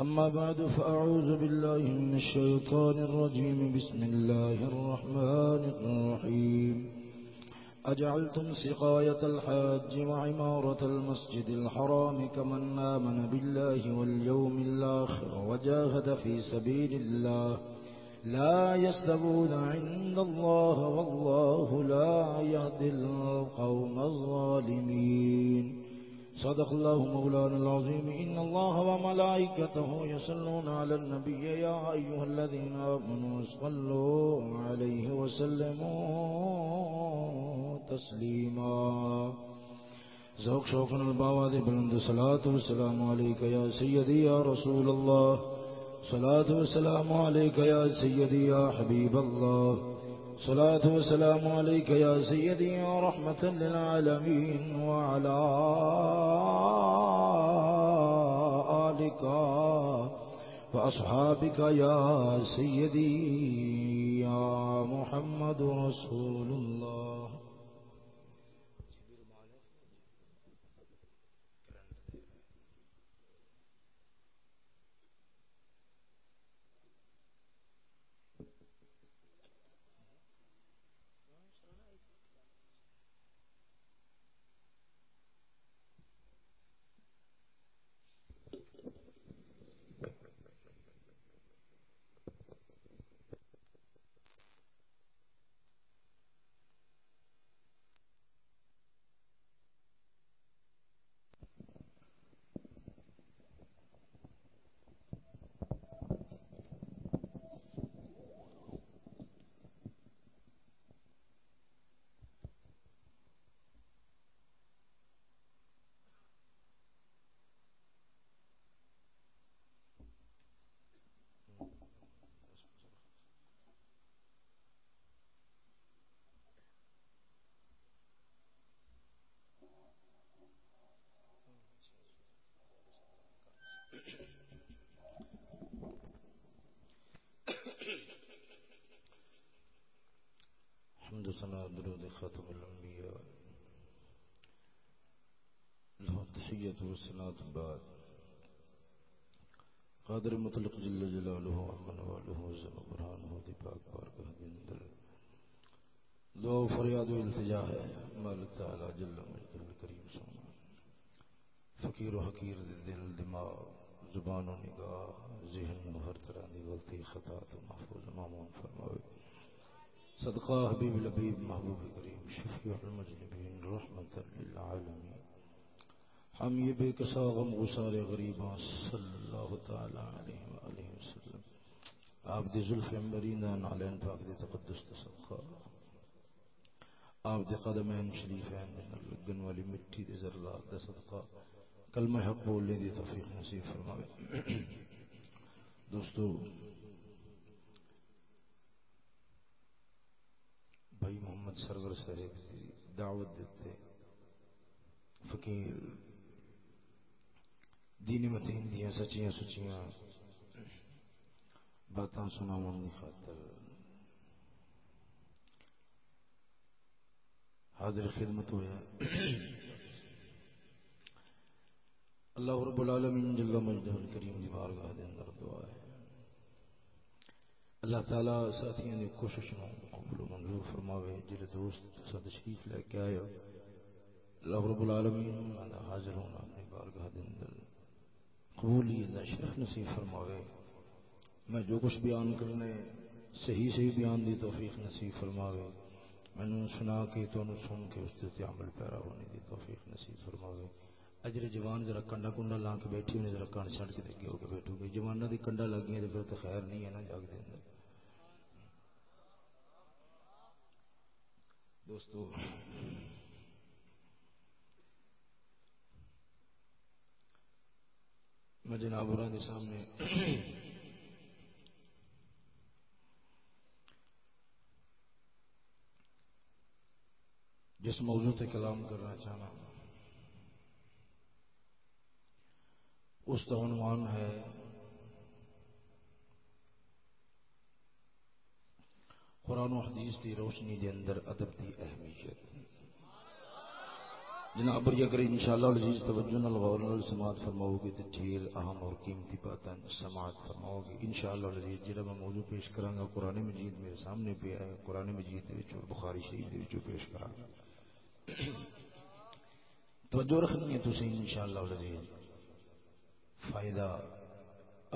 أما بعد، فأعوذ بالله من الشيطان الرجيم. بسم الله الرحمن الرحيم. أجعلتم سقاية الحاج وعمارة المسجد الحرام كمن آمن بالله واليوم الآخر وجاهد في سبيل الله. لا يستبون عند الله والله لا يهدي القوم الظالمين. صدق الله مولانا العظيم. إن الله وملائكته يسلون على النبي يا أيها الذين آمنوا صلوا عليه وسلموا تسليما. زوق شوقنا الباوات بلند صلاة والسلام عليك يا سيدي يا رسول الله صلاة والسلام عليك يا سيدي يا حبيب الله صلاة والسلام عليك يا سيدي ورحمة للعالمين وعلى آلك وأصحابك يا سيدي يا محمد رسول الله سنا درود ختم الانبیاء له تحیت و بعد. قادر مطلق جل جلالہ امن والہ زم برہانہ دی پاک بارگاہ دے اندر. دعا فریاد و التجا ہے مال تعالی جل مجد الکریم سونا. فقیر و حقیر دل، دماغ، زبان و نگاہ، ذہن و ہر طرح دی غلطی، خطا تو محفوظ مامون فرماوے. صدقہ حبیب لبیب محبوب کریم شفیع المجنبین رحمت للعالمین. ہم یہ بے کسا غم غسار غریباں صلی اللہ تعالی علیہ وآلہ وسلم۔ آپ دی ظلف امبرین نالین پاک دی تقدس تصدقہ آپ دی قدمین شریفین لگن والی مٹی دی ذرات دی صدقہ۔ کلمہ حق بولنے دی توفیق نصیب فرماوے۔ دوستو، بھائی محمد سرور صاحب دعوت دیتے فقیر دینی متین دیا، سچیاں سچیاں۔ باتاں سنا من خاطر۔ حاضر خدمت ہوا اللہ رب العالمین جل مجدہ الکریم دی بارگاہ دے اندر دعا ہے۔ اللہ تعالی ساتھیاں دی کوشش نو قبول و منظور فرماوے۔ جڑے دوست سد تشریف لے کے آئے اللہ رب العالمین اللہ حاضر ہونا اپنی بارگاہ دے اندر۔ قبولی اللہ شرف نصیب فرماوے۔ میں جو کچھ بیان کرنے صحیح صحیح بیان دی توفیق نصیب فرماوے۔ میں نے سنا کے تو سن کے اس تے عمل پیرا ہونے دی توفیق نصیب فرماوے۔ اجر جوان ذرا کنڈا کنڈا لا کے بیٹھی ہوئی ذرا کان چھڑ کے لگے ہو کے بیٹھو گے جوانہ دی کنڈا لگ گئی تو پھر تو خیر نہیں ہے نا جاگ دے اندر۔ دوستو میں جناب کے سامنے۔ جس موضوع سے کلام کرنا چاہنا اس کا عنوان ہے قرآن و حدیث کی روشنی کے اندر ادب کی اہمیت۔ جناب پر اگر انشاءاللہ العزیز توجہ نال غور نال سماعت فرماؤ گے تے ڈھیر اہم اور قیمتی باتاں سماعت فرماؤ گے انشاءاللہ العزیز جڑا میں موضوع پیش کراں گا قرآن مجید میرے سامنے پہ ہے۔ قرآن مجید دے وچ بخاری شریف دے وچ پیش کراں گا توجہ رکھنی ہے تسی انشاءاللہ العزیز فائدہ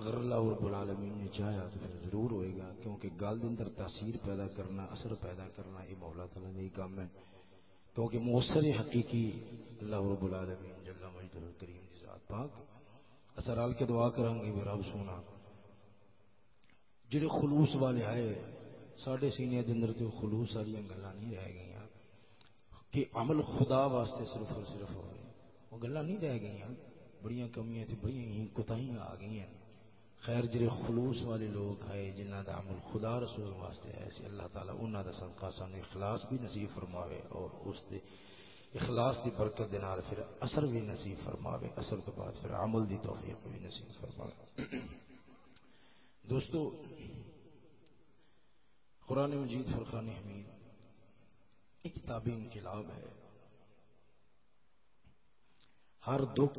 اگر اللہ رب العالمین نے چاہا تو پھر ضرور ہوئے گا، کیونکہ گل دے اندر تاثیر پیدا کرنا، اثر پیدا کرنا یہ مولا تعالی نے کام ہے۔ کیونکہ مؤثر حقیقی اللہ رب العالمین جل مجد الکریم دی ذات پاک اثر آل کے دعا کریں گے میرا سونا۔ جڑے خلوص والے آئے، ساڈے سینے دے اندر تے خلوص والی گلاں نہیں رہ گئیاں، کہ عمل خدا واسطے صرف اور صرف ہوئے۔ وہ گلاں نہیں رہ گئیاں، بڑیاں کمیاں تے بڑیاں ہی کوتاہیاں آ گئیاں۔ خیر جڑے خلوص والے لوگ ہے جنہ دا عمل خدا رسول واسطے ہے سی اللہ تعالی انہاں دا صدقہ سان اخلاص بھی نصیب فرماوے اور اس دے اخلاص دی برکت دے نال پھر اثر بھی نصیب فرماوے، اثر تو بعد پھر عمل دی توفیق بھی نصیب فرماوے۔ دوستو، قرآن مجید فرقان حمید ایک کتاب انقلاب ہے۔ ہر دکھ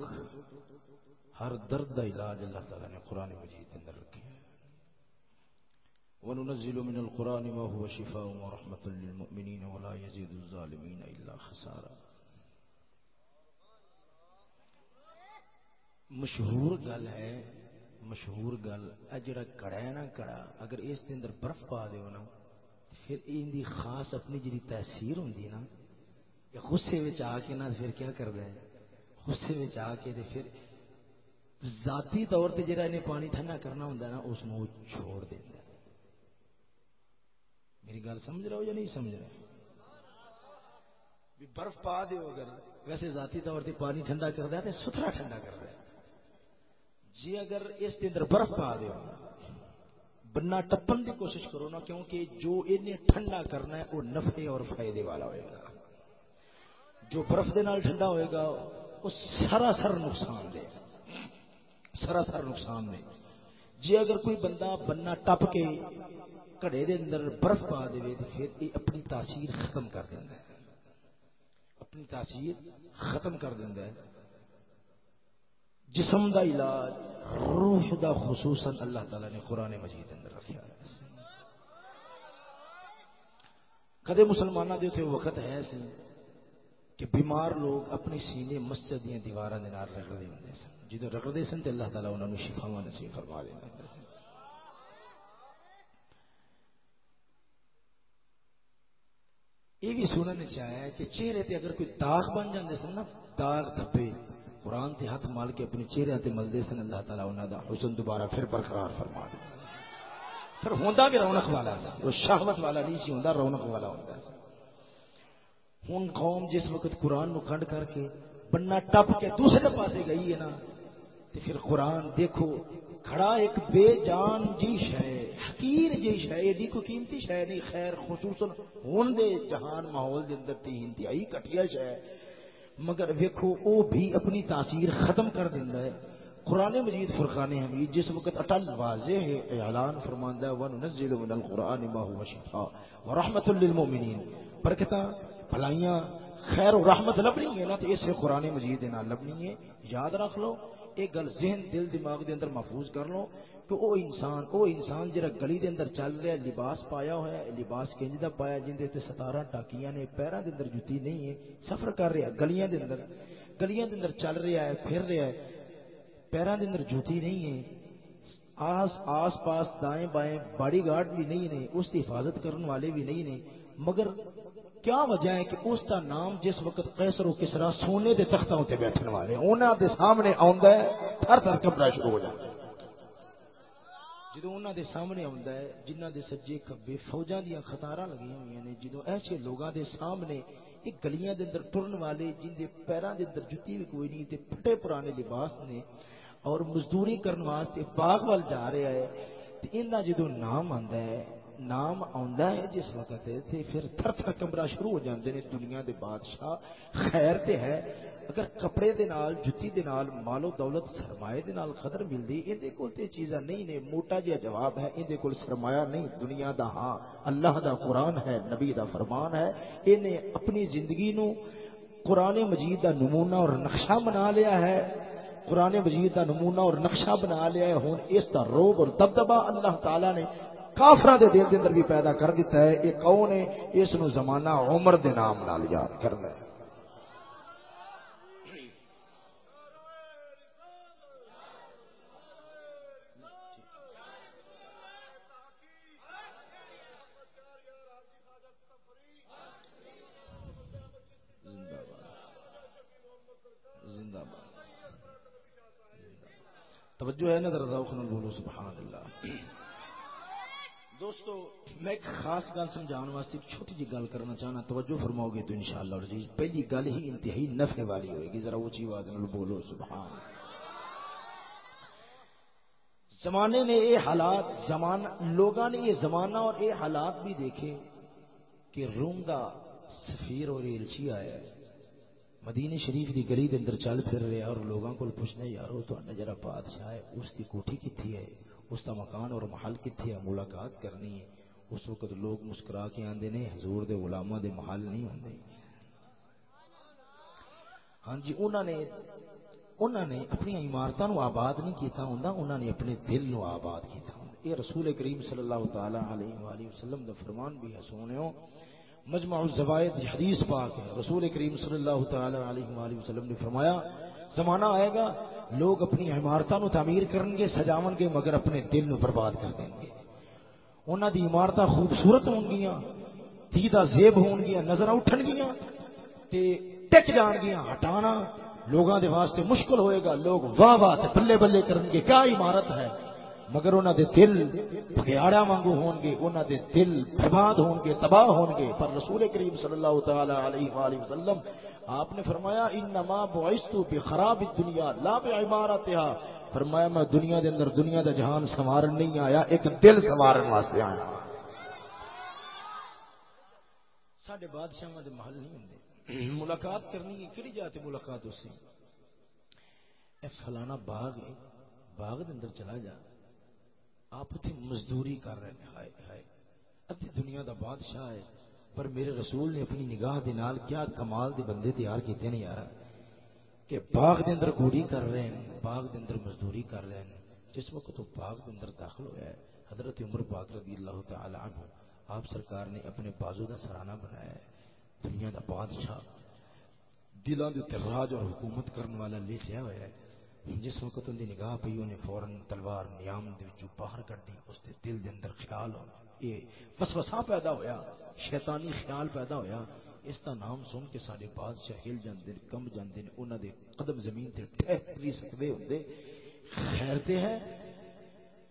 ہر درد کا علاج اللہ تعالیٰ نے قرآن مجید کے اندر رکھے ہیں۔ وننزل من القرآن ما هو شفاء ورحمة للمؤمنين ولا يزيد الظالمين إلا خسارا۔ مشہور گل ہے، مشہور گل اجڑا کڑا ہے نا کڑا، اگر اس کے اندر برف پا دیو نا پھر ان دی خاص اپنی جڑی تاثیر ہوندی نا غصے وچ آ کے نا پھر کیا کردا ہے غصے وچ آ کے تے پھر ذاتی طور تے جڑا نے پانی ٹھنڈا کرنا ہوندا نا، اس نو چھوڑ دیندا ہے۔ میری گل سمجھ رہے ہو یا نہیں سمجھ رہے؟ بھی برف پا دیو اگر ویسے ذاتی طور تے پانی ٹھنڈا کردا ہے تے ستھرا ٹھنڈا کردا ہے۔ جی اگر اس کے اندر برف پا دیو بننا ٹپن کی کوشش کرو نا، کیونکہ جو انہیں ٹھنڈا کرنا ہے، وہ نفع اور فائدے والا ہوئے گا۔ جو برف دے نال ٹھنڈا ہوئے گا، وہ سراسر نقصان دے گا۔ سراسر نقصان دے جی اگر کوئی بندہ بننا ٹپ کے کڑے دے اندر برف پا دے تو پھر یہ اپنی تاثیر ختم کر دینا ہے۔ اپنی تاثیر ختم کر دینا ہے۔ جسم دا علاج، روح دا خصوصاً اللہ تعالی نے قرآن مجید اندر رکھا ہے۔ کدے مسلمانوں دے وقت ہے سی کہ بیمار لوگ اپنے سینے مسجد دیا دیواراں دے نال رگڑدے ہوندے سن جدوں رگڑدے سن اللہ تعالی انہاں نو شفاواں نصیب فرما دیندا یہ بھی سننے چاہیا کہ چہرے تے اگر کوئی داغ بن جاندے سن نا، داغ دھبے، قرآن تے ہاتھ مال کے اپنے چہرے تے ملدے سن، اللہ تعالی انہاں دا حسن دوبارہ پھر برقرار فرما دے۔ پھر ہوندا بھی رونق والا وہ شہوت والا نہیں سی، ہوندا رونق والا ہوندا ہوں قوم جس وقت قرآن نو کھنڈ کر کے بننا ٹپ کے دوسرے پاسے گئی ہے نا تو پھر قرآن دیکھو، کھڑا ایک بے جان جی شے، حقیر جی شے ایڈی کو قیمتی شے نہیں، خیر خصوصاً ہون دے جہان ماحول دے اندر تی انتہائی کٹیا شے۔ مگر ویکھو، او بھی اپنی تاثیر ختم کر دیندا ہے۔ قرآن مجید فرقان حمید جس وقت اٹل واضح اعلان فرماندا ہے، وننزل من القرآن ما هو شفاء ورحمة للمؤمنین برکتاں، بھلائیاں، خیر و رحمت لبنی ہے نا، تو اسے قرآن مجید دے نال لبنی ہے۔ یاد رکھ لو ایک گل ذہن، دل، دماغ دے اندر محفوظ کر لو کہ او انسان او انسان جڑا گلی دے اندر چل رہا ہے، لباس پایا ہوا ہے، لباس کنج دا پایا جن دے تے ستارہ ٹاکیاں نے، پیراں دے اندر جُتی نہیں ہے، سفر کر رہا گلیاں دے اندر، گلیاں دے اندر چل رہا ہے، پھر رہا ہے، پیراں دے اندر جُتی نہیں ہے، آس آس پاس دائیں بائیں باڈی گارڈ بھی نہیں نے، اس کی حفاظت کرنے والے بھی نہیں نے مگر کیا وجہ ہے کہ اس کا نام جس وقت قیصر و کسرا سونے دے تختوں تے بیٹھن والے انہاں دے سامنے آندا ہے، تھر تھر کمرا شروع ہو جاتا ہے۔ جدو انہاں دے سامنے آندا ہے، جنہاں دے سجے کھبے فوجاں دیاں خطاراں لگیاں ہوئی نے جدو ایسے لوگاں دے سامنے ایک گلیاں دے اندر ٹرن والے جن دے پیراں دے اندر جُتی بھی کوئی نہیں، تے پھٹے پرانے لباس نے اور مزدوری کرن واسطے باغ وال جا رہا ہے، تے انہاں جدو نام آندا ہے نام آندا ہے، جس وقت تے پھر تھر تھر کمرہ شروع ہو جاندے نے، دنیا دے بادشاہ، خیر تے ہے، اگر کپڑے دے نال، جُتی دے نال، مال و دولت، سرمایہ دے نال قدر ملدی این دے کول تے چیزاں نہیں نے، موٹا جہا جواب ہے این دے کول سرمایہ نہیں، دنیا دا ہاں اللہ دا قرآن ہے، نبی دا فرمان ہے اینے اپنی زندگی نو قرآن مجید دا نمونہ اور نقشہ بنا لیا ہے۔ قرآن مجید دا نمونہ اور نقشہ بنا لیا ہے ہن اس دا روب اور دبدبا اللہ تعالی نے کافرا دے دل دے اندر بھی پیدا کر دیتا ہے۔ یہ کون ہے؟ اس نو زمانہ عمر دے نام نال یاد کرنا ہے۔ توجہ ہے نا ذرا بولو، سبحان دوستو، میں ایک خاص گل سمجھانے واسطے ایک چھوٹی جی گل کرنا چاہنا، توجہ فرماؤ گے تو انشاءاللہ عزیز، پہلی گل ہی انتہائی نفع والی ہوئے گی، ذرا اونچی آواز نال بولو، سبحان زمانے نے یہ حالات، زمان لوگوں نے یہ زمانہ اور یہ حالات بھی دیکھے کہ روم دا سفیر اور ایلچی آیا ہے۔ مدینے شریف دی گلی دے اندر چل پھر رہا اور لوگوں کو پوچھنا یار وہ تو جڑا بادشاہ ہے، اس دی کوٹھی کتھی ہے؟ اس کا مکان اور محل کتنے ہے؟ ملاقات کرنی ہے۔ اس وقت لوگ مسکرا کے آندے نے، حضور دے غلامہ دے محل نہیں ہوندے۔ ہاں جی انہوں نے انہوں نے اپنی عمارتوں نو آباد نہیں کیتا ہوندا انہوں نے اپنے دل نو آباد کیتا ہوندا۔ یہ رسول کریم صلی اللہ تعالی علیہ والہ وسلم دا فرمان بھی ہے سونےو مجمع الزوائد حدیث پاک ہے۔ رسول کریم صلی اللہ تعالی علیہ والہ وسلم نے فرمایا زمانہ آئے گا، لوگ اپنی عمارتوں نو تعمیر کرن گے، سجاون گے، مگر اپنے دل نو برباد کر دیں گے۔ انہوں دی عمارت خوبصورت ہون گیا تیدہ زیب ہون گیا نظر اٹھن گیا تے ٹک جان گیا ہٹانا لوگاں دے واسطے مشکل ہوئے گا۔ لوگ واہ واہ تے بلے بلے کرن گے، کیا عمارت ہے؟ مگر انہوں دے دل بھگیاڑا وانگو ہون گے انہوں دے دل برباد ہون گے، تباہ ہون گے۔ پر رسول کریم صلی اللہ تعالی علیہ وآلہ وسلم آپ نے فرمایا، انما بعثت بخراب الدنیا لا بعمارتها فرمایا، میں دنیا دے اندر دنیا دا جہان سنوارن نہیں آیا، ایک دل سنوارن واسطے آیا. ساڈے بادشاہاں دے محل نہیں ہوندے۔ ملاقات کرنی ہے کہڑی جاتے ملاقات اس اے فلانا باغ ہے، باغ دے اندر چلا جا۔ آپ اتنے مزدوری کر رہے ہیں، ہائے ہائے۔ ادھی دنیا دا بادشاہ ہے۔ پر میرے رسول نے اپنی نگاہ دے نال کیا کمال دے بندے تیار کیتے ہیں یار؟ کہ باغ دے اندر گوڑی کر رہے ہیں، باغ دے اندر مزدوری کر رہے ہیں۔ جس وقت وہ باغ دے اندر داخل ہویا ہے، حضرت عمر پاک رضی اللہ تعالی عنہ، آپ سرکار نے اپنے بازو دا سرانہ بنایا ہے۔ دنیا دا بادشاہ دلان دے راج اور حکومت کرنے والا لے لیا ہوا ہے۔ جس وقت ان دی نگاہ پئی، انہیں فوراً تلوار نیام دے وچوں باہر کڈی اس دے دل دے اندر خیال ہو یہ وسوسہ پیدا ہویا، شیطانی خیال پیدا ہویا، اس دا نام سن کے سارے بادشاہ ہل جاندے نے، کم جاندے نے، انہاں دے قدم زمین تے ٹھہر نہیں سکدے ہوندے۔ خیر تے ہے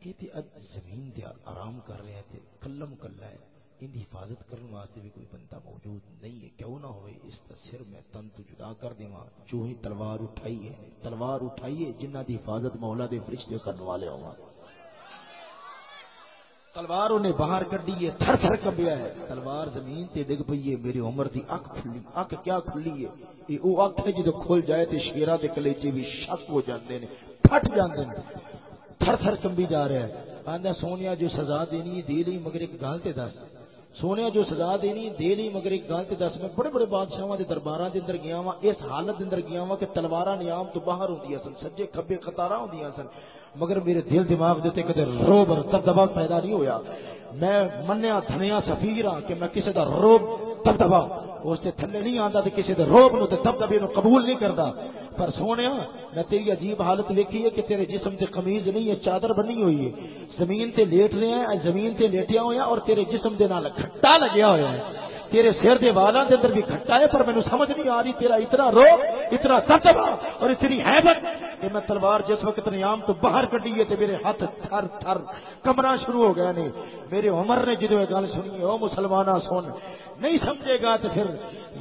یہ تے اج زمین تے آرام کر رہے تے کلم کلا ہے۔ ان دی حفاظت کرنے واسطے بھی کوئی بندہ موجود نہیں ہے۔ کیوں نہ ہوئے، اس کا سر میں تن تو جدا کر دیواں۔ جو ہی تلوار اٹھائی ہے، تلوار اٹھائی ہے جنہ دی حفاظت مولا دے فرشتے کرنے والے ہوں۔ تلوار انہیں باہر کڈی ہے تھر تھر کبیا ہے۔ تلوار زمین تے ڈگ پئی ہے، میری عمر دی اکھ کھلی اکھ کیا کھلی ہے؟ یہ او اکھ ہے جدو کھل جائے تے شیرا دے کلیجے بھی شک ہو جاندے نے، پھٹ جاندے نے۔ تھر تھر کمبی جا رہا ہے۔ آندا سونیا جو سزا دینی ہے دی لئی مگر ایک گل تے دس۔ سونے جو سزا دینی، دے نہیں مگر ایک گل تے دس۔ میں بڑے بڑے بادشاہاں دے درباراں دے اندر گیا وا اس حالت دے اندر گیا وا کہ تلواراں نیام تو باہر ہوندیاں سن، سجے کھبے قطاراں ہوندیاں سن۔ مگر میرے دل دماغ دے تے کدے روب اور دبدبا پیدا نہیں ہویا۔ میں منیا دھنیا سفیر ہاں کہ میں کسی دا روب دبدبا اس تے تھلے نہیں آندا تے کسی دے روب نو تے دبدبے نو قبول نہیں کردا۔ پر سونیا ہاں، میں تیری عجیب حالت ویکھی ہے کہ تیرے جسم تے قمیض نہیں ہے، چادر بنی ہوئی ہے۔ زمین تے لیٹ رہے ہیں زمین تے لیٹیا ہویا اور تیرے جسم دے نال کھٹا لگیا ہویا ہے۔ تیرے سر دے والاں دے اندر بھی کھٹا ہے، پر مینوں سمجھ نہیں آ رہی تیرا اتنا رو اتنا دبدبا اور اتنی حیبت کہ میں تلوار جس وقت نیام تو باہر کڈی ہے تے میرے ہاتھ تھر تھر کمرا شروع ہو گیا نے۔ میرے عمر نے جدو یہ گل سنی او مسلماناں سن، نہیں سمجھے گا تو پھر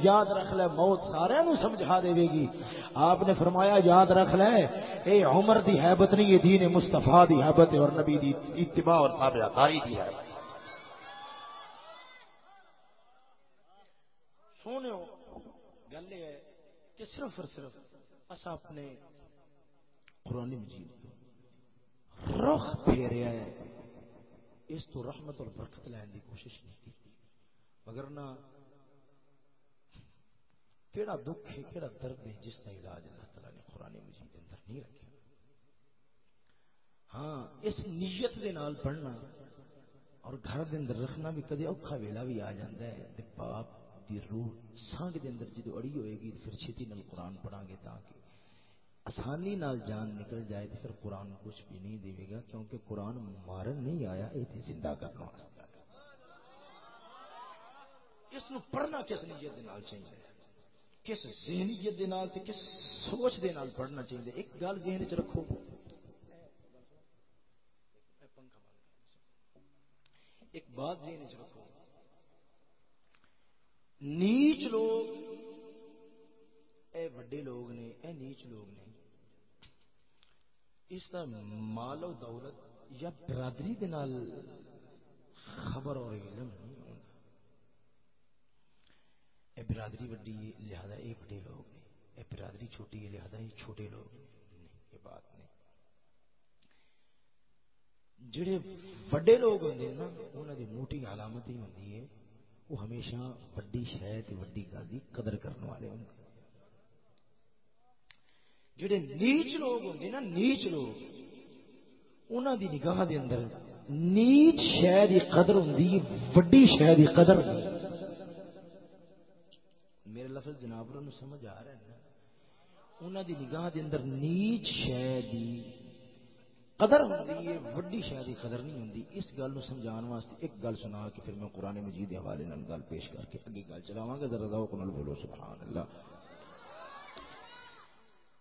یاد رکھ لے، موت سارے نو سمجھا دے گی۔ آپ نے فرمایا، یاد رکھ لے، اے عمر دی حیبت نہیں، یہ دین مصطفیٰ دی حیبت اور نبی دی اتباع اور تابعداری دی ہے سونے گل یہ ہے کہ صرف اور صرف اصا اپنے قرآن مجید رخ پھیریا ہے اس تو رحمت اور برکت لین کی کوشش نہیں کی۔ مگر نہ کیڑا دکھ ہے، کیڑا درد ہے جس کا علاج اللہ تعالیٰ نے قرآن مجید اندر نہیں رکھا۔ ہاں اس نیت دے نال پڑھنا اور گھر دے اندر رکھنا بھی کدی اوکھا ویلا بھی آ جاندا ہے۔ تے باپ دی روح سانگ دے اندر جدو اڑی ہوئے گی پھر چھتی نال قرآن پڑھا گے تاکہ آسانی نال جان نکل جائے تو پھر قرآن کچھ بھی نہیں دے گا کیونکہ قرآن مارن نہیں آیا، یہ تھی زندہ کرنا۔ اس نو پڑھنا کس نیت دے نال چاہیے؟ کس ذہنیت دے نال تے کس سوچ دے نال پڑھنا چاہیے؟ ایک گل ذہن وچ رکھو۔ ایک بات ذہن وچ رکھو۔ نیچ لوگ، اے وڈے لوگ نے، اے نیچ لوگ نے، اس کا مال و دولت یا برادری دے نال خبر اور علم نہیں اے برادری وڈی لہذا اے بڑے لوگ نے۔ اے برادری چھوٹی ہے، لہذا یہ چھوٹے لوگ نہیں، یہ بات نہیں۔ جڑے وڈے لوگ ہوندے نا، انہاں دی موٹی علامت ہی ہوندی ہے وہ ہمیشہ وڈی شے تے وڈی گل دی قدر کرنے والے ہوندے جڑے نیچ لوگ ہوندے نا، نیچ لوگ، انہاں دی نگاہ دے اندر نیچ شے دی قدر ہوندی وڈی شے دی قدر ہوندی میرے لفظ جناب نو سمجھ آ رہا ہے نا۔ انہوں دی نگاہ دے اندر نیچ شے دی قدر ہوندی ہے وڈی شے دی قدر نہیں ہوندی اس گل نو سمجھان واسطے ایک گل سنا کے پھر میں قرآن مجید دے حوالے نال گل پیش کر کے اگے گل چلاواں گا۔ ذرا ذوق نال بولو، سبحان اللہ۔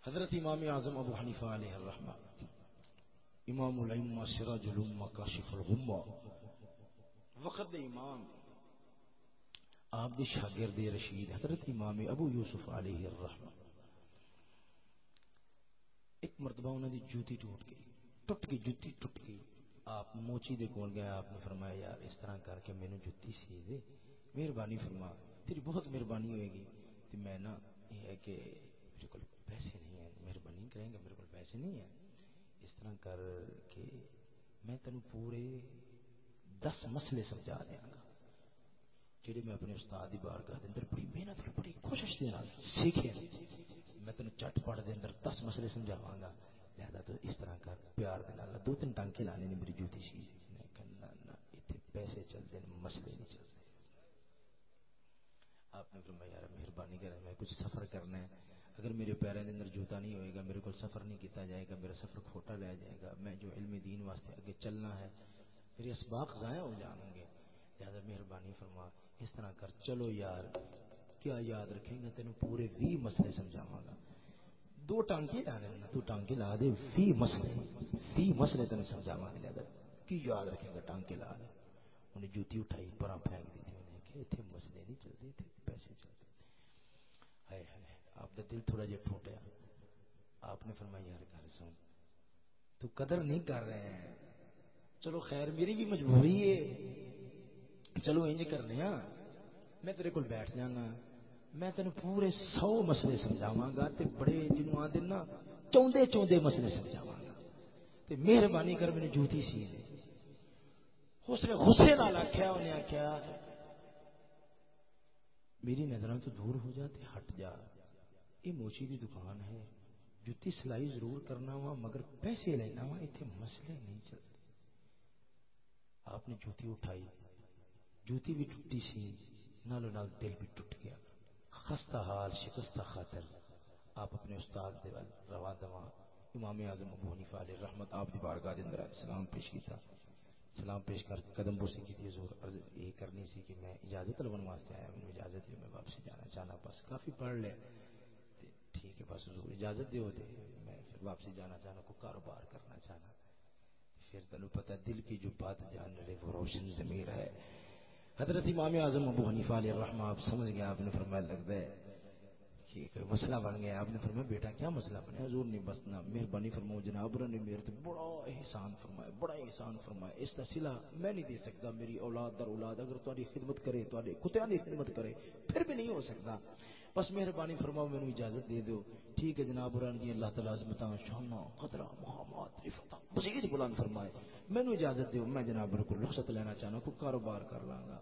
حضرت امام اعظم ابو حنیفہ علیہ الرحمہ، امام الائمہ سراج الامہ کاشف الغمہ۔ وقت دے امام، آپ دی شاگرد رشید، حضرت امام ابو یوسف علیہ الرحمہ۔ ایک مرتبہ انہوں دی جوتی ٹوٹ گئی۔ ٹوٹ گئی جوتی ٹوٹ گئی آپ موچی دے کول گئے، آپ نے فرمایا، یار، اس طرح کر کے مینوں جوتی سی دے۔ مہربانی فرما، تیری بہت مہربانی ہوئے گی۔ تے میں نا، یہ ہے کہ میرے کول پیسے نہیں ہیں۔ مہربانی کریں گے، میرے کول پیسے نہیں ہیں۔ اس طرح کر کے میں تینوں پورے دس مسئلے سمجھا دیا گا۔ جہی میں اپنے استاد بارگاہ کے اندر بڑی محنت بڑی کوشش کے سیکھے، میں تین چٹ پڑ دے اندر دس مسئلے سمجھاوا گا۔ لہذا تو اس طرح کر پیار دے نال دو تین ٹانکے لانے نے میری جوتی سی۔ میں کہنا نہ اتنے پیسے چلتے ہیں مسئلے نہیں چلتے آپ نے فرمایا، یار، مہربانی کرے میں کچھ سفر کرنا ہے۔ اگر میرے پیروں کے اندر جوتا نہیں ہوئے گا، میرے کو سفر نہیں کیتا جائے گا، میرا سفر کھوٹا لے جائے گا، میں جو علم دین واسطے اگے چلنا ہے، میرے اسباق ضائع ہو جائیں گے۔ لہذا مہربانی فرما، اس طرح کر۔ چلو یار، کیا یاد رکھیں گا تینوں پورے بھی مسئلے سمجھاوا گا۔ دو ٹانکے لا لینا تو ٹانکے لا دے بھی مسئلے بھی مسئلے تین سمجھاوا گا لہذا کی یاد رکھے گا ٹانکے لا دے انہیں جوتی اٹھائی پرا پھینک دی تھی انہیں کہ اتنے مسئلے نہیں چلتے اتنے پیسے چلتے ہائے ہائے، آپ کا دل تھوڑا جہا ٹوٹیا آپ نے فرمایا، یار گھر سن تو قدر نہیں کر رہے ہیں۔ چلو خیر، میری بھی مجبوری ہے۔ چلو انج کرنے ہاں میں تیرے کول بیٹھ جانا۔ میں تین پورے سو مسئلے سمجھاوا گا تے بڑے جنوں آ دینا چوندے چوندے مسئلے سمجھاوا گا۔ تے مہربانی کر میری جوتی سی دے اس نے غصے نال آخیا انہیں آخیا میری نظروں تو دور ہو جا تے ہٹ جا۔ یہ موچی کی دکان ہے جوتی سلائی ضرور کرنا وا، مگر پیسے لینا وا اتنے مسئلے نہیں چلتے۔ آپ نے جوتی اٹھائی جوتی بھی ٹوٹی سی نالو نال دل بھی ٹوٹ گیا۔ خستہ حال، شکستہ خاطر۔ آپ اپنے استاد دے روا دوا امام اعظم ابو حنیفہ علیہ رحمت آپ دی بارگاہ دے اندر سلام پیش کیتا۔ سلام پیش کر، قدم بوسی کی تھی حضور عرض یہ کرنی سی کہ میں اجازت لون واسطے آیا میں اجازت دی، میں واپس جانا چاہنا، بس کافی پڑھ لے ٹھیک ہے، بس حضور اجازت دیو دے، میں پھر واپسی جانا چاہنا کو کاروبار کرنا چاہنا۔ پھر تنو پتہ، دل کی جو بات جان رہے، وہ روشن ضمیر ہے۔ حضرت امام اعظم ابو حنیفہ علیہ الرحمہ، آپ سمجھ گئے، آپ نے فرمایا لگتا ہے کہ ہے مسئلہ بن گیا۔ آپ نے فرمایا، بیٹا، کیا مسئلہ بنا حضور نے بس نہ مہربانی فرماؤ، جناب نے میرے تو بڑا احسان فرمایا، بڑا احسان فرمایا۔ اس کا سلا میں نہیں دے سکتا، میری اولاد در اولاد اگر تاری خدمت کرے تاری کتیا کی خدمت کرے، پھر بھی نہیں ہو سکتا۔ بس مہربانی فرماؤ مینو اجازت دے دو ٹھیک ہے جناب رن دی جی، اللہ تعالی عظمت شانہ قدرہ محمد رفتا مزید بلند فرمائے۔ مینو اجازت دیو، میں جناب کو رخصت لینا چاہنا کو کاروبار کر لاں گا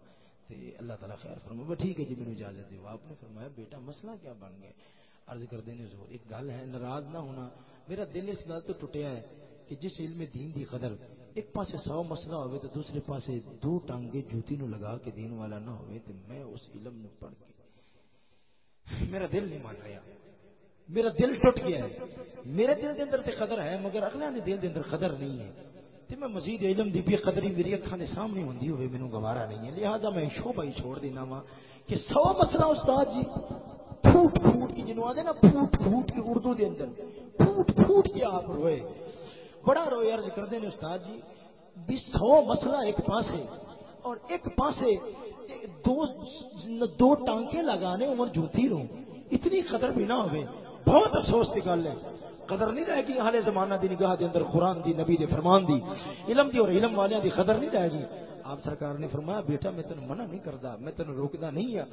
تے اللہ تعالیٰ خیر فرما ٹھیک ہے جی میرے اجازت دیو۔ آپ نے فرمایا، بیٹا، مسئلہ کیا بن گیا؟ عرض کر دینے زور، ایک گل ہے، ناراض نہ ہونا۔ میرا دل اس گل تو ٹوٹیا ہے کہ جس علم دین دی قدر ایک پاسے سو مسئلہ ہوئے تو دوسرے پاسے دو ٹانگے جوتی نو لگا کے دین والا نہ ہوئے تو میں اس علم نو پڑھ کے میرا دل نہیں مان رہا میرا دل ٹوٹ گیا ہے۔ میرے دل دے اندر تے قدر ہے، مگر اگلے دے دل دے اندر قدر نہیں ہے۔ تے میں مزید علم دی بھی قدری میری اکھاں دے سامنے ہوندی ہوئے مینوں گوارا نہیں ہے۔ لہذا میں شعبہ ہی چھوڑ دینا وا کہ سو مسئلہ استاد جی پھوٹ پھوٹ کی جنوں آدے نا پھوٹ پھوٹ کی اردو دے اندر، پھوٹ پھوٹ کے آپ روئے۔ بڑا روئے عرض کردے نے استاد جی بھی سو مسئلہ ایک پاس ہے اور ایک پاس ہے دو دو ٹانکے لگانے عمر جوتی رو۔ اتنی قدر بھی نہ ہوئے۔ بہت افسوس کی گل ہے۔ قدر نہیں رہے گی۔ حال زمانہ دی نگاہ دے اندر قرآن دی، نبی دے فرمان دی، علم دی اور علم والے دی قدر نہیں رہے گی۔ آپ سرکار نے فرمایا، بیٹا، میں تن منع نہیں کرتا میں تن روکتا نہیں ہوں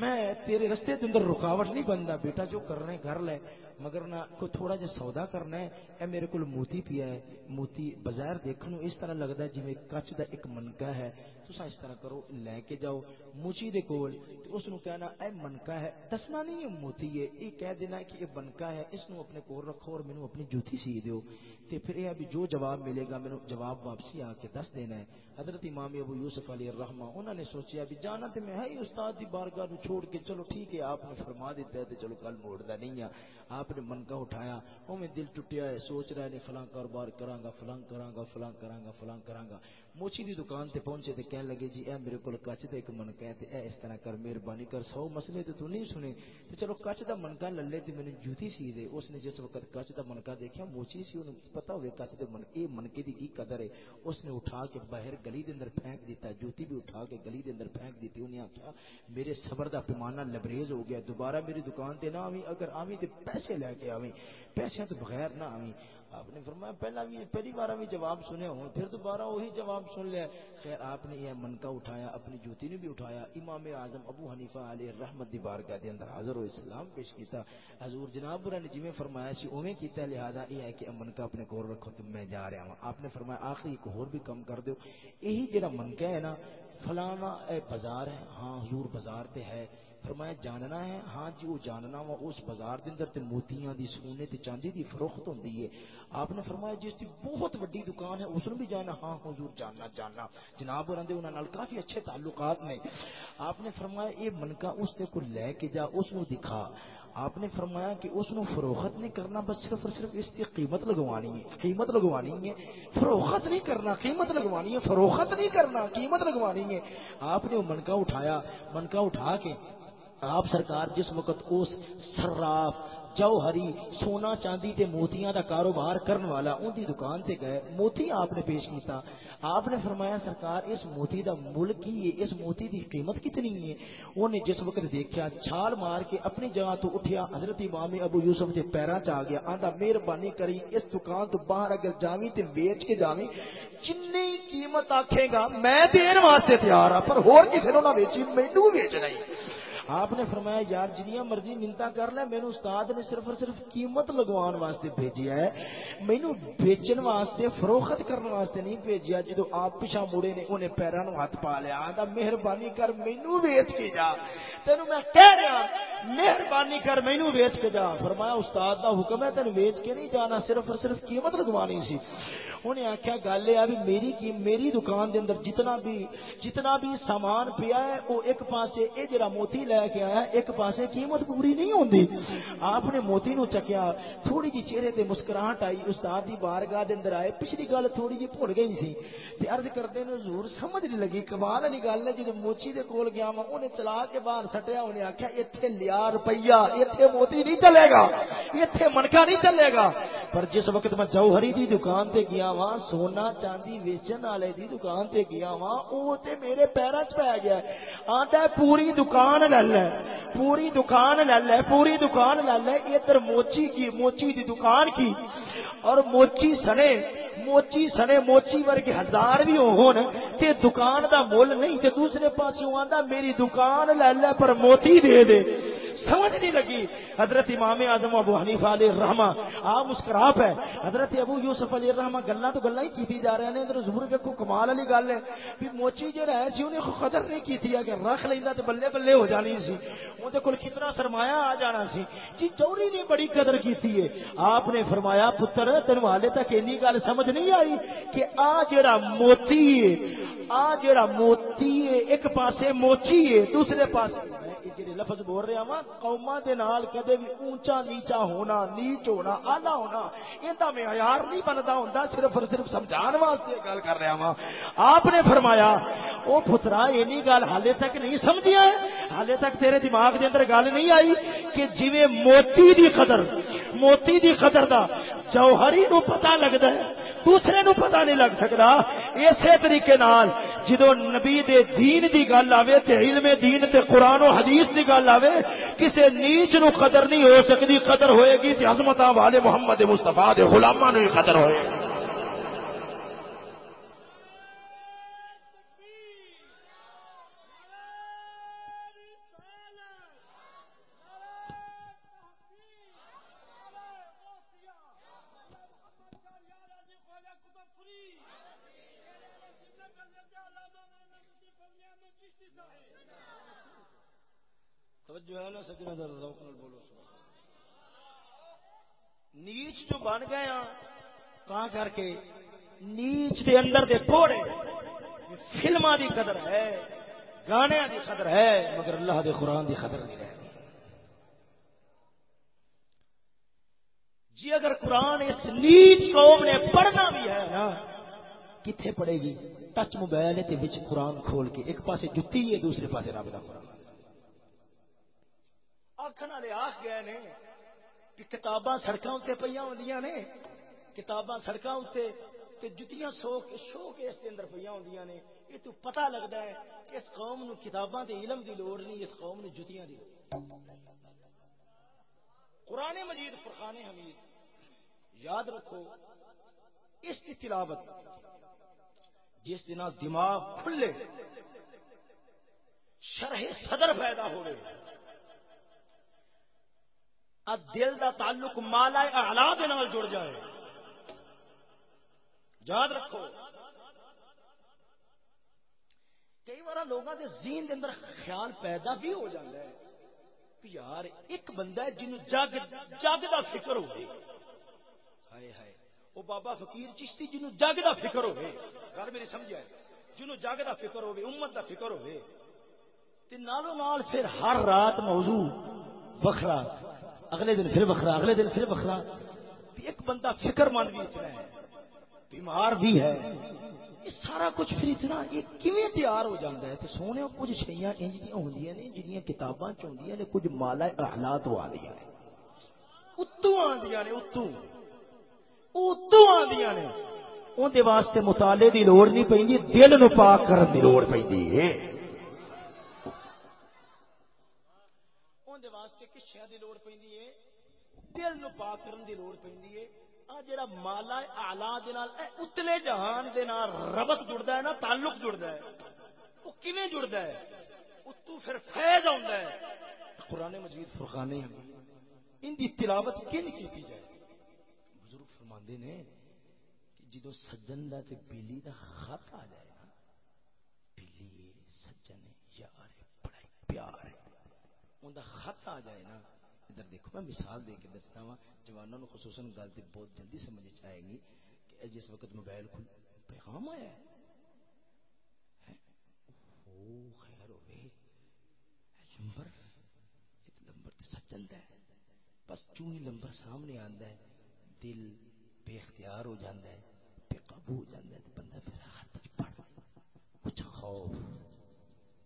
میں تیرے رستے دے اندر رکاوٹ نہیں بنتا بیٹا، جو کرنا ہے گھر لے۔ مگر نہ کوئی تھوڑا جا سودا کرنا ہے، اے میرے کو موتی پیا ہے، موتی بظاہر دیکھنے اس طرح لگتا ہے جی کچ دا ایک منکا ہے۔ تسا اس طرح کرو، لے کے جاؤ موچی دے کول۔ اس نو کہنا، اے منکا ہے، دسنا نہیں ہے موتی ہے یہ کہہ دینا کہ یہ بنکا ہے اس نو اپنے کول رکھو اور مینوں اپنی جوتی سی دیو۔ تے پھر یہ ابھی جو جواب ملے گا، مینوں جواب واپسی آ کے دس دینا ہے۔ حضرت امام ابو یوسف علی الرحمہ انہوں نے سوچیا بھی جانا تے میں ہے استاد دی بارگاہ نو چھوڑ کے، چلو ٹھیک ہے، آپ نے فرما دیتا ہے تے چلو کل موڑدا نہیں ہے آپ نے من کا اٹھایا او میں دل ٹوٹیا ہے، سوچ رہا ہے فلاں کاروبار کراں گا، فلاں کراں گا، فلاں کراں گا، فلاں کراں گا۔ موچی دی دکان تے پہنچے تے کہنے لگے جی اے میرے کول کچ تے ایک من کہ تے اے اس طرح کر، مہربانی کر، سو مسئلے تے تو نہیں سنے۔ تے چلو کچ دا من کا للے تے میں نے جوتی سی دے۔ اس نے جس وقت کچ دا من کا دیکھا موچی سی، انہوں پتہ ہوئے کچ دے من، اے منکے دی کی قدر ہے۔ اس نے اٹھا کے باہر گلی دے اندر پھینک دیتا جوتی بھی اٹھا کے گلی دے اندر پھینک دیتی۔ انہیں آخیا میرے صبر دا پیمانہ لبریز ہو گیا، دوبارہ میری دکان تے نہ آویں، اگر آویں تے پیسے لے کے آویں۔ پیسے تو بغیر نہ آویں۔ آپ نے فرمایا، پہلا بھی، پہلی بار بھی جواب سنے ہوں، پھر دوبارہ وہی جواب سن لیا خیر، آپ نے یہ منکا اٹھایا، اپنی جوتی نے بھی اٹھایا۔ امام اعظم ابو حنیفہ علیہ رحمت دی بارگاہ دے اندر حاضر و اسلام پیش کیتا۔ حضور جناب برا نے جویں فرمایا، سی اوویں کیتا لہذا یہ ہے کہ منکا اپنے کول رکھو تے میں جا رہا ہوں۔ آپ نے فرمایا، آخری ایک اور بھی کم کر دیو۔ یہی جڑا منکا ہے نا فلانا اے بازار ہے۔ ہاں حضور بازار تے ہے۔ فرمایا، جاننا ہے۔ ہاں جی وہ جاننا وا، اس بازار دے اندر تے موتیاں دی، سونے تے چاندی دی فروخت ہوندی ہے۔ آپ نے فرمایا، جس دی بہت بڑی دکان ہے، اس نے بھی جانا ہاں حضور، جاننا جاننا۔ جناب اور اندے انہاں نال کافی اچھے تعلقات نے۔ آپ نے فرمایا اے منکا اس تے کو لے کے جا، اس نو دکھا۔ آپ نے فرمایا کہ اس نو فروخت نہیں کرنا، بس صرف اور صرف اس کی قیمت لگوانی ہے۔ قیمت لگوانی ہے۔ فروخت نہیں کرنا، قیمت لگوانی ہے۔ فروخت نہیں کرنا، قیمت لگوانی ہے۔ آپ نے وہ منکا اٹھایا۔ منکا اٹھا کے آپ سرکار جس وقت اس سراف جوہری، سونا چاندی تے موتیاں دا کاروبار کرن والا ان دی دکان تے گئے، موتی آپ نے پیش کیتا۔ آپ نے فرمایا، سرکار، اس موتی دا مل کی ہے، اس موتی دی قیمت کتنی ہے؟ انہیں جس وقت دیکھا، چھال مار کے اپنی جگہ تو اٹھیا، حضرت امام ابو یوسف دے پیراں چ آ گیا، آندا، مہربانی کری، اس دکان تو باہر اگر جاویں تے بیچ کے جاویں جنی قیمت آکھے گا، میں دین واسطے تیار ہاں پر ہور کسے نو نہ بیچی مینوں بیچنا ہی۔ آپ نے فرمایا، یار، جنیاں مرضی منتا کر لے، مینو استاد نے صرف اور صرف قیمت لگوان واسطے بھیجیا ہے۔ مینو بیچن واسطے، فروخت کرنے واسطے نہیں بھیجیا۔ جدو آپ پیچھا مڑے نے انہیں پیروں نو ہاتھ پا لیا۔ آدھا، مہربانی کر مینو بیچ کے جا۔ تینو میں کہہ رہا، مہربانی کر مینو بیچ کے جا۔ فرمایا، استاد دا حکم ہے تین بیچ کے نہیں جانا، صرف اور صرف قیمت لگوانی سی۔ انہیں آخیا گل یہ بھی میری کی، میری دکان دے اندر جتنا بھی جتنا بھی سامان پیا ہے، وہ ایک پاسے اے جڑا موتی لے کے آیا ایک پاسے قیمت پوری نہیں ہوندی۔ آپ نے موتی نو چکیا تھوڑی جی چہرے تے مسکراہٹ آئی، استاد دی بارگاہ دے اندر آئے، پچھلی گل تھوڑی جی بھول گئی سی۔ تے عرض کردے نے حضور سمجھ نہیں لگی، کمال والی گل ہے جے موچی دے کول گیا وا اونے چلا کے باہر سٹیا اونے آکھیا، ایتھے لیا روپیہ، ایتھے موتی نہیں چلے گا، ایتھے منکا نہیں چلے گا۔ پر جس وقت میں جوہری دی دکان تے گیا وا سونا چاندی ویچن والے دی دکان تے گیا وا او تے میرے پیراں چ پے گیا آندا پوری دکان لے لے پوری دکان لے لے پوری دکان لے لے ادھر موچی کی موچی دی دکان کی اور موچی سنے موچی سنے موچی ورگے ہزار بھی ہون تے دکان دا مول نہیں تے دوسرے پاسوں آندا میری دکان لے لے پر موتی دے دے سمجھ نہیں لگی۔ حضرت امام اعظم ابو حنیفہ علیہ الرحمہ آپ مسکرا پہ۔ حضرت ابو یوسف علیہ الرحمہ گلاں تو گلاں ہی کیتی جا رہے ہیں۔ ادھر ظہور کے کو کمال والی گل ہے۔ کہ موچی جڑا ہے سی، انہیں قدر نہیں کیتی ہے کہ رکھ لیندا تے بلے بلے ہو جانی سی۔ اون کول کتنا سرمایہ آ جانا سی۔ جی چوری نے بڑی قدر کیتی ہے۔ آپ نے فرمایا، پتر، تینوں حالے تک اینی گل سمجھ نہیں آئی کہ آ جڑا موتی ہے، آ جڑا موتی ہے، ایک پاسے موچی ہے، دوسرے پاسے جڑے لفظ بول رہا وا قوما دے نال کدے بھی اونچا نیچا ہونا، نیچ ہونا، آلہ ہونا ایندا معیار نہیں بندا ہوندا، صرف اور صرف سمجھان واسطے گل کر رہا وا آپ نے فرمایا، او پترا اینی گل حالے تک نہیں سمجھیا ہے حالے تک تیرے دماغ دے اندر گل نہیں آئی کہ جویں موتی دی قدر، موتی دی قدر دا جوہری نو پتہ لگدا ہے۔ دوسرے نو پتہ نہیں لگ سکتا اسی طریقے نال جدو نبی دے دین دی گل آوے تے علم دین تے قرآن و حدیث دی گل آوے، کسے نیچ نو قدر نہیں ہو سکتی قدر ہوئے گی تے عظمتاں والے محمد مصطفیٰ دے غلاماں نو قدر ہوئے گی نیچ جو بن گئے ہاں کہاں کر کے نیچ دے اندر دے کوڑے فلما دی قدر ہے، گانے دی قدر ہے، مگر اللہ دے قرآن دی قدر نہیں رہی جی اگر قرآن اس نیچ قوم نے پڑھنا بھی ہے نا کتنے پڑے گی؟ ٹچ موبائل ہے وچ قرآن کھول کے ایک پاسے جتی ہے، دوسرے پاسے رب دا قرآن۔ آخر والے آخ گئے نے کہ کتاباں سڑکاں اتنے پہ ہوں نے۔ کتاباں سڑکاں اتنے جتیاں سو کے شو کے اس کے اندر پہ ہوں نے، یہ تو پتہ لگتا ہے کہ اس قوم نو کتاباں دے علم دی لوڑ نہیں، اس قوم نو جتیاں دی قرآن مجید، فرقان حمید، یاد رکھو، اس کی تلاوت جس دن دماغ کھلے، شرح صدر پیدا ہوئے۔ دل دا تعلق مالا اعلی دے نال جڑ جائے۔ یاد رکھو، کئی بار لوگوں کے ذہن دے اندر خیال پیدا بھی ہو جاتا ہے کہ یار ایک بندہ ہے جنوں جگ جگ دا فکر ہوئے۔ ہائے ہائے وہ بابا فقیر چشتی جنوں جگ دا فکر ہوئے۔ گل میری سمجھا ہے جنوں جگ دا فکر ہوئے، امت دا فکر ہوئے۔ تے نالو نال پھر ہر رات موضوع وکھرا، اگلے دن پھر بخرا اگلے دن پھر بخرا ایک بندہ فکر مند بھی اتنا ہے۔ بیمار بھی ہے۔ یہ سارا کچھ پھر اتنا یہ کیویں تیار ہو جاتا ہے؟ تو سونے، کچھ شیاں انج دیا ہوندیاں نے جنیاں کتاباں چ ہوندیاں نے، کچھ مالا احلات ہو آدیاں نے۔ اتو آندیاں نے اتو اتو آندیاں نے۔ اون دے واسطے مطالعے دی لوڑ نہیں پیندی دل نو پاک کرن دی لوڑ پیندی ہے۔ دل نو پاک کرن دی لوڑ پیندی ہے۔ جڑا مالا اعلی دے نال، اے اتلے جہان دے نال ربط جڑدا ہے نا، تعلق جڑدا ہے۔ او کیویں جڑدا ہے؟ اتو پھر فیض ہوندا ہے۔ قران مجید فرقانے ہیں ان دی تلاوت کین کیتی جائے؟ بزرگ فرماندے نے کہ جدو سجن دا تے بیلی دا خط آ جائے نا، بیلی، سجن، یار، بڑا پیار ہے۔ اون دا خط آ جائے نا ادھر دیکھو، میں مثال دے کے دستا ہوں، جوانوں نے خصوصاً گل تو بہت جلدی سمجھ چاہے گی کہ جس وقت موبائل کھل پیغام آیا۔ ہے او خیر ہوئے۔ لمبر، ایک لمبر تو سچ چلتا ہے۔ بس چونی لمبر سامنے آندا ہے، دل بے اختیار ہو جاتا ہے، بے قابو ہو جاتا ہے تو بندہ پھر ہاتھ پڑ کچھ خوف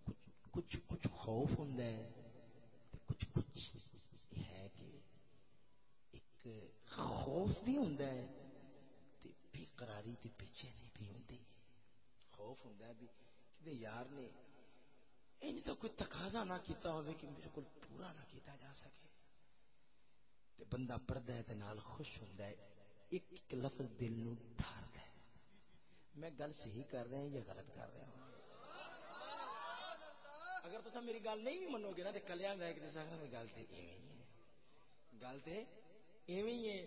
کچھ کچھ کچھ خوف ہوندا ہے۔ خوف بھی ہوں بے قراری تے پیچھے نہیں بھی ہوں خوف ہوں بھی کہ یار نے ان تو کوئی تقاضا نہ کیتا ہوئے کہ میرے کو پورا نہ کیتا جا سکے۔ تے بندہ پردہ ہے تے نال خوش ہوندا ہے، ایک ایک لفظ دل نو ڈھاردا ہے۔ میں گل صحیح کر رہا ہوں یا غلط کر رہا ہوں؟ اگر تسا میری گل نہیں بھی منو گے نا تے کلیاں گئے گل تے گل تے ایویں ہی ہے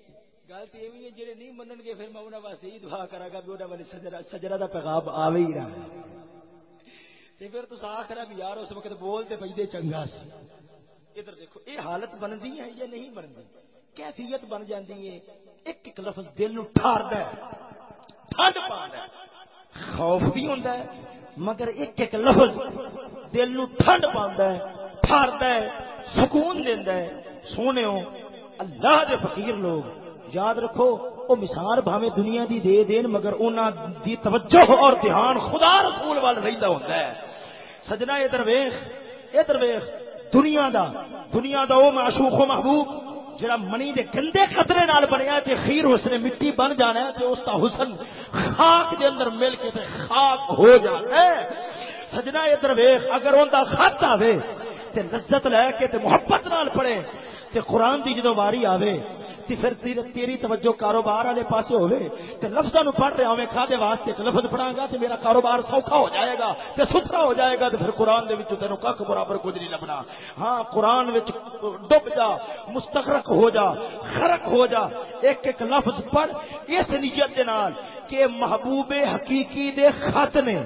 گل تے ایویں ہے جڑے نہیں منن گے، پھر میں انہاں واسطے یہ دعا کراں گا کہ انہاں والے سجرا سجرا دا پیغام آوے ہی رہا۔ تے پھر تسا آکھرا بھی یار اس وقت بول تے پئی چنگا سی۔ ادھر دیکھو، اے حالت بندی ہے یا نہیں بندی کیفیت بن جاندی ہے۔ ایک ایک لفظ دل نو ٹھاردا ہے۔ ٹھنڈ پاندا ہے۔ خوف بھی ہوندا ہے، مگر ایک ایک لفظ دل نو ٹھنڈ پاندا ہے ٹھاردا ہے، سکون دیندا ہے۔ سونےو اللہ دے فقیر لوگ، یاد رکھو، او مثال بھاویں دنیا دی دے دین، مگر انہاں دی توجہ اور دھیان خدا رسول وال رہندا ہوندا ہے۔ سجنا ادھر ویکھ ادھر ویکھ دنیا دا دنیا دا او معشوق و محبوب، جڑا منی دے گندے قطرے نال بنیا تے خیر حسن مٹی بن جانا ہے، تے اس دا حسن خاک دے اندر مل کے تے خاک ہو جانا ہے۔ سجنا ادھر ویکھ اگر اوندا خط آوے، تے لذت لے کے تے محبت نال پڑھے تے قرآن دی جدو واری آوے تے پھر تیری, توجہ کاروبار والے پاسے ہوے تے لفظاں نو پڑھ رہا ہوے کھادے واسطے ایک لفظ پڑھاں گا تے میرا کاروبار سوکھا ہو جائے گا تے ستھرا ہو جائے گا تے پھر قرآن دے وچ تینو ککھ برابر کچھ نہیں لبنا۔ ہاں قرآن وچ ڈب جا مستغرق ہو جا غرق ہو جا ایک ایک لفظ پڑھ اس نیت دے نال کہ محبوب حقیقی دے خط نے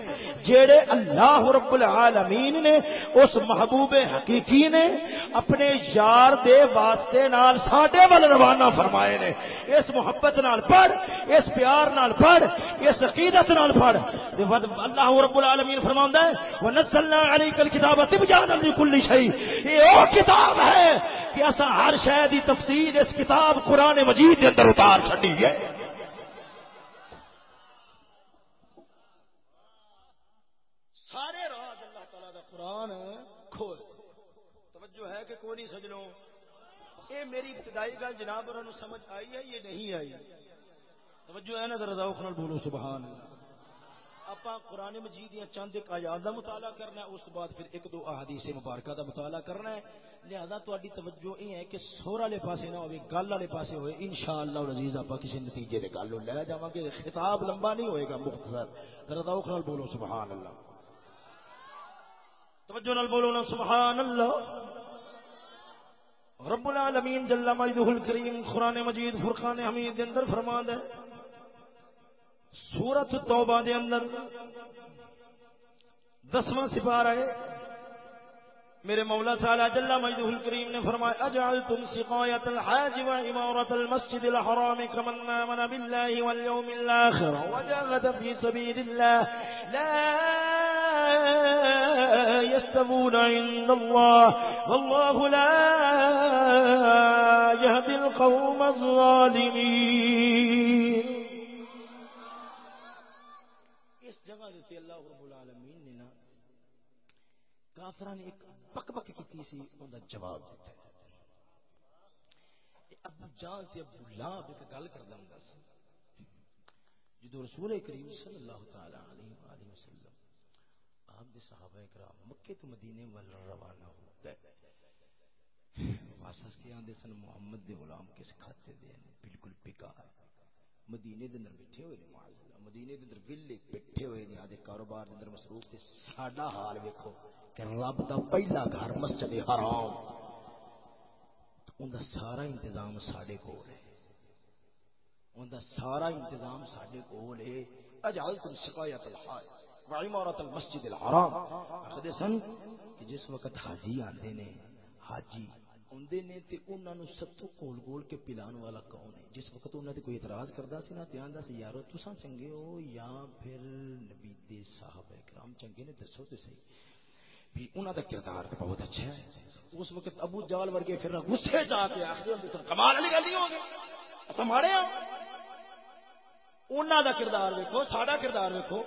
جیڑے اللہ رب العالمین نے اس محبوب حقیقی نے اپنے یار دے واسطے نال ساڈے ول روانہ فرمائے نے۔ اس محبت نال پڑھ، اس پیار نال پڑھ، اس عقیدت نال پڑھ۔ اللہ رب العالمین فرماوندا ہے، ونزلنا علیک الکتاب تبیانا لكل شیء یہ او کتاب ہے کہ اسا ہر شے دی تفسیر اس کتاب قران مجید دے اندر اتار چھڈی ہے قرآن کھول توجہ ہے کہ کوئی نہیں سجنو اے میری ابتدائی گل جناب اور سمجھ آئی ہے یہ نہیں آئی؟ توجہ ہے نا ذرا ذوق نال بولو، سبحان اللہ۔ اپا قرآن مجید یا چند ایک آیات دا مطالعہ کرنا ہے، اس بعد پھر ایک دو احادیث مبارکہ دا مطالعہ کرنا ہے۔ لہذا تہاڈی توجہ یہ ہے کہ سور والے پاسے نہ ہوے گل والے پاسے ہوئے، انشاءاللہ العزیز اپا کسی نتیجے دے گل لے جاواں گے۔ خطاب لمبا نہیں ہوئے گا، مختصر۔ ذرا ذوق نال بولو، سبحان اللہ۔ توجہ نال بولو نا، سبحان اللہ۔ رب العالمین جل مجدہ الکریم قرآن مجید فرقان حمید دے اندر فرمان ہے سورت توبہ دے اندر دسواں سپارہ ہے۔ میرے مولا تعالی جل مجدہ الکریم نے فرمایا، اجعلتم سقایت الحاج و امارت المسجد الحرام كمن آمن بالله واليوم الاخر وجاهد في سبيل الله لا يستمون عند الله والله لا يهدي القوم الظالمين۔ اس جگہ دیتے اللہ رب العالمین نے نا، کافران ایک پک پک کی سی، ان جواب دیتا ہے۔ ابو جان سے ابو لاب ایک گل کر دوں گا جدو رسول کریم صلی اللہ تعالی علیہ وآلہ وسلم آپ دے صحابہ کرام، مکے تو مدینے ول روانہ ہو گئے واسس کے آندے سن، محمد دے غلام کس کھاتے دے بالکل بیکار۔ مدینے دے اندر بیٹھے ہوئے نے معاذ اللہ مدینے دے اندر ویلے بیٹھے ہوئے نے آدے کاروبار دے اندر مصروف تے ساڈا حال ویکھو کہ رب دا پہلا گھر مسجد حرام۔ اون دا سارا انتظام ساڈے کول ہے۔ اون دا سارا انتظام ساڈے کول ہے۔ اجعلتم سقایت الحاج وعمارت المسجد الحرام۔ آخر سن کہ جس وقت حاجی آندے نے، حاجی اوندے نے تے انہاں نو ستو کول کول کے پلان والا کون ہے؟ جس وقت انہاں تے کوئی اعتراض کردا سی نا، تے آندا سی، یارو، تساں چنگے ہو یا پھر نبی دے صحابہ کرام چنگے نے؟ دسو تے صحیح۔ بھی انہاں دا کردار تے بہت اچھا ہے۔ اس وقت ابو جال ورگے پھر غصے جا کے آخر کمال والی گل نہیں ہوگی اساں مارے ہاں انہاں دا کردار ویکھو، ساڈا کردار ویکھو۔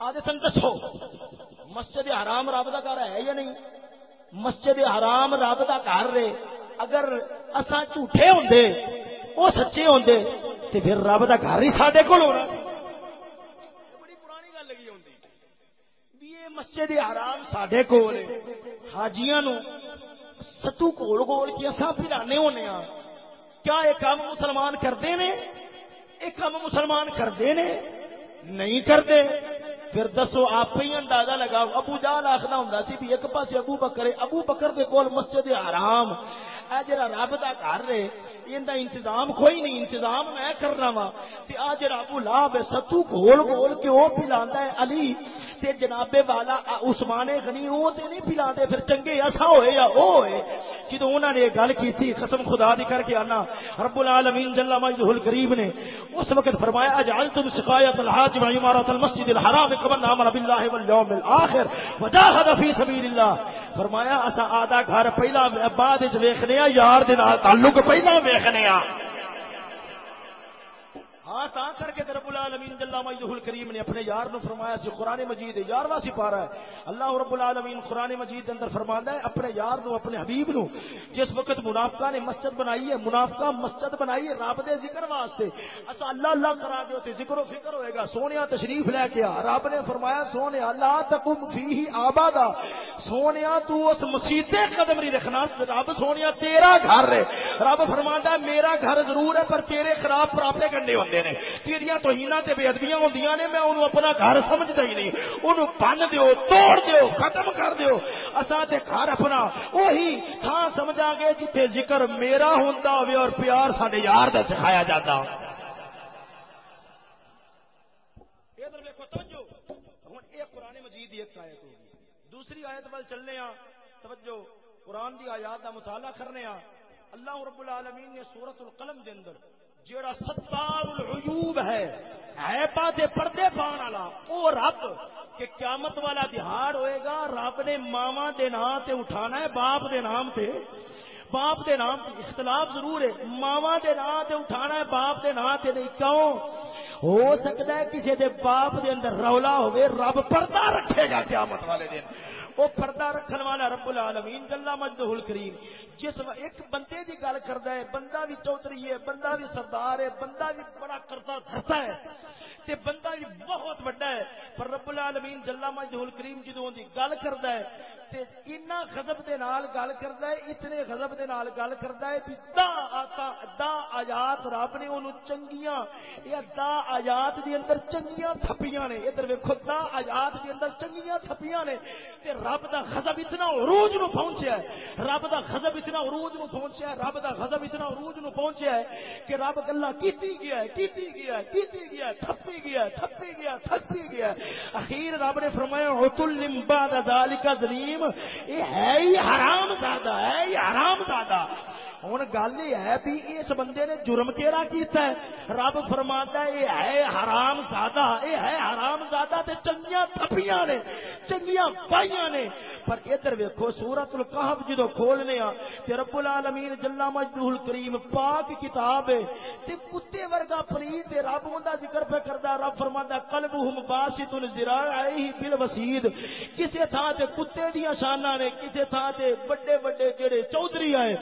آدھے سن دسو، مسجد حرام رب کا گھر ہے یا نہیں؟ مسجد حرام رب کا گھر رہے، اگر اصا جھوٹے ہوں وہ سچے ہوں تو پھر رب کا گھر ہی سڈے کو ہونا۔ بڑی پرانی گل لگی ہوں بھی یہ مسجد حرام ساڈے کول حاجیاں نو ستو کول کول کے اساں پھرانے ہونے ہاں۔ کیا یہ کام مسلمان کرتے نے؟ یہ کام مسلمان کرتے نے؟ نہیں کرتے پھر دسو، آپ ہی اندازہ لگاؤ۔ ابو جال آخر ہوں سی بھی ایک پاس ابو بکر ابو بکر دے کول مسجد حرام۔ اے جڑا رب دا گھر رہے ان انتظام کوئی نہیں، انتظام میں کرنا وا تے آ جڑا ابو لاب ستو گول گول کے او پلاندا ہے علی۔ تے جناب والا عثمان غنی او تے نہیں پلاندے پھر چنگے ایسا ہوئے یا او ہوئے؟ جدو انہوں نے گل کی تھی قسم خدا دی کر کے آنا، رب العالمین جل مجدہ القریب نے اس وقت فرمایا، اجعلتم سقایت الحاج و عمارت المسجد الحرام قبل آمن باللہ والیوم الاخر وجاہد فی سبیل اللہ فرمایا اسا آدھا گھر پہلا بعد وچ ویکھنے یار دے نال تعلق پہلا دیکھنے ویکھنے ہاں تا کر کے رب العالمین جل مجدہ الکریم نے اپنے یار نو فرمایا سی قران مجید یارواں سپارہ ہے۔ اللہ رب العالمین قران مجید اندر فرماندا ہے، اپنے یار نو، اپنے حبیب نو۔ جس وقت منافقہ نے مسجد بنائی ہے، منافقہ مسجد بنائی ہے، رب دے ذکر واسطے۔ اسا اللہ اللہ کرا دیو تے ذکر و فکر ہوئے گا۔ سونیا تشریف لے کے آ۔ رب نے فرمایا، سونیا، لا تقم فیہ آبادا۔ سونیا، تو اس مسجد قدم نہیں رکھنا۔ رب سونیا، تیرا گھر ہے۔ رب فرماندا ہے، میرا گھر ضرور ہے، پر تیرے خراب پراپے کرنے ہوندے نے تیریاں توہیناں تے بے ادبیاں ہوندیاں نے میں اونوں اپنا گھر سمجھدا ہی نہیں اونوں بن دیو توڑ دیو ختم کر دیو اساں تے گھر اپنا وہی تھاں سمجھا گے جتھے ذکر میرا ہوندا ہوے اور پیار ساڈے یار دا سکھایا جاتا ادھر دیکھو توجہ ہن اے قران مجید دی ایک آیت ہوگی دوسری آیت ول چلنے ہاں توجہ قرآن دی آیات دا مطالعہ کرنے ہاں اللہ رب العالمین نے سورۃ القلم دے اندر جیڑا ستار العیوب ہے عیبا دے پردے پان والا، او رب کہ قیامت والا دہاڑ ہوئے گا، رب نے ماواں دے نام تے اٹھانا ہے، باپ دے نام تے، باپ دے نام تے اختلاف ضرور ہے، ماواں دے نام تے اٹھانا ہے، باپ دے نام تے نہیں، کیوں؟ ہو سکتا ہے کسی دے باپ دے اندر رولا ہوئے، رب پردہ رکھے گا قیامت والے دن۔ وہ پردہ رکھن والا رب العالمین جلا مجدہ الکریم جس ایک بندے دی گل کردا ہے، بندہ بھی چودھری ہے، بندہ بھی سردار ہے، بندہ بھی بڑا کرتا دھرتا ہے تے بندہ بھی بہت بڑا ہے۔ پر رب العالمین جلا مجدہ الکریم جدوں دی گل کردا ہے تے اتنا غضب دے نال گل کردا ہے، اتنے غضب دے نال گل کردا ہے کہ دا آتا، دا آیات رب نے اونوں چنگیاں، یا دا آیات دی اندر چنگیاں تھپیاں نے۔ ادھر ویکھو، دا آیات دی اندر چنگیاں تھپیاں نے تے رب دا غضب اتنا عروج نو پہنچیا ہے۔ رب دا غضب اتنا عروج نو پہنچیا ہے، رب دا غضب اتنا عروج نو پہنچیا ہے کہ رب گلا کیتی گیا ہے، کیتی گیا ہے، کیتی گیا ہے، تھپی گیا ہے، تھپی گیا تھپی گیا ہے۔ اخیر رب نے فرمایا، عتل لم بعد ذالک ظلیم۔ یہ ہے ہی حرام زادہ، ہے یہ حرام زادہ۔ ہوں گل یہ ہے بھی اس بندے نے جرم کہڑا کیتا ہے؟ رب فرماتا ہے یہ ہے حرام زادہ یہ ہے حرام زادہ تے چنگیاں تھپیاں نے، چنگیاں پائیاں نے۔ پر ادھر ویکھو سورۃ القحف جدو کھولنے آ، تے رب العالمین جل مجدہ الکریم پاک کتاب ہے، تے کتے ورگا پلیت تے رب اوندا ذکر پہ کردا، رب فرماندا، قلبہم باسط الذراعیہ بالوسید۔ کسے تھاں تے کتے دیاں شاناں نے، کسے تھاں تے بڑے بڑے جڑے چوہدری آئے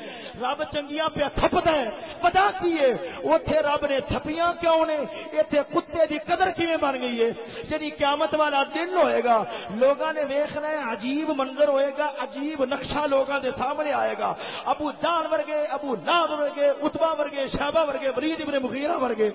رب چنگیاں پہ تھپدا ہے۔ پتا کی ہے؟ اوتھے رب نے تھپیاں کیوں نے؟ ایتھے کتے دی قدر کیویں بن گئی ہے؟ جدی قیامت والا دن ہوئے گا، لوگاں نے ویکھنا ہے عجیب من منظر ہوئے گا، عجیب نقشہ لوگاں دے سامنے آئے گا۔ ابو جان ورگے، ابو لاب ورگے اتبا ورگے، شہبہ ورگے، ولید ابن مغیرہ ورگے۔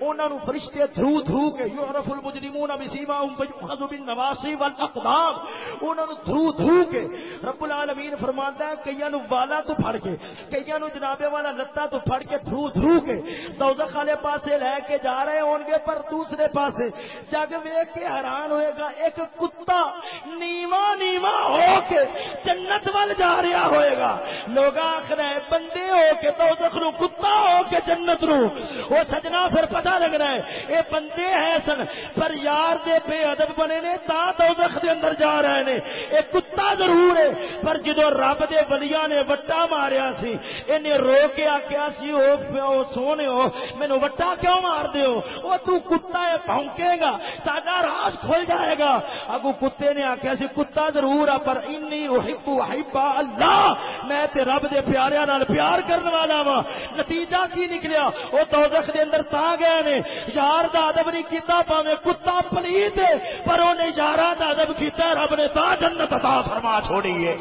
انہاں نو فرشتے دھرو دھرو کے یعرف المجرمون بسیماهم فیؤخذ بالنواصی والاقدام انہاں نو دھرو دھرو کے رب العالمین فرماندا ہے، کئیاں نو والا تو پھڑ کے، کئیاں نو جناب والا لتا تو پھڑ کے دھرو دھرو کے دوزخ والے پاسے لے کے جا رہے ہون گے، پر دوسرے پاسے جگ ویکھ کے حیران ہوئے گا۔ ایک کتا نیوا نیوا ہو ہو کے جنت وال جا رہا ہوئے گا۔ لوگ آخر بندے ہو کے دوزخ نو کتا ہو کے جنت نو وہ سجنا پھر پتہ لگنا ہے۔ اے بندے ہیں سن، پر یار دے بے ادب بنے نے، تا دوزخ دے اندر جا رہے نے۔ اے کتا ضرور ہے، پر جدو رب دے ولیاں نے وٹا ماریا سی، انہیں رو کے آکیا سی، او پیو، سونے ہو مینو وٹا کیوں مار دیو او تو کتا ہے، بھونکے گا، ساڈا راز کھل جائے گا۔ اگو کتے نے آخیا سی، کتا ضرور آ پر انی احب احبا اللہ، میں تے رب دے پیاریاں نال پیار کرن والا وا نتیجہ کی نکلیا؟ او دوزخ دے اندر تا گئے نے۔ یار دا ادب نہیں کیتا، پاویں کتا پلیت ہے، پر اونے یاراں دا ادب کیتا رب نے تا جنت عطا فرما چھوڑی ہے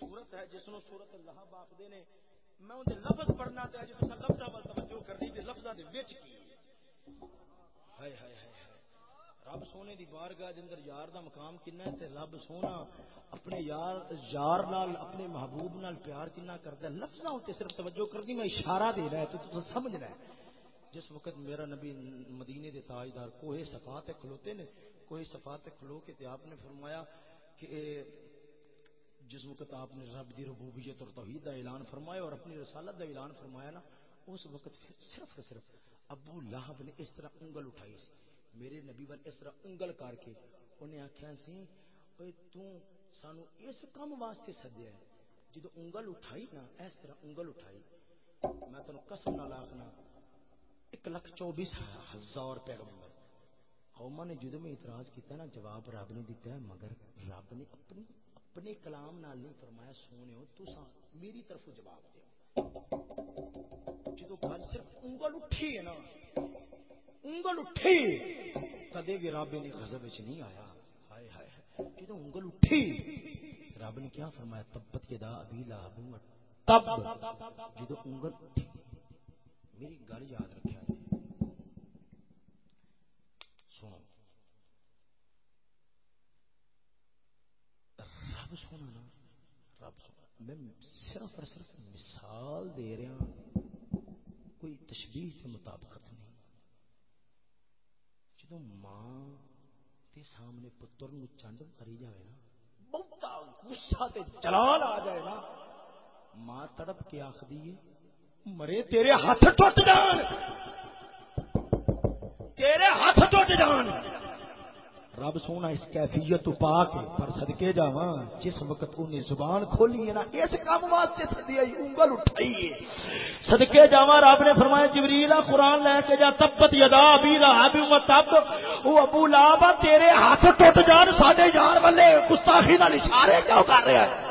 سورت ہے جس نو سورت اللہ باخدے نے میں اندر لفظ پڑھنا تے جس کا لفظ وال توجہ کرنی تے لفظاں دے وچ کی؟ ہائے ہائے ہائے رب سونے دی بارگاہ دے اندر یار دا مقام کنا ہے تے رب سونا اپنے یار یار نال، اپنے محبوب نال پیار کنا کردا ہے۔ لفظاں تے صرف توجہ کرنی، میں اشارہ دے رہا ہے، تو تو سمجھنا ہے۔ جس وقت میرا نبی مدینے دے تاجدار کوہ صفات تے کھلوتے نے، کوہ صفات تے کھلو کے تے آپ نے فرمایا کہ جس وقت آپ نے رب دی ربوبیت اور توحید کا اعلان فرمایا اور اپنی رسالت کا اعلان فرمایا نا، اس وقت صرف صرف ابو لہب نے اس طرح انگل اٹھائی سی۔ میرے نبی وال اس طرح انگل کر کے انہیں آخیا سی اوے تو سانو اس کام واسطے سدیا ہے۔ جدو انگل اٹھائی نا، اس طرح انگل اٹھائی۔ میں تینوں قسم نہ لاکھنا ایک لاکھ چوبیس ہزار پیغمبر۔ قوما نے جدو میں اعتراض کیا نا، جواب رب نے دیتا ہے، مگر رب نے اپنی اپنے کلام نال نہیں فرمایا، سونے ہو تو میری طرف جواب دے۔ جدو گل صرف انگل اٹھی ہے نا، انگل اٹھی، کدے بھی رب نے غضب وچ نہیں آیا۔ ہائے ہائے جدو انگل اٹھی، رب نے کیا فرمایا؟ تبت کے یدا ابی لہب تب جدو انگل اٹھی، میری گل یاد رکھیا جی رب سونا نا رب سونا۔ میں صرف اور صرف مثال دے رہا کوئی تشبیح سے مطابقت نہیں۔ جدو ماں تے سامنے پتر نو چنڈ مری جائے نا بہت غصہ تے جلال آ جائے نا ماں تڑپ کے آخری ہے مرے تیرے ہاتھ ٹوٹ جان۔ تیرے ہاتھ ٹوٹ جان۔ رب سونا اس کیفیت پا کے پر صدقے جاواں، جس وقت انہیں زبان کھولی ہے نا، اس کام واسطے سدی آئی انگل اٹھائی ہے۔ صدقے جاواں، رب نے فرمایا، جبریل قرآن لے کے جا، تبت یدا ابی لہب و تب۔ او ابو لہب تیرے ہاتھ ٹوٹ جان، ساڈے یار والے گستاخی نال اشارے کیوں کر رہا ہے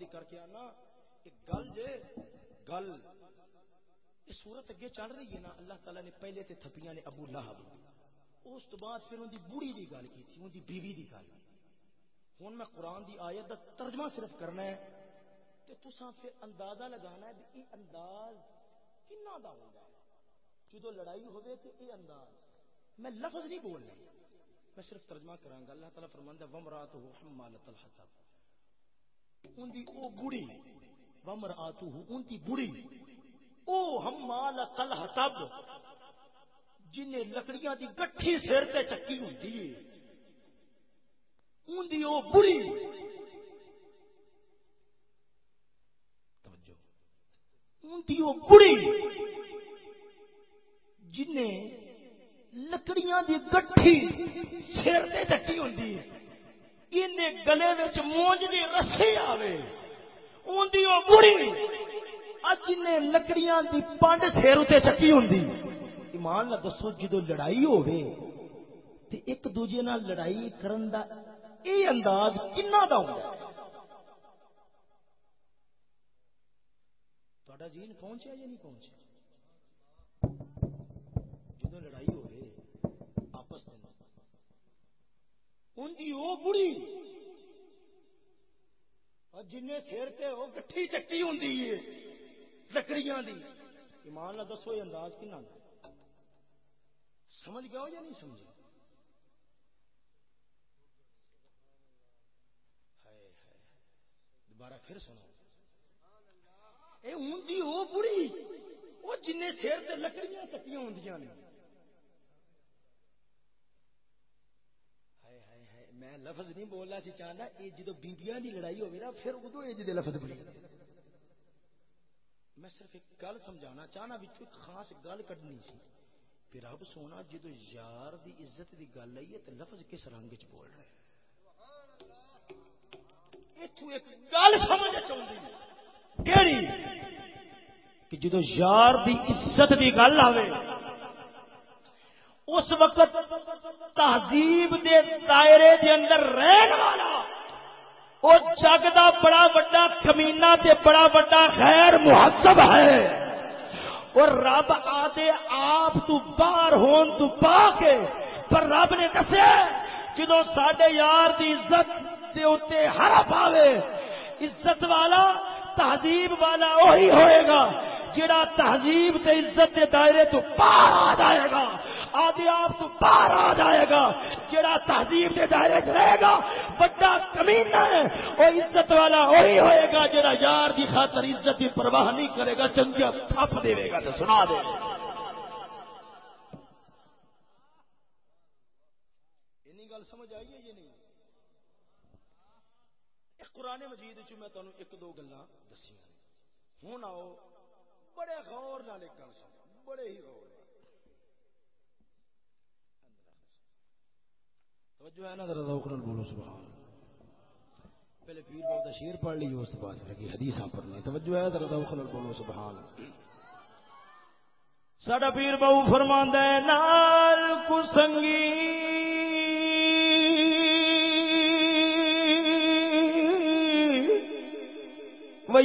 دی کر کے آنا کہ گل جے گل یہ صورت اگے چل رہی ہے نا، اللہ تعالی نے پہلے تے تھپیاں نے ابو لہب اس تو بعد پھر ان دی بوڑھی دی گل کی تھی، ان دی بیوی دی گل ہن میں قرآن دی آیت دا ترجمہ صرف کرنا ہے۔ تے تساں پھر اندازہ لگانا ہے کہ یہ انداز کنا دا ہوندا ہے۔ جدو لڑائی ہوے تے یہ انداز۔ میں لفظ نہیں بولنا۔ میں صرف ترجمہ کراں گا۔ اللہ تعالی فرماندا ہے ومرات حمالۃ الحطب ان دی او بڑی، ومر آتو ان دی بڑی۔ او ہم مال کل حتب جنہیں لکڑیاں دی گٹھی سر تے چکی ہوندی ہے۔ ان دی او بڑی۔ توجہ۔ ان دی او بڑی۔ جنہیں لکڑیاں دی گٹھی سر تے چکی ہوندی ہے گلے وچ مونج دی رسی آوے اندی وہ بڑی۔ جن لکڑیاں دی پانڈ سیر اتنے چکی ہوں ایمان نہ دسو جدو لڑائی ہوے تے ایک دوجے نال لڑائی کرن دا اے انداز کنا دا ہوندا تہاڈا جین پہنچیا یا نہیں پہنچیا جدو لڑائی ان کی وہ بڑی۔ جن سر تے وہ گٹھی چکی ہوں لکڑیاں دی۔ ایمان نہ دسو، یہ انداز کنا سمجھ گیا ہو یا نہیں سمجھے؟ دوبارہ پھر سنو۔ اے ہوں دی وہ بڑی وہ جن سر تے لکڑیاں چکیاں ہوں میں لفظ نہیں بولنا سی چاہتا یہ جدو بیبیاں کی لڑائی ہوگی نا، پھر ادو یہ جدے لفظ بڑی میں صرف ایک گل سمجھانا چاہنا بچ ایک خاص گل کڈنی سی۔ پھر رب سونا، جدو یار دی عزت دی گل آئی ہے، تو لفظ کس رنگ چ بول رہے ایک کہ جدو یار دی عزت دی گل آئے اس وقت تہذیب دے دائرے دے اندر رہن والا۔ وہ جگ دا بڑا بڑا کمینا تے بڑا بڑا خیر محسب ہے۔ اور رب آدھے آپ تو باہر ہون تو پا کے، پر رب نے دسے جدو سڈے یار دی عزت دے اتنے ہر پاوے عزت والا تہذیب والا وہی ہوئے گا، جڑا تہذیب تے عزت دے دائرے تو پار آ جائے گا۔ آدھے آپ تو پار آ جائے گا، جڑا تہذیب کے دائرے چ رہے گا، بڑا کمینا ہے وہ عزت والا وہی ہوئے گا جڑا یار کی خاطر عزت کی پرواہ نہیں کرے گا چنگیا تھپ دے گا تو سنا دے۔ گل سمجھ آئی ہے یہ نہیں؟ قرآن مجید چ میں تمہیں ایک دو گلا دسیاں ہوں آؤ بڑے غور نال ایک گل سن بڑے ہی غور توجہ ہے نا، ذرا ذوق نال بولو، سبحان پہلے پیر بابا دا شعر پڑھ لی اس بعد لگی حدیثاں پڑھنے توجہ ہے، ذرا ذوق نال بولو، سبحان ساڈا پیر بابو فرماندا ہے، نال کو سنگی۔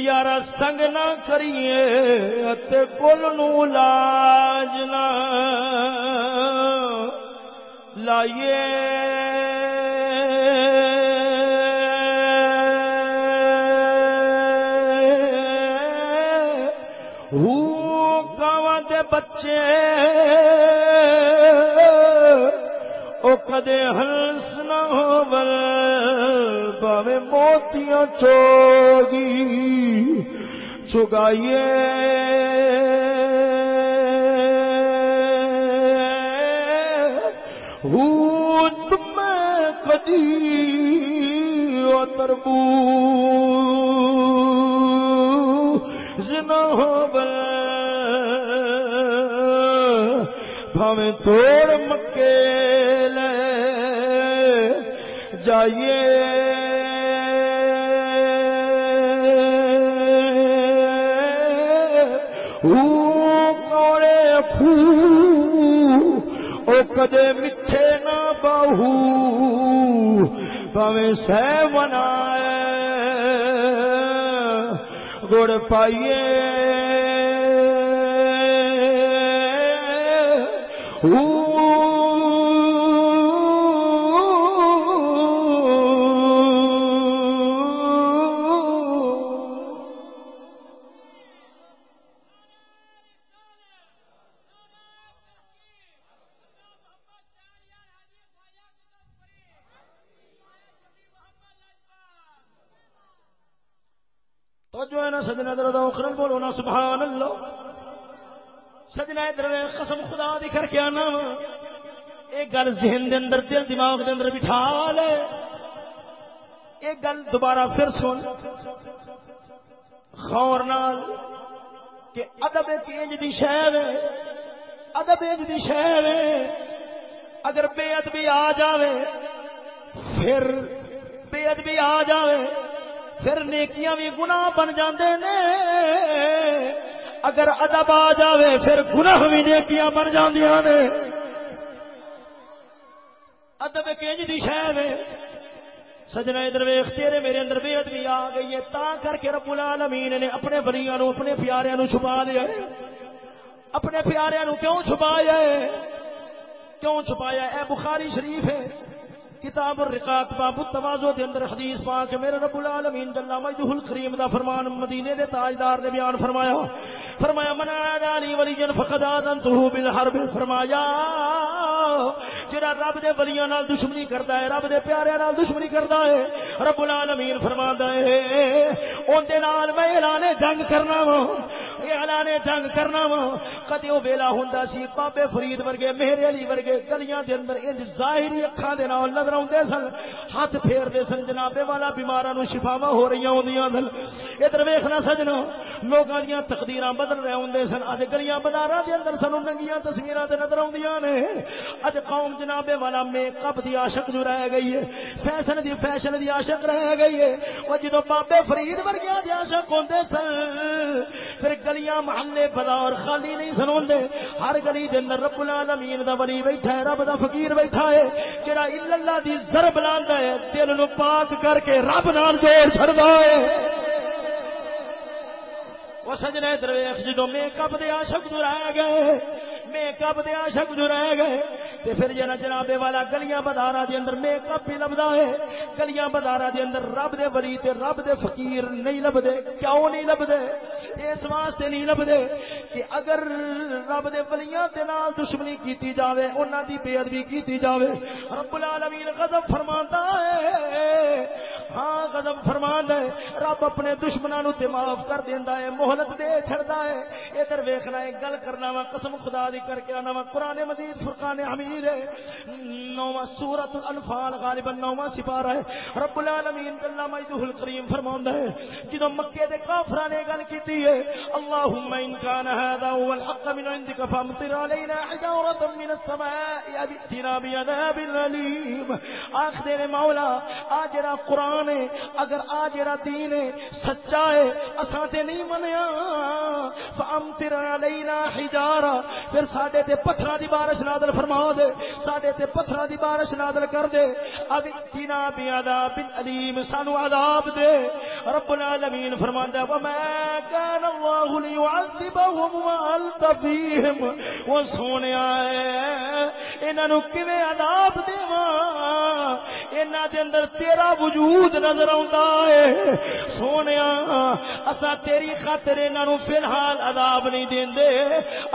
یارا سنگ نہ کریے اتے کل نو لاج نہ لائیے۔ بچے او کدے ہنس نہ ہو بل پاوے موتیاں چوگی، چگائیے۔ تم کدی تربو زنا ہو بل بھاویں توڑ مکے لے جائیے۔ او کدے میٹھے نہ بہو پاویں سہ منا گڑ پائیے تو گل ذہن دے اندر دل دماغ دے اندر بٹھا لے۔ ایک گل دوبارہ پھر سن۔ خور نال کہ ادب ایک انج دی شہر ادب انج دی شہر اگر بے ادبی آ جاوے، پھر بے ادبی آ جاوے۔ پھر نیکیاں بھی گناہ بن جاندے نے۔ اگر ادب آ جائے پھر گناہ بھی نیکیاں بن جاندیاں نے۔ ادب کنج دی شہ سجنا ادھر ویخ، تیرے میرے اندر بے ادبی آ گئی ہے۔ تا کر کے رب العالمین نے اپنے بلیاں نو اپنے پیاریاں نو چھپا لیا ہے۔ اپنے پیاریاں نو کیوں چھپایا ہے؟ کیوں چھپایا اے بخاری شریف ہے۔ کتاب الرقاق، باب التواضع دے اندر حدیث پاک میرے رب العالمین جل مجدہ الکریم دا فرمان مدینے دے تاجدار نے بیان فرمایا۔ فرمایا، من علی ولی جن فقد آذنته بالحرب فرمایا جڑا رب دے ولیاں نال دشمنی کردا ہے، رب دے پیاریاں نال دشمنی کردا ہے، رب العالمین فرماندا ہے، اون دے نال میں اعلان جنگ کرنا وا، اعلان جنگ کرنا وا۔ کدی او ویلا ہوندا سی، بابے فرید ورگے، میرے علی ورگے گلیاں دے اندر انج ظاہری اکھاں دے نال نظر اوندے سن۔ ہاتھ پھیر دے سن جناب والا بیماراں نو شفاواں ہو رہی ہوندیاں سن ادھر ویکھنا سجنا لوکاں دیاں تقدیراں بدل رہے ہوندے سن۔ اج گلیاں بازاراں دے اندر سنوں ننگیاں تصویراں تے نظر اوندیاں نے۔ اج قوم جناب والا میک اپ دی عاشق جو رہ گئی ہے، فیشن دی فیشن دی عاشق رہ گئی ہے۔ او جدوں بابے فرید ورگیاں دی عاشق ہوندے سن، پھر گلیاں محلے بازار خالی نہیں سنوندے ہر گلی دے اندر رب العالمین دا ولی بیٹھا ہے، رب دا فقیر بیٹھا ہے۔ جڑا اللہ دی ضرب لاندا ہے، دل نو پاک کر کے رب نال جوڑ چھڑدا ہے۔ وہ سجنے درویش جدو میک اپ دے عاشق جو رہ گئے میک اپ دے عاشق جو رہ گئے، تے پھر جنا جناب والا گلیاں بازاراں دے اندر میک اپ ہی لبدا ہے، گلیاں بازاراں دے اندر رب دے ولی تے رب دے فقیر نہیں لبدے، کیوں نہیں لبدے؟ اس واسطے نہیں لبدے کہ اگر رب دے ولیاں دے نال دشمنی کیتی جاوے، انہاں دی بے ادبی کیتی جاوے، رب العالمین غضب فرماندا ہے۔ ہاں غضب فرماندا ہے، رب اپنے دشمناں نو تے معاف کر دیندا ہے، مہلت دے چھڑدا ہے۔ ادھر ویکھنا ہے، گل کرنا وا قسم خدا دی کر کے انا وا قران مجید فرقان حمید ہے۔ نوواں سورۃ الانفال غالبا نوواں سپارہ ہے۔ رب العالمین اللہ مجدہ الکریم فرماندا ہے، جدوں مکے دے کافراں نے گل کیتی ہے اللهم ان كان هذا هو الحق من عندك فامطر علينا حجارة من السماء يأتنا بعذاب أليم آخر مولا آجرا قرآن ہے اگر آجرا دین ہے سچا ہے، اساں تے نہیں منیا۔ فامطر علينا حجارة۔ پھر ساڈے تے پتھراں دی بارش نازل فرما دے۔ ساڈے تے پتھراں دی بارش نازل کر دے۔ اب اتنا بعذاب علیم سانو عذاب دے۔ رب العالمین فرماندا ہے، وما كان الله ليعذبهم وانت فيهم۔ وسونیا ہے، انہاں نو کیویں عذاب دیواں؟ انہاں دے اندر تیرا وجود نظر آوندا ہے۔ سونیا اسا تیری خاطر انہاں نو فی الحال عذاب نہیں دیندے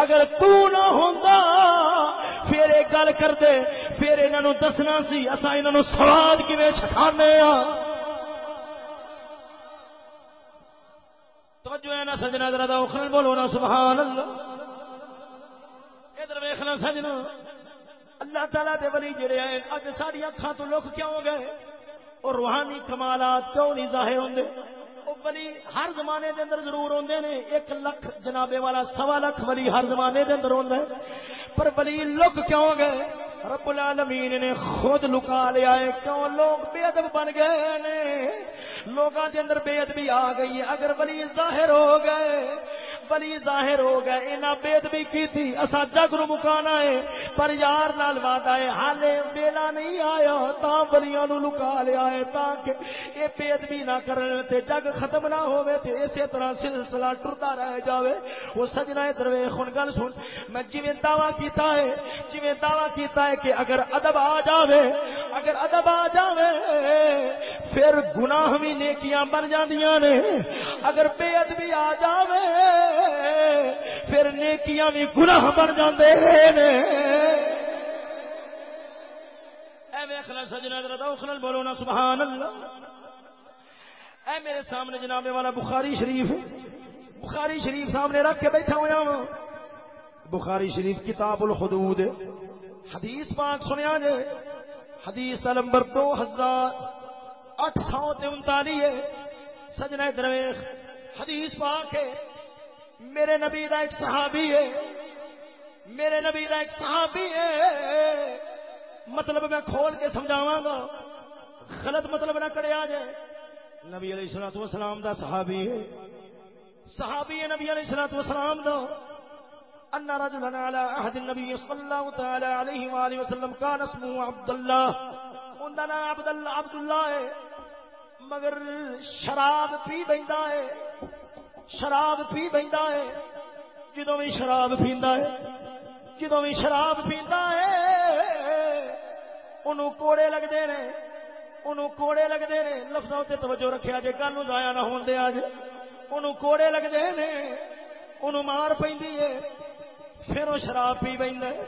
اگر تو نہ ہوندا، پھر ایک گل کر دے پھر انہاں نو دسنا سی اسا انہاں نو سواد کیویں چھکانے ہاں توجہ ہے نا سجنا، ذرا دا اخرن بولو نا سبحان اللہ ادھر ویکھنا سجنا۔ اللہ تعالی دے ولی جڑے ہیں، اج ساری اکھاں تو لک کیوں گئے؟ اور روحانی کمالات کیوں نہیں ظاہر ہوندے؟ او ولی ہر زمانے دے اندر ضرور ہوندے نے۔ ایک لکھ جنابے والا، سوا لکھ ولی ہر زمانے دے اندر ہوندا ہے۔ پر ولی لک کیوں گئے؟ رب العالمین نے خود لکا لیا ہے۔ کیوں لوگ بے ادب بن گئے نے؟ لوگاں دے اندر بے ادبی آ گئی ہے۔ اگر ولی ظاہر ہو گئے، ولی ظاہر ہو گئے۔ انہاں بے ادبی کی تھی اسا جگ نو مکانا ہے۔ پر یار نال وعدہ ہے۔ حالے ویلا نہیں آیا، تا ولیاں نو لکا لیا ہے تاکہ اے بے ادبی نہ کرن تے جگ ختم نہ ہوے تے اسی طرح سلسلہ ٹرتا رہ جاوے۔ او سجنا درویش، ہن گل سن۔ میں جویں دعویٰ کیتا ہے، جویں دعویٰ کیتا ہے کہ اگر ادب آ جاوے، اگر ادب آ جاوے، پھر گناہ بھی نیکیاں بن جاندیاں نے۔ اگر بے ادبی آ جاوے، پھر نیکیاں بھی گناہ بن جاندے نے۔ اے سجنا ذرا دوخل بولو نا سبحان اللہ اے میرے سامنے جناب والا بخاری شریف بخاری شریف سامنے رکھ کے بیٹھا ہوا ہوں بخاری شریف کتاب الحدود، حدیث پاک سنیا جے۔ حدیث نمبر دو ہزار اٹھ سو انتالی ہے۔ سجنا درویش۔ حدیث پاک ہے۔ میرے نبی کا ایک صحابی ہے۔ میرے نبی کا ایک صحابی ہے۔ مطلب میں کھول کے سمجھاواں گا۔ غلط مطلب نہ کرے آ جائے نبی علیہ الصلوۃ والسلام دا صحابی ہے۔ صحابی ہے نبی علیہ الصلوۃ والسلام دا۔ ان رجلا على عهد النبي صلى الله تعالى عليه واله وسلم كان اسمه عبد الله ان نام عبد الله عبد الله ہے۔ مگر شراب پی بیندا ہے۔ شراب پی بیندا ہے۔ جدوں بھی شراب پیندا ہے۔ جدوں بھی شراب پیندا ہے۔ اونوں کوڑے لگدے نے، اونوں کوڑے لگدے نے۔ لفظاں تے توجہ رکھیا جے گل نو ضائع نہ ہون دے اج اونوں کوڑے لگدے نے، اونوں مار پیندی ہے۔ پھر وہ شراب پی بیندا ہے۔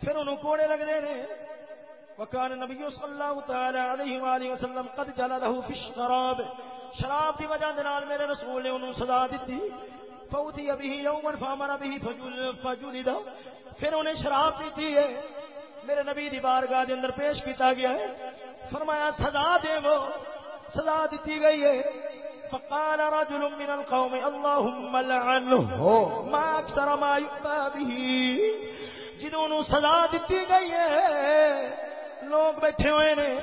پھر اونوں کوڑے لگدے نے۔ وکان نبی صلی اللہ تعالی علیہ والہ وسلم قد جلا جلده فی الشراب۔ شراب دی وجہ دے نال میرے رسول نے انہوں سزا دتی۔ فوتی ابھی یومن فامر ابھی فجولی دو پھر انہیں شراب پیتی ہے۔ میرے نبی دی بارگاہ دے اندر پیش کیتا گیا ہے۔ فرمایا، سزا دے وہ، سزا دیتی گئی ہے۔ فقال رجل من القوم اللهم لعنه ما اكثر ما يؤتى به جنہوں نو سزا دیتی گئی ہے، لوگ بیٹھے ہوئے نے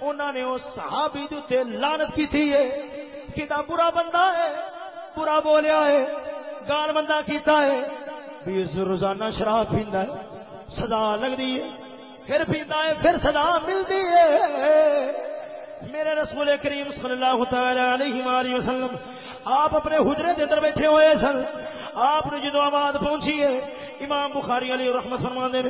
انہوں نے اس صحابی دے تے لعنت کی تھی ہے۔ کتا برا بندہ ہے، برا بولیا ہے، گال بندہ کیتا ہے۔ بھی روزانہ شراب پیندا ہے۔ سزا لگتی ہے۔ پھر پیندا ہے، پھر سزا ملتی ہے۔ میرے رسول کریم صلی اللہ تعالی علیہ وآلہ وسلم، آپ اپنے حجرے کے اندر بیٹھے ہوئے سن۔ آپ نے جدو آواز پہنچی ہے، امام بخاری علی رحمت فرما نے،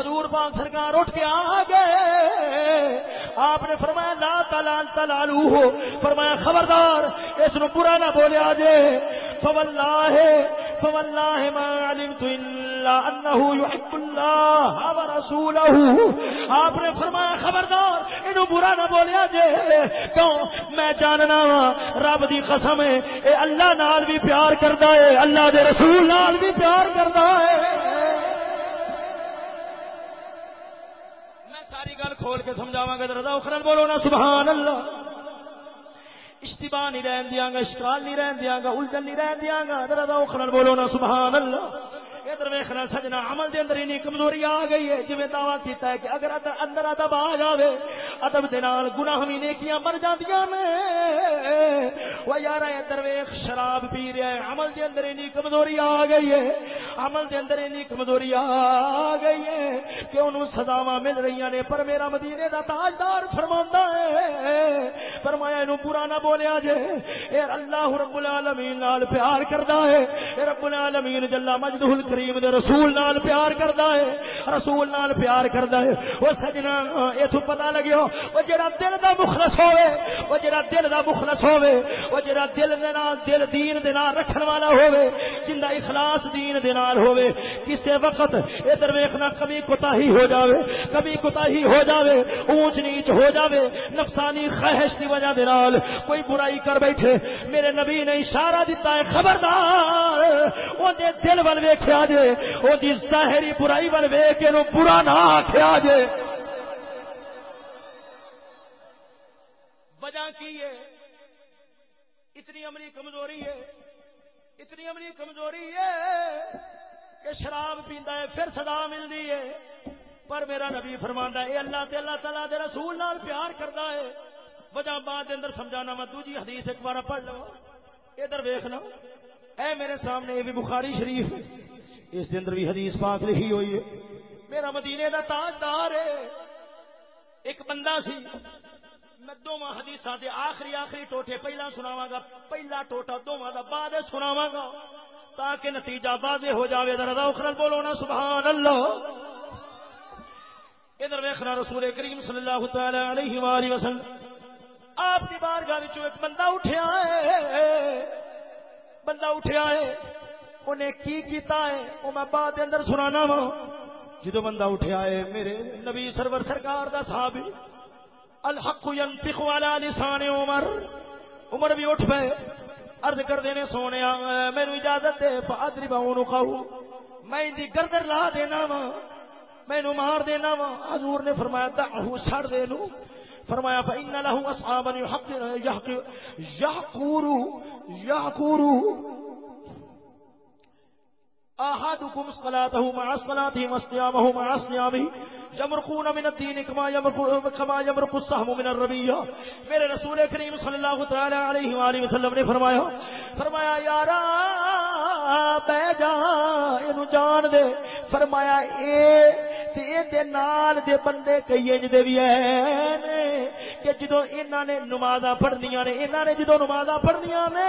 حضور پاک سرکار اٹھ کے آ گئے۔ آپ نے فرمایا، لا تلال تلالو ہو فرمایا، خبردار، اس نو برا نہ بولیا جے فواللہ فواللہ ما علمت الا انه يحب الله ورسوله آپ نے فرمایا، خبردار، اینو برا نہ بولیا جے۔ کیوں؟ میں جاننا وا رب دی قسم ہے، اے اللہ نال بھی پیار کردا ہے، اللہ دے رسول نال بھی پیار کردا ہے۔ میں ساری گل کھول کے سمجھاواں گا رضا اخرن بولو نا، سبحان اللہ۔ اشتباہ نہیں رہن دیاں گا، اشکال نہیں رہن دیاں گا، الجھن نہیں رہن دیاں گا۔ رضا اخرن بولو نا سبحان اللہ ادھر ویخنا سجنا، عمل دے اندر اینی کمزوری آ گئی ہے۔ جویں دعویٰ کیتا ہے کہ اگر ادھر اندر ادب آ جاوے، ادب دے نال گناہ وی نیکیاں بن جاندیاں نے۔ او یارا ادھر ویکھ، شراب پی رہا ہے، عمل دے اندر اینی کمزوری آ گئی ہے۔ عمل دے اندر اینی کمزوری آ گئی ہے۔ کہ انہوں سزاواں مل رہی نے، پر میرا مدینے دا تاجدار فرماندا ہے۔ فرمایا، اینو برا نہ بولیا جے۔ اے اللہ رب العالمین نال پیار کردا ہے۔ اے رب العالمین جل مجدہ الکریم دے رسول نال پیار کردا ہے۔ رسول نال پیار کردا ہے۔ او سجنا، ایتھوں پتہ لگیو، او جڑا دل دا مخلص ہوے او جڑا دل دا مخلص ہوے او جڑا دل دے نال، دل دین دے نال رکھن والا ہوے جندا اخلاص دین دے نال ہوے کسے وقت ادھر ویکھنا کبھی کوتاہی ہو جاوے، کبھی کوتاہی ہو جاوے، اونچ نیچ ہو جاوے، نفسانی خواہش دی وجہ دے نال کوئی برائی کر بیٹھے۔ میرے نبی نے اشارہ دیتا ہے، خبردار او دے دل ول ویکھیا جے او دی ظاہری برائی ول ویکھ کے نو برا نہ آکھیا جے وجہ کی ہے؟ اتنی عملی کمزوری ہے۔ اتنی عملی کمزوری ہے کہ شراب پیندا ہے، پھر صدا ملدی ہے۔ پر میرا نبی فرماندا ہے، اے اللہ تے اللہ تعالی دے رسول نال پیار کردا ہے۔ وجہ بعد دے اندر سمجھانا میں دوجی حدیث ایک بار پڑھ لو ادھر ویکھنا اے میرے سامنے یہ بھی بخاری شریف ہے۔ اس دے اندر بھی حدیث پاک لکھی ہوئی ہے۔ میرا مدینے دا تاجدار ہے۔ ایک بندہ سی۔ میں دوواں حدیثاں دے آخری آخری ٹوٹے پہلا سناواں گا۔ پہلا ٹوٹا دوواں دا بعد سناواں گا۔ تاکہ نتیجہ واضح ہو جاوے۔ ذرا اخرن بولو نا، سبحان اللہ۔ ادھر ویکھنا رسول کریم صلی اللہ تعالی علیہ والہ وسلم۔ آپ کی بارگاہ وچوں ایک بندہ اٹھیا ہے۔ بندہ اٹھیا ہے۔ انہیں کی کیتا ہے؟ وہ میں بعد اندر سنانا وا۔ جدو بندہ اٹھیا ہے میرے نبی سرور سرکار دا صحابی، الحق ينطق على لسان عمر۔ عمر بھی اٹھ پے عرض کر دینے سونے، مینو اجازت دے فادری باؤں کہو میں دی گردر لا دینا وا مینو مار دینا وا حضور نے فرمایا دعو چھڑ دے نو فرمایا، فإن له أصحابا يحق يحق يحقور يحقور احدكم صلاته مع صلاته وصيامه مع صيامه يمرقون من الدين كما يمرق كما يمرق السهم من الربيع میرے رسول کریم صلی اللہ تعالی علیہ والہ وسلم نے فرمایا فرمایا، یارا، بہ جا، اینو جان دے۔ فرمایا، اے تے دے نال دے بندے کئی انج دے وی ہیں کہ جدو انہاں نے نمازاں پڑھنیاں نے، انہاں نے جدو نمازاں پڑھنیاں نے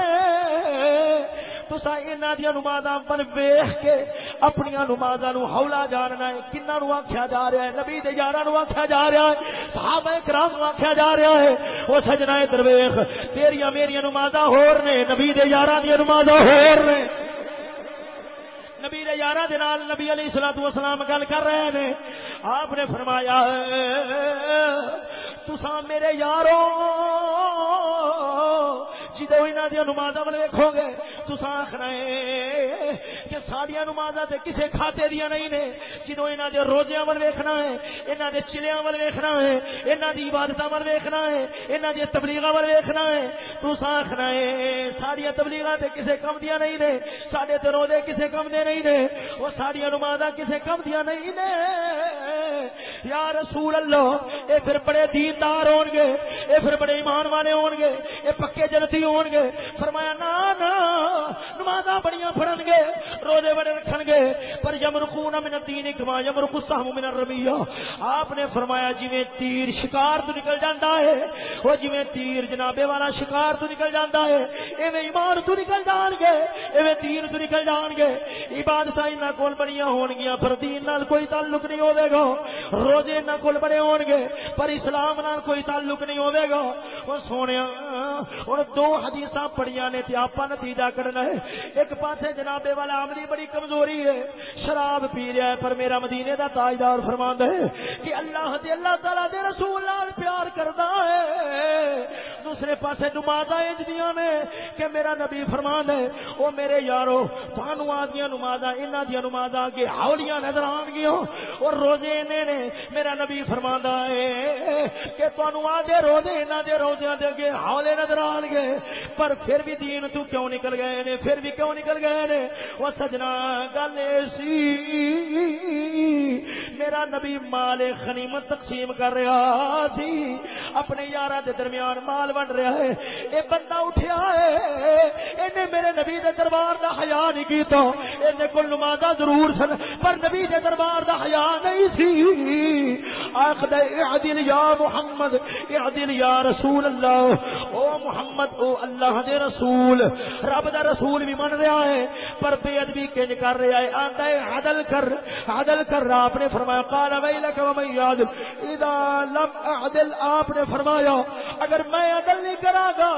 تسا انہاں دی نمازاں ول ویکھ کے اپنی نمازاں نو ہولا جاننا ہے۔ کناں نو آکھیا جا رہا ہے؟ نبی دے یاراں نو آکھیا جا رہا ہے۔ صحابہ کرام نو آکھیا جا رہا ہے۔ او سجنا ادھر ویکھ تیریاں میریاں نمازاں ہور نے، نبی دے یارہ دیا نماز ہور نے۔ نبی یارہ دے نال نبی علیہ الصلوۃ والسلام گل کر رہے ہیں آپ نے فرمایا تساں میرے یارو، جدو انہاں دی نمازاں ول گے تسا آخنا ہے کہ ساڈیاں نمازاں تے کسے کھاتے دیا نہیں نے جدوں انہاں دے روزیاں ول ویکھنا ہے، انہاں دے چلیاں ول ویکھنا ہے، انہاں دی عبادتاں ول ویکھنا ہے، انہاں دی تبلیغاں ول ویکھنا ہے تسا آخنا ہے ساڈیاں تبلیغاں تے کسے کم دیا نہیں نے، ساڈے تے روزے کسے کم دے نہیں نے او ساڈیاں نمازاں کسے کم دیا نہیں نے۔ یا رسول اللہ، اے پھر بڑے دیندار ہون گے اے پھر بڑے ایمان والے ہون گے اے پکے جنتی ہون گے فرمایا نا نا نمازاں بڑیاں پڑھن گے روزے بڑے رکھن گے پر یمرقون من الدین کما یمرق السهم من الرمیہ آپ نے فرمایا جویں تیر شکار تو نکل جاندا ہے او جویں تیر جنابے والا شکار تو نکل جاندا ہے، ایویں ایمان تو نکل جان گے ایویں تیر تو نکل جان گے عبادتاں انہاں کول بڑیاں ہون گیاں پر دین نال کوئی تعلق نہیں ہوے گا۔ روزے انہاں کول بڑے ہون گے پر اسلام نال کوئی تعلق نہیں ہوے گا۔ او سونیا ہن دو حدیثاں پڑھیاں نے تے آپا نتیجہ کڈنا ہے. ایک پاسے جنابے والا عملی بڑی کمزوری ہے. شراب پی رہا ہے، پر میرا مدینے دا تاجدار فرماندا ہے کہ اللہ تے اللہ تعالی دے رسول نال پیار کردا ہے. دوسرے پاسے نمازاں انج دیاں نے کہ میرا نبی فرمان ہے، او میرے یارو، تانوں آدیاں نمازاں، انہاں دیاں نمازاں کے ہولیاں نظر آن گیاں. اور روزے نے نے میرا نبی فرماندا ہے کہ تانوں آدے روزے، انہاں دے روزیاں دے اگے ہولے نظر آن گے پر پھر بھی دین تو کیوں نکل گئے نے؟ نے پھر بھی کیوں نکل گئے نے؟ وہ سجنا گل سی میرا نبی مال غنیمت تقسیم کر رہا تھی اپنے یارہ دے درمیان مال ونڈ رہا ہے۔ اے بندہ اٹھیا ہے۔ اینے میرے نبی دے دربار دا حیا نہیں کیتا۔ اینے کول نمازاں ضرور سن، پر نبی دے دربار دا حیا نہیں سی۔ آخد اعدل یا محمد اعدل یا رسول اللہ۔ او محمد، او اللہ دے رسول۔ رب دا رسول رسول بھی من رہا ہے، پر بے ادبی کنج کر رہا ہے۔ آندا ہے، عدل کر عدل کر رہا آپ نے فرمایا، قال ویلک و من یعدل۔ اذا لم اعدل، آپ نے فرمایا، اگر میں عدل نہیں کراں گا،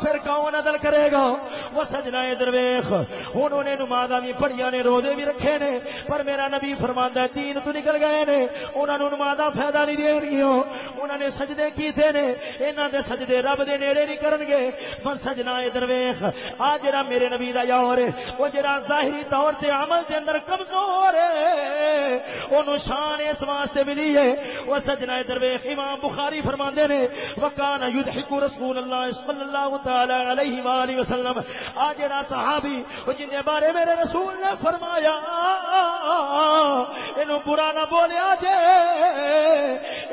پھر کون عدل کرے گا؟ وہ سجنا درویش۔ انہوں نے نمازاں بھی پڑھیاں نے روزے بھی رکھے نے پر میرا نبی فرماندا ہے، دین تو نکل گئے نے انہاں نوں نمازاں فائدہ نہیں دین گیاں انہاں نے سجدے کیتے نے انہاں دے سجدے رب دے نیڑے نہیں کرن گے من سجنا درویش۔ آ، جڑا میرے نبی دا یار ہے او جڑا ظاہری طور تے عمل دے اندر کمزور ہے۔ اونوں شان اس واسطے ملی ہے۔ او سجنا درویش امام بخاری فرماندے نے وکان یضحک رسول اللہ صلی اللہ تعالی علیہ والہ وسلم۔ آ، جڑا صحابی او جن دے بارے میرے رسول نے فرمایا اینو برا نہ بولیا جے۔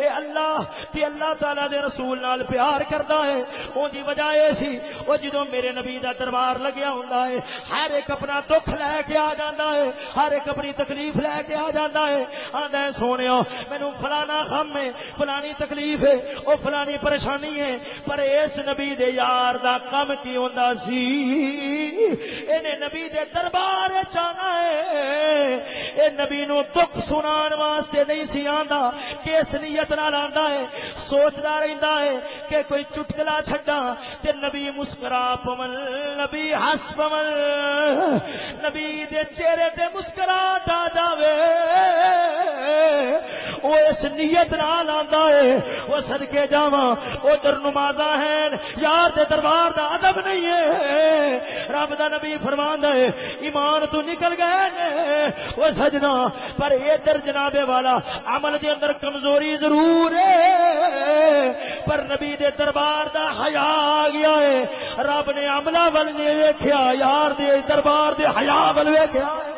اے اللہ، تے اللہ تعالی دے رسول نال پیار کردا ہے۔ اون دی وجہ اے سی او جدوں میرے نبی دا دربار لگیا ہوندا ہے، ہر ایک اپنا دکھ لے کے آ جاندا ہے، ہر ایک اپنی تکلیف لے کے آ جاندا ہے۔ آندا ہے سونیا مینوں فلانا غم ہے، فلانی تکلیف ہے، او فلانی پریشانی ہے، پر اس نبی دے یار دا کم کی ہوندا سی؟ اینے نبی دے دربار جانا ہے۔ اے نبی نو دکھ سنان واسطے نہیں سی آندا کس نیت نال آندا ہے، سوچدا رہندا ہے کہ کوئی چٹکلا چھڈا تے نبی مسکرا پون نبی ہس پون، نبی دے چہرے تے مسکراہٹ آ جاوے۔ او اس نیت نال آندا ہے او صدکے جاواں، او در نمازاں ہیں۔ یار دے دربار دا ادب نہیں ہے رب دا نبی فرماندا ہے ایمان تو نکل گئے نے۔ سجنا پر ادھر جناب والا، عمل دے اندر کمزوری ضرور ہے پر نبی دے دربار دا حیا آ گیا ہے رب نے عملہ ول نہیں ویکھیا، یار دے دربار دے حیا ول ویکھیا۔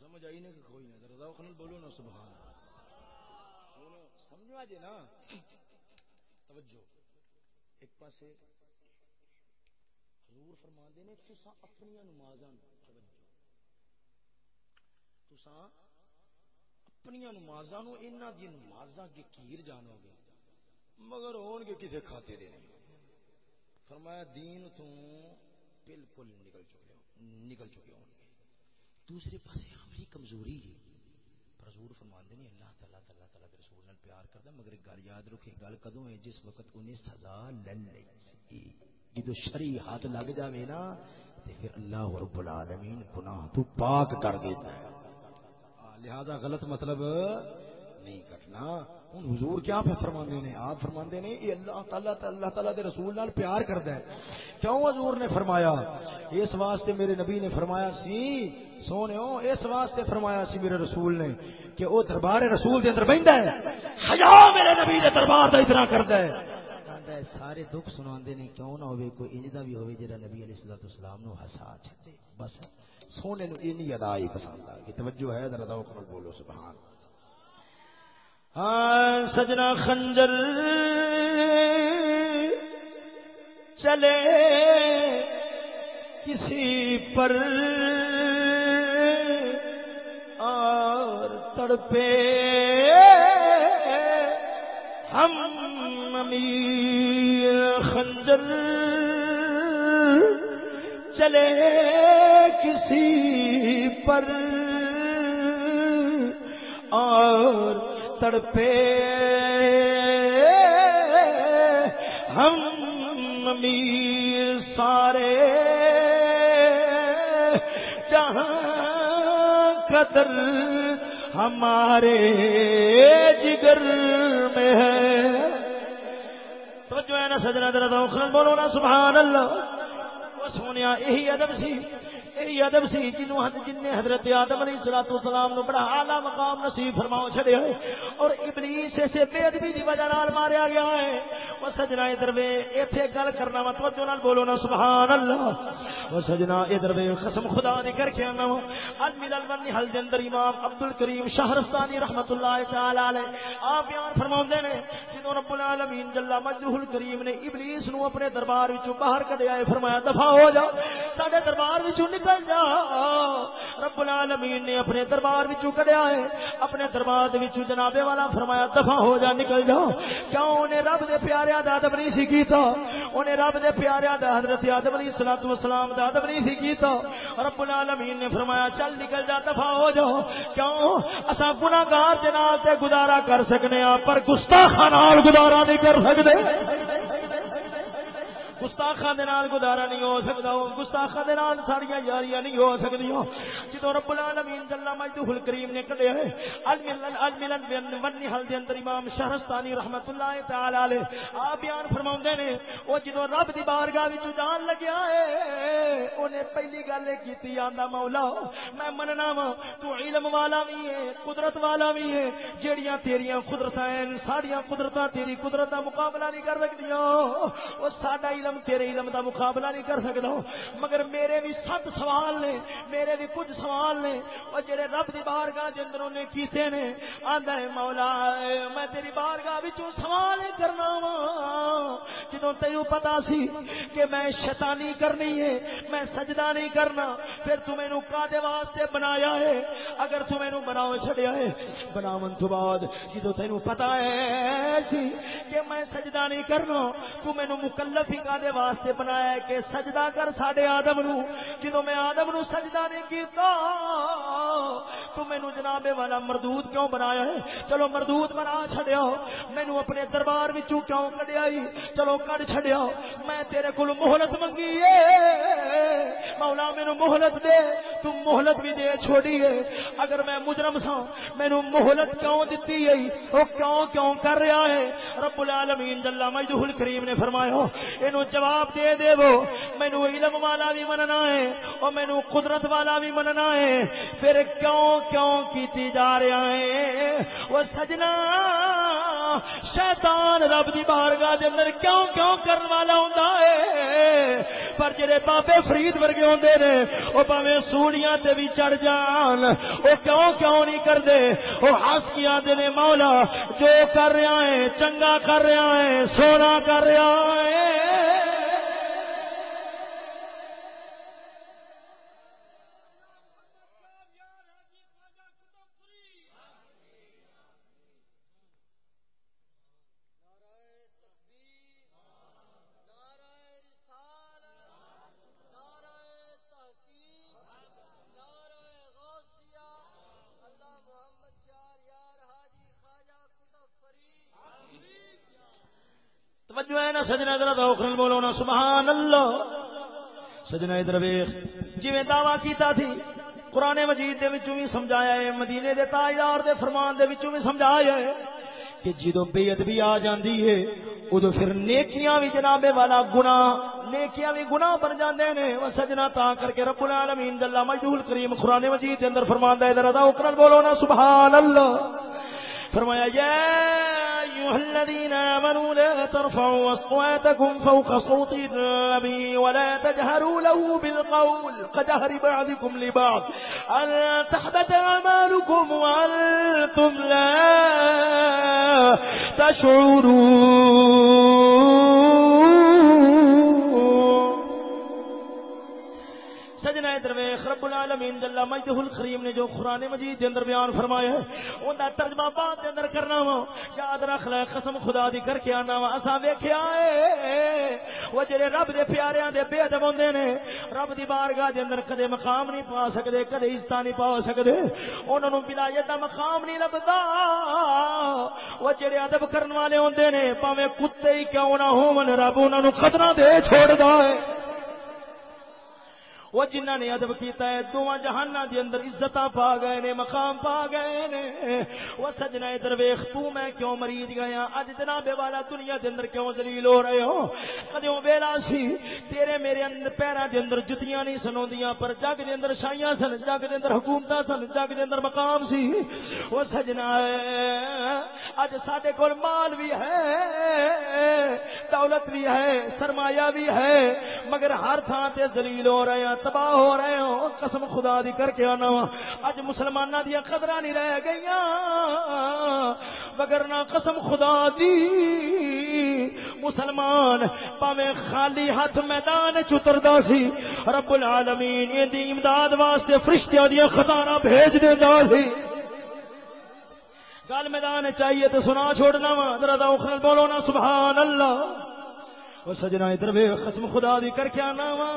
سمجھ آئی نا کہ کوئی نہ، ذرا ذوق بولو نا، سبحان اللہ۔ سمجھو نا۔ توجہ۔ ایک پاسے حضور فرماندے نے، تساں اپنی نمازاں توجہ۔ تساں اپنی نمازاں نو انہاں دی نمازاں کے جانو گے، مگر ہون گے کسے کھاتے دے نہیں۔ فرمایا، دین تو بالکل نکل چکے ہو، نکل چکے ہوں گے۔ دوسرے پاسے عملی کمزوری ہے۔ حضور فرماندے نے، اللہ تعالی تعالی تعالی دے رسول نال پیار کردا مگر ایک گل یاد رکھے گل کدوں ہے، جس وقت انہیں سزا لن لئی جدو شری ہاتھ لگ جاوے نا، تے پھر اللہ رب العالمین گناہ تو پاک کر دیتا ہے۔ لہذا غلط مطلب نہیں کرنا۔ ہوں حضور کیا فرماندے نے؟ آپ فرماندے نے، یہ اللہ تعالی اللہ تعالی دے رسول نال پیار کردا ہے۔ کیوں حضور نے فرمایا؟ اس واسطے میرے نبی نے فرمایا سی سونےو اس واسطے فرمایا سی میرے رسول نے کہ وہ دربار رسول دے اندر بہندا ہے۔ حیا میرے نبی دے دربار دا اتنا کردا ہے۔ سارے دکھ سنا نے، کیوں نہ ہوئے، کوئی انج دا بھی ہوئے جڑا نبی علیہ الصلوۃ والسلام نو ہسا چھڈے۔ بس، سونے نو اینی ادا ہی پسند آ گئی۔ توجہ ہے، ذرا ذوق نال بولو، سبحان اللہ۔ ہاں سجنا خنجر چلے کسی پر اور تڑپے ہم امیر خنجر چلے کسی پر اور تڑپے۔ ہم امیر سارے۔ جہاں قدر ہمارے جگر میں ہے۔ تو جو ہے نا سجنا درد بولو نا، سبحان اللہ۔ سونے یہی ادب سی۔ یہ ادب سی، جنوں جن حضرت آدم علیہ الصلوۃ والسلام نو بڑا اعلی مقام نصیب فرماؤ چھڑیا ہے، اور ابلیس سے بے ادبی دی وجہ نال ماریا گیا ہے۔ او سجنا ادھر وے، ایتھے گل کرنا وا، توجہ نال بولو نا سبحان اللہ او سجنا ادھر وے، قسم خدا دی کر کے انا حل دے اندر امام عبد الکریم شہرستانی اللہ تعالی علیہ۔ آپ بیان فرماوندے نے جدوں رب العالمین جل مجدہ الکریم نے ابلیس نو اپنے دربار وچوں باہر کڈیا ہے فرمایا دفع ہو جا، ساڈے دربار وچوں نکل جا۔ رب العالمین نے اپنے دربار وچوں کڈیا ہے اپنے دربار وچوں جناب والا فرمایا دفع ہو جا، نکل جا۔ کیوں نے رب دے پیارے دا ادب نہیں سی کیتا۔ اونے رب دے پیاریاں دا حضرت آدم علیہ الصلوۃ والسلام دا ادب نہیں سی کیتا۔ رب العالمین نے فرمایا، چل نکل جا دفع ہو جا کیوں؟ اسا گناہگار دے نال تے گزارا کر سکنے ہاں پر گستاخاں نال گزارا نہیں کر سکدے گستاخا گزارا نہیں ہو سکتا گستاخا ساری یاریاں نہیں ہو سکتی جدو رب العالمین جل مجدہ الکریم نے کڈیا ہے الملن الملن بن ونی حل دے اندر امام شہرستانی رحمت اللہ تعالی علیہ آپ بیان فرماوندے نے، او جدو رب دی بارگاہ وچ جان لگیا ہے، اونے پہلی گل کیتی آندا مولا، میں مننا وا تو علم والا وی ہے، قدرت والا وی ہے، جیڑیاں تیریاں قدرتاں ہیں ساڈیاں قدرتاں تیری قدرت دا مقابلہ نہیں کر سکدیاں، او ساڈا علم، تیرے علم دا مقابلہ نہیں کر سکتا۔ مگر میرے بھی سات سوال نے، میرے بھی کچھ سوال نے۔ اور جڑے رب دی بارگاہ دے اندر نے کیتے نے، آندا ہے، مولا، میں تیری بارگاہ وچوں سوال کرنا وا جدوں تینو پتا سی کہ میں شیطانی کرنی ہے، میں سجدہ نہیں کرنا، پھر تو مینوں کادے واسطے بنایا ہے۔ اگر تو مینوں بناو چھڈیا ہے۔ بناون تو بعد جدوں تینو پتا ہے جی، کہ میں سجدہ نہیں کرنا تو مینوں مکلف ہی کا دے واسطے بنایا ہے کہ سجدہ کر ساڈے آدم نو جدو میں آدم نو سجدہ نہیں کیتا، تو مینو جناب والا مردود کیوں بنایا ہے؟ چلو مردود بنا چھڈیا مینو اپنے دربار وچوں کیوں کڈیا چلو کڈ چھڈیا میں تیرے کول مہلت منگی ہے۔ مولا مینو مہلت دے۔ تو مہلت بھی دے چھوڑی ہے۔ اگر میں مجرم سا مینو مہلت کیوں دتی ہے؟ او کیوں کیوں کر رہا ہے؟ رب العالمین جل مجدہ الکریم نے فرمایا، اینو جواب دے دے وہ مینو علم والا بھی مننا ہے اور مینو قدرت والا بھی مننا ہے۔ پھر کیوں کیوں کیتی جا رہا ہے؟ وہ سجنا، شیطان رب دی بارگاہ دے اندر کیوں کیوں کرن والا ہوندا ہے؟ پر جڑے بابے فرید ورگے ہوندے نے، او باویں سوڑیاں تے بھی چڑھ جان۔ او کیوں کیوں نہیں کردے؟ او ہنس کے آندے نے، مولا، جو کر رہا ہے، چنگا کر کر رہا ہے سونا کر رہا ہے۔ سجنا ادھر ویخ جی دعوی کیتا تھی، قرآن مجید دے وچوں بھی سمجھایا ہے، مدینے دے تاجدار دے فرمان دے وچوں بھی سمجھایا ہے کہ جدو بے ادبی آ جاندی ہے، ادو پھر نیکیاں بھی جناب والا گنا نیکیاں بھی گنا بن جاندے نے۔ وہ سجنا تا کر کے رب العالمین جل مجدول کریم قرآن مجید دے اندر فرماندا ہے، ذرا اکرل بولو نا، سبحان اللہ۔ فرمایا یا أيها الذين آمنوا لا ترفعوا أصواتكم فوق صوت النبي ولا تجهروا له بالقول كجهر بعضكم لبعض. أن تحبت أعمالكم وأنتم لا تشعرون. العالمین جل مجدہ الکریم نے جو قرآن مجید دے اندر بیان فرمایا ہے، اون دا ترجمہ بعد دے اندر کرنا وا۔ یاد رکھ لے، قسم خدا دی کر کے آنا وا۔ اساں ویکھیا اے وہ جڑے رب دے پیاریاں دے بے ادب ہوندے نے، رب دی بارگاہ دے اندر کدے مقام نہیں پا سکدے، کدے عزت نہیں پا سکدے۔ انہاں نو ولایت دا مقام نہیں لبدا۔ وہ جڑے ادب کرن والے ہوندے نے، پاویں کتے ہی کیوں نہ ہون، رب انہاں نو خطرہ دے چھوڑدا ہے۔ وہ جنہ نے ادب کیتا ہے، دونوں جہانہ دے اندر عزت پا گئے نے، مقام پا گئے نے۔ وہ سجنا ادھر ویخ تو میں کیوں مریض گیا؟ اج جناب والا دنیا دے اندر کیوں ذلیل ہو رہے ہو؟ کدیوں ویلا سی؟ تیرے میرے اندر پیراں دے اندر جتیاں نہیں سنوندیاں پر جگ دے اندر شائیاں سن، جگ دے اندر حکومتاں سن، جگ دے اندر مقام سی۔ وہ سجنا اج ساڈے کول مال بھی ہے، دولت بھی ہے، سرمایہ بھی ہے۔ مگر ہر تھان تے ذلیل ہو رہے ہیں، تباہ ہو رہے ہو قسم خدا دی کر کے آنا اج مسلمانہ دیا قدر نہیں رہ گئی مگر نہ قسم خدا دی۔ مسلمان پاویں خالی ہاتھ میدان چتردا سی۔ رب العالمین یہ دی امداد واسطے فرشتیاں دیا خزانہ بھیج دیندا سی۔ گل میدان چاہیے تو سنا چھوڑنا وا، ذرا دا بولو نا، سبحان اللہ۔ وہ سجنا ادھر بے قسم خدا دی کر کے آنا وا۔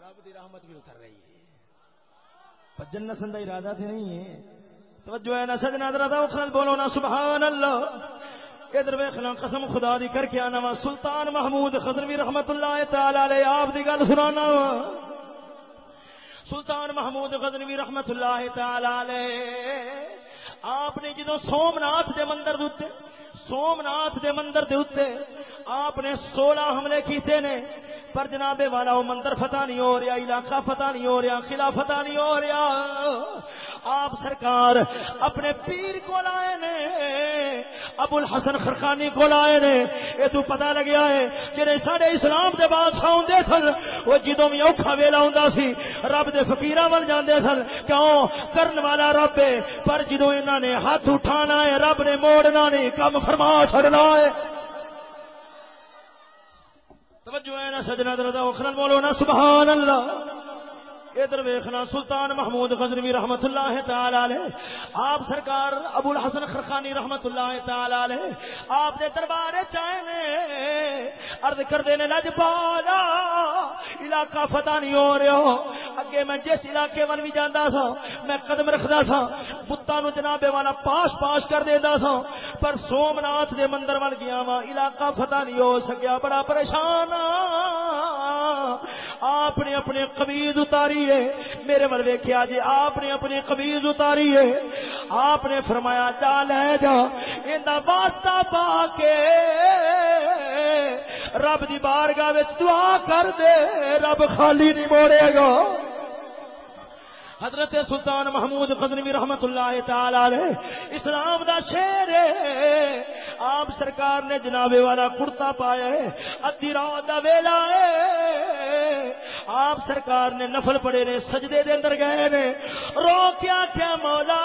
رب دی رحمت بھی اتر رہی ہے۔ پر جنت سندا ارادہ تے نہیں ہے۔ توجہ ہے نا سجنا ذرا دا بولو نا سبحان اللہ۔ ادھر ویکھنا قسم خدا دی کر کے آنا وا۔ سلطان محمود خضروی رحمت اللہ تعالی علیہ آپ دی گل سنانا وا۔ سلطان محمود غزنوی رحمت اللہ تعالی علیہ آپ نے جدو سومناتھ دے مندر دے سومناتھ دے مندر دے اتنے آپ نے سولہ حملے کیتے نے، پر جناب والا وہ مندر فتح نہیں ہو رہا، علاقہ فتح نہیں ہو رہا قلعہ فتح نہیں ہو رہا۔ آپ سرکار اپنے پیر کو لائے نے، ابو الحسن خرخانی کو لائے نے۔ یہ تو پتہ لگیا ہے جڑے سارے اسلام دے بادشاہ ہوندے سن، وہ جدوں بھی اوکھا ویلا ہوندا سی، رب دے فقیراں ول جاندے سن۔ کیوں؟ کرن والا رب ہے، پر جدوں انہاں نے ہاتھ اٹھانا ہے، رب نے موڑنا نہیں، کم فرما چھڑنا ہے۔ توجہ ہے نا سجنا دردا اخرن بولو نا، سبحان اللہ۔ ادھر ویخنا سلطان محمود غزنوی رحمت اللہ تعالی علیہ، آپ سرکار ابو الحسن خرخانی رحمت اللہ تعالی علیہ، آپ دے دربار چاہے عرض کر دینے لج پالا، علاقہ فتح نہیں ہو رہے ہو اگے میں جس علاقے ون بھی جانا سا، میں قدم رکھدا سا، بتاں نو جناب والا پاس پاس کر دیندا سا، پر سومناتھ دے مندر ول گیا وا علاقہ فتح نہیں ہو سکیا، بڑا پریشان ہاں، آپ نے اپنے قمیض اتاری ہے۔ میرے ول ویکھیا جی آپ نے اپنی قمیض اتاری ہے۔ آپ نے فرمایا، جا لے جا۔ ایندا واسطہ پا کے رب دی بارگاہ وچ دعا کر دے۔ رب خالی نہیں موڑے گا۔ حضرت سلطان محمود قدنوی رحمت اللہ تعالی علیہ، اسلام دا شیر ہے۔ آپ سرکار نے جناب والا کرتا پایا ہے۔ ادھی رات دا ویلا ہے۔ آپ سرکار نے نفل پڑے نے، سجدے دے اندر گئے نے۔ رو کیا کیا مولا؟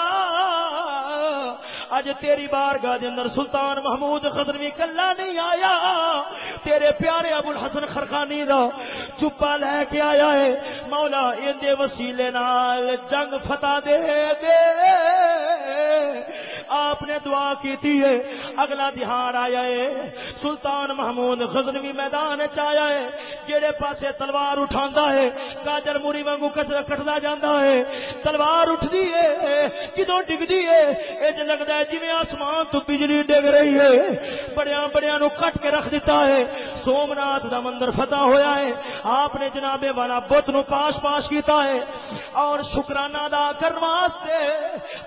اج تیری بارگاہ دے اندر سلطان محمود غزنوی کلا نہیں آیا۔ تیرے پیارے ابو الحسن خرخانی دا چپا لے کے آیا ہے۔ مولا ان دے وسیلے نال جنگ فتح دے دے۔ آپ نے دعا کی تھی ہے۔ اگلا دہار آیا ہے۔ سلطان محمود غزنوی میدان چیا ہے۔ جہے پاسے تلوار اٹھا ہے، گاجر موری وانگو کچرا کٹدا جانا ہے۔ تلوار اٹھتی ہے کدو ڈگتی ہے؟ یہ لگتا ہے جی آسمان تو بجلی ڈگ رہی ہے بڑیا بڑیا نو کٹ کے رکھ دیتا ہے۔ سومنات دا مندر فتح ہویا ہے۔ آپ نے جناب والا بت نو پاش پاش کیتا ہے۔ اور شکرانہ ادا کرنے واسطے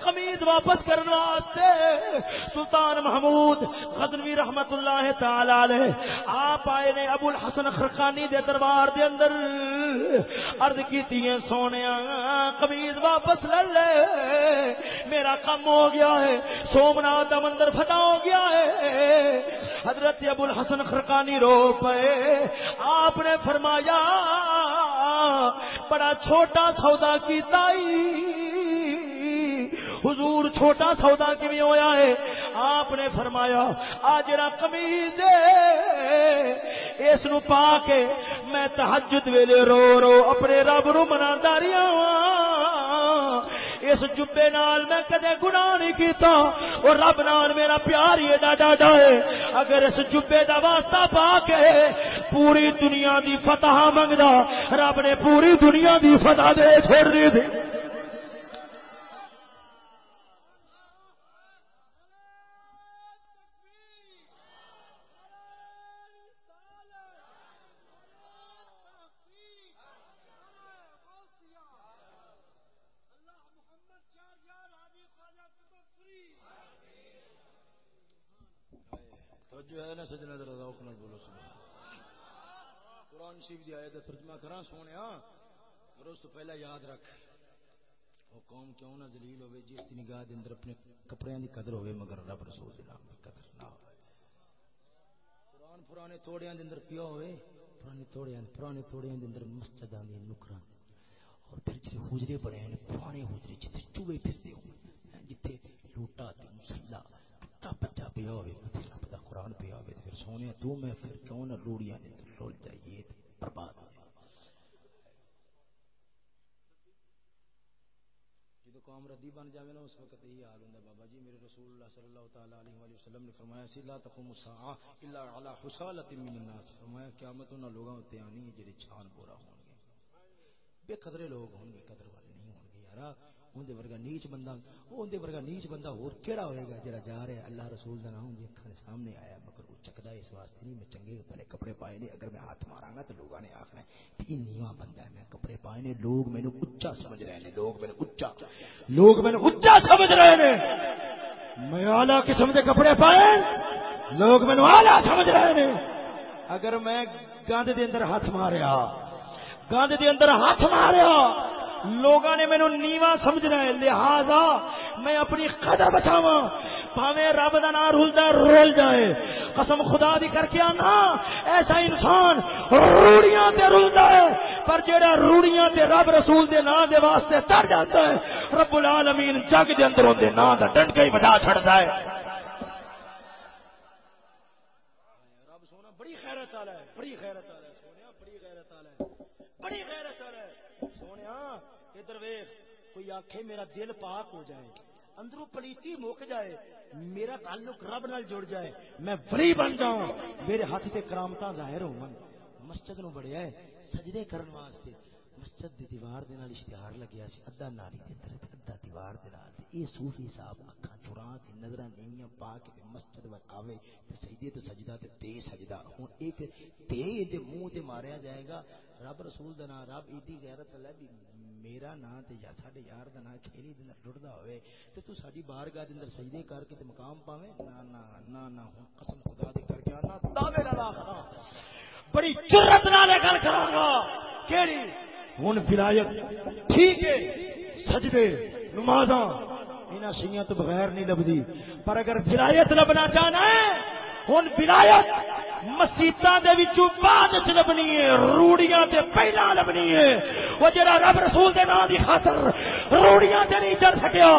قمیض واپس کرنے واسطے، سلطان محمود غزنوی رحمت اللہ تعالی علیہ، آپ آئے نے ابو الحسن خرقانی دے دربار دے اندر۔ عرض کیتی ہے سونیا، قمیض واپس لے لے۔ میرا کم ہو گیا ہے۔ سومنات دا مندر فتح ہو گیا ہے۔ حضرت ابو الحسن خرقانی رو پے آپ نے فرمایا، بڑا چھوٹا سودا کی تائی۔ حضور چھوٹا سودا کی ہویا ہے؟ آپ نے فرمایا آ جڑا کمیز اس نو پا کے میں تحجد ویلے رو رو اپنے رب نو منا داریاں اس جبے نال میں کدے گناہ نہیں کیتا اور رب نال میرا پیار ہی ایڈا ڈاڈا ہے۔ اگر اس جبے دا واسطہ پا کے پوری دنیا دی فتح منگدا، رب نے پوری دنیا دی فتح دے چھوڑ دی تھی شریف دی آیت ترجمہ کراں سونیا اور اس تو پہلا یاد رکھ، وہ قوم کیوں نہ ذلیل ہوے جس دی نگاہ دے اندر اپنے کپڑیاں دی قدر ہوے مگر رب رسول دے نام دی قدر نہ ہوے قرآن پرانے توڑیاں دے اندر پیا ہوے پرانے توڑیاں پرانے توڑیاں دے اندر مسجداں دی نکراں۔ اور پھر جے حجرے بنے ہیں، پرانے حجرے جتے چوہے پھردے ہوں جتے لوٹا تے مسلا ٹا پچا پیا ہوے رب دا قرآن پیا ہوے پھر سونے، تو میں پھر کیوں نہ روڑیاں دے اندر رول جائیے، برباد ہو جدو قوم ردی بن جاوے نا اس وقت یہی حال ہوندا بابا جی میرے رسول اللہ صلی اللہ تعالی علیہ وآلہ وسلم نے فرمایا سی لا تقوم الساعه الا على حصالۃ من الناس. فرمایا، قیامت انہاں لوگاں تے آنی ہے جڑے چھان پورا ہون گے بے قدرے لوگ ہون گے قدر والے نہیں ہون گے یارا۔ اون دے ورگا نیچ بندہ اون دے ورگا نیچ بندہ اور کیڑا ہوئے گا؟ جڑا جا رہا ہے، اللہ رسول دا نام جے کھڑے سامنے آیا، مگر وہ چکدا اس واسطے نہیں، میں چنگے بھلے کپڑے پائے نے، اگر میں ہاتھ ماراں گا تو لوگاں نے آکھنا ہے کہ نیواں بندہ ہے، میں کپڑے پائے نے، لوگ مینوں اونچا سمجھ رہے نے، لوگ مینوں اونچا، لوگ مینوں اونچا سمجھ رہے نے۔ میں اعلی قسم دے کپڑے پائے، لوگ مینوں اعلی سمجھ رہے نے۔ اگر میں گند دے اندر ہاتھ ماریا گند دے اندر ہاتھ ماریا لوگاں نے مینو نیوا سمجھنا ہے، لہذا میں اپنی قدر بچاوا پاوے رب کا نام رولتا رول جائے۔ قسم خدا دی کر کے آنا، ایسا انسان روڑیاں تے رولتا ہے، پر جیڑا روڑیاں تے رب رسول دے نام دے واسطے تر جاتا ہے، رب العالمین جگ دے اندر دے نام دا ڈنڈ ہی بجا چھڑتا ہے رب سونا بڑی خیرت والا ہے بڑی خیرت والا ہے سونا بڑی خیرت والا ہے بڑی خیرت والا ہے سونا ادھر ویخ کوئی آخے میرا دل پاک ہو جائے اندروں پلیتی مک جائے۔ میرا تعلق رب نال جڑ جائے۔ میں ولی بن جاؤں۔ میرے ہاتھ سے کرامتاں ظاہر ہو مسجد نو بڑھیا ہے۔ سجدے کرن واسطے۔ مسجد دی دیوار دے نال اشتہار لگیا سی، ادھا ناری دے اندر ادھا دیوار دے نال اے صوفی صاحب اکھاں چراں تے نظراں نیویاں پا کے مسجد وچ آوے تے سجدے تے سجدہ تے تے سجدہ۔ ہن ایک تے دے منہ تے ماریا جائے گا۔ رب رسول دا نام رب ایڈی غیرت اللہ بھی میرا نام تے یا ساڈے یار دا نام کھیری دے اندر ٹردا ہوئے۔ تے تو ساڈی بارگاہ دے اندر سجدے کر کے تے مقام پاویں نا نا نا نا ہن قسم خدا دی کر کے انا دعوے نال بڑی جرت نال گل کراں گا کیڑی؟ ہن ولایت ٹھیک ہے سجدے، نمازاں انہاں شیاں تو بغیر نہیں لبدی پر اگر ولایت لبنا چاہنا ہے، ہن ولایت مسیطا دے وچوں بعد وچ لبنی ہے، روڑیاں تے پہلا لبنی ہے۔ وہ جڑا رب رسول دے نام دی خاطر روڑیاں تے نہیں چڑھ سکیا،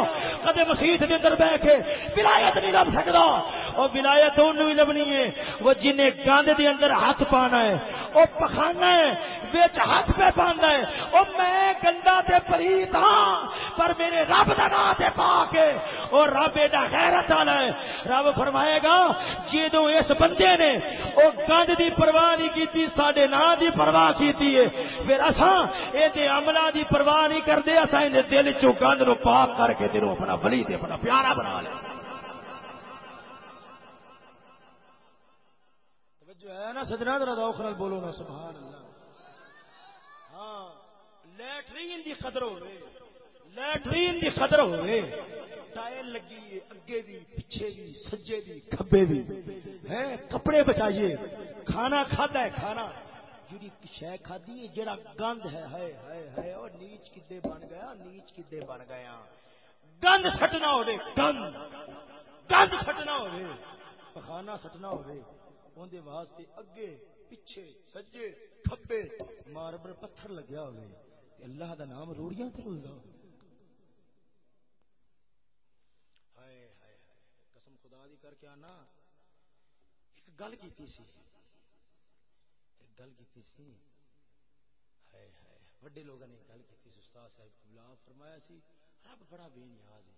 کدے مسیت دے اندر بیٹھ کے ولایت نہیں لب سکدا۔ او ولایت اون بھی لبنی ہے۔ وہ جن گند دے اندر ہاتھ پانا ہے وہ پخانا ہے وچ ہاتھ پہ باندھا ہے۔ او میں گندا تے پریت ہاں پر میرے رب دا نام تے پاک ہے۔ او رب ایڈا غیرت والا ہے۔ رب فرمائے گا جدوں اس بندے نے او گند دی پرواہ نہیں کیتی، ساڈے نام دی پرواہ کیتی ہے۔ پھر اساں اے تے عملہ دی پرواہ نہیں کردے، اساں دے دل چوں گند نو پاک کر کے تینوں اپنا ولی تے اپنا پیارا بنا لے۔ جو ہے نا، سجنا ذرا دوخر بولو نا، سبحان اللہ۔ ہاں لیٹرین دی قدر ہوے لیٹرین دی قدر ہوے ٹائل لگی اگے بھی پیچھے بھی سجے بھی کھبے بھی ہیں کپڑے بچائیے۔ کھانا کھادا ہے، کھانا۔ جڑی شے کھادی ہے جڑا گند ہے، ہائے ہائے ہائے او نیچ کدے بن گیا، نیچ کدے بن گیا۔ گند سٹنا ہوے گند۔ گند سٹنا ہوے پخانا سٹنا ہوے اندے واسطے اگے، پیچھے، سجے، کھبے ماربل پتھر لگیا ہوے اللہ دا نام روڑیاں تے رلدا ہائے ہائے قسم خدا دی کر کے آنا۔ ایک گل کیتی سی۔ ایک گل کیتی سی۔ ہائے ہائے بڑے لوگوں نے گل کیتی سی۔ استاد صاحب قبلہ فرمایا سی۔ رب بڑا بے نیاز ہے۔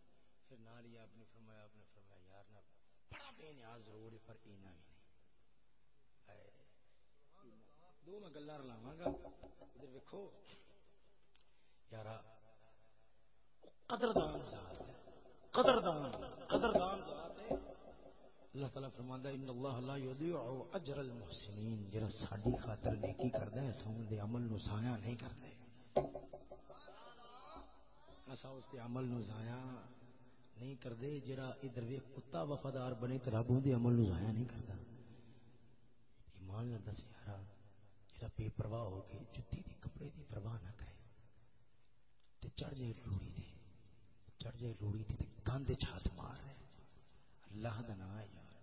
پھر نال ہی آپ نے فرمایا، آپ نے فرمایا، یار نا بڑا بے نیاز ضرور ہے، پر اینا بھی نہیں۔ دو میں گلا رلاوا گا۔ ادھر ویکو یار قدردان ذات ہے۔ قدردان قدردان ذات ہے۔ اللہ تعالی فرماندا ان اللہ لا یضيع اجر المحسنین جڑا ساڈی خاطر نیکی کردا ہے، اساں دے عمل نو ضائع نہیں کردے اساں اس دے عمل نو ضائع نہیں کردے جڑا ادھر وی کتا وفادار بنے تے رب دے عمل نو ضائع نہیں کردا۔ ایمان نال دس یارا جڑا بے پرواہ ہو کے جتی دی کپڑے دی پرواہ نہ کرے۔ تے چڑھ جائے روڑی تے چڑھ جائے روڑی تے گند چھات مار ہے اللہ دا نام ہے یار۔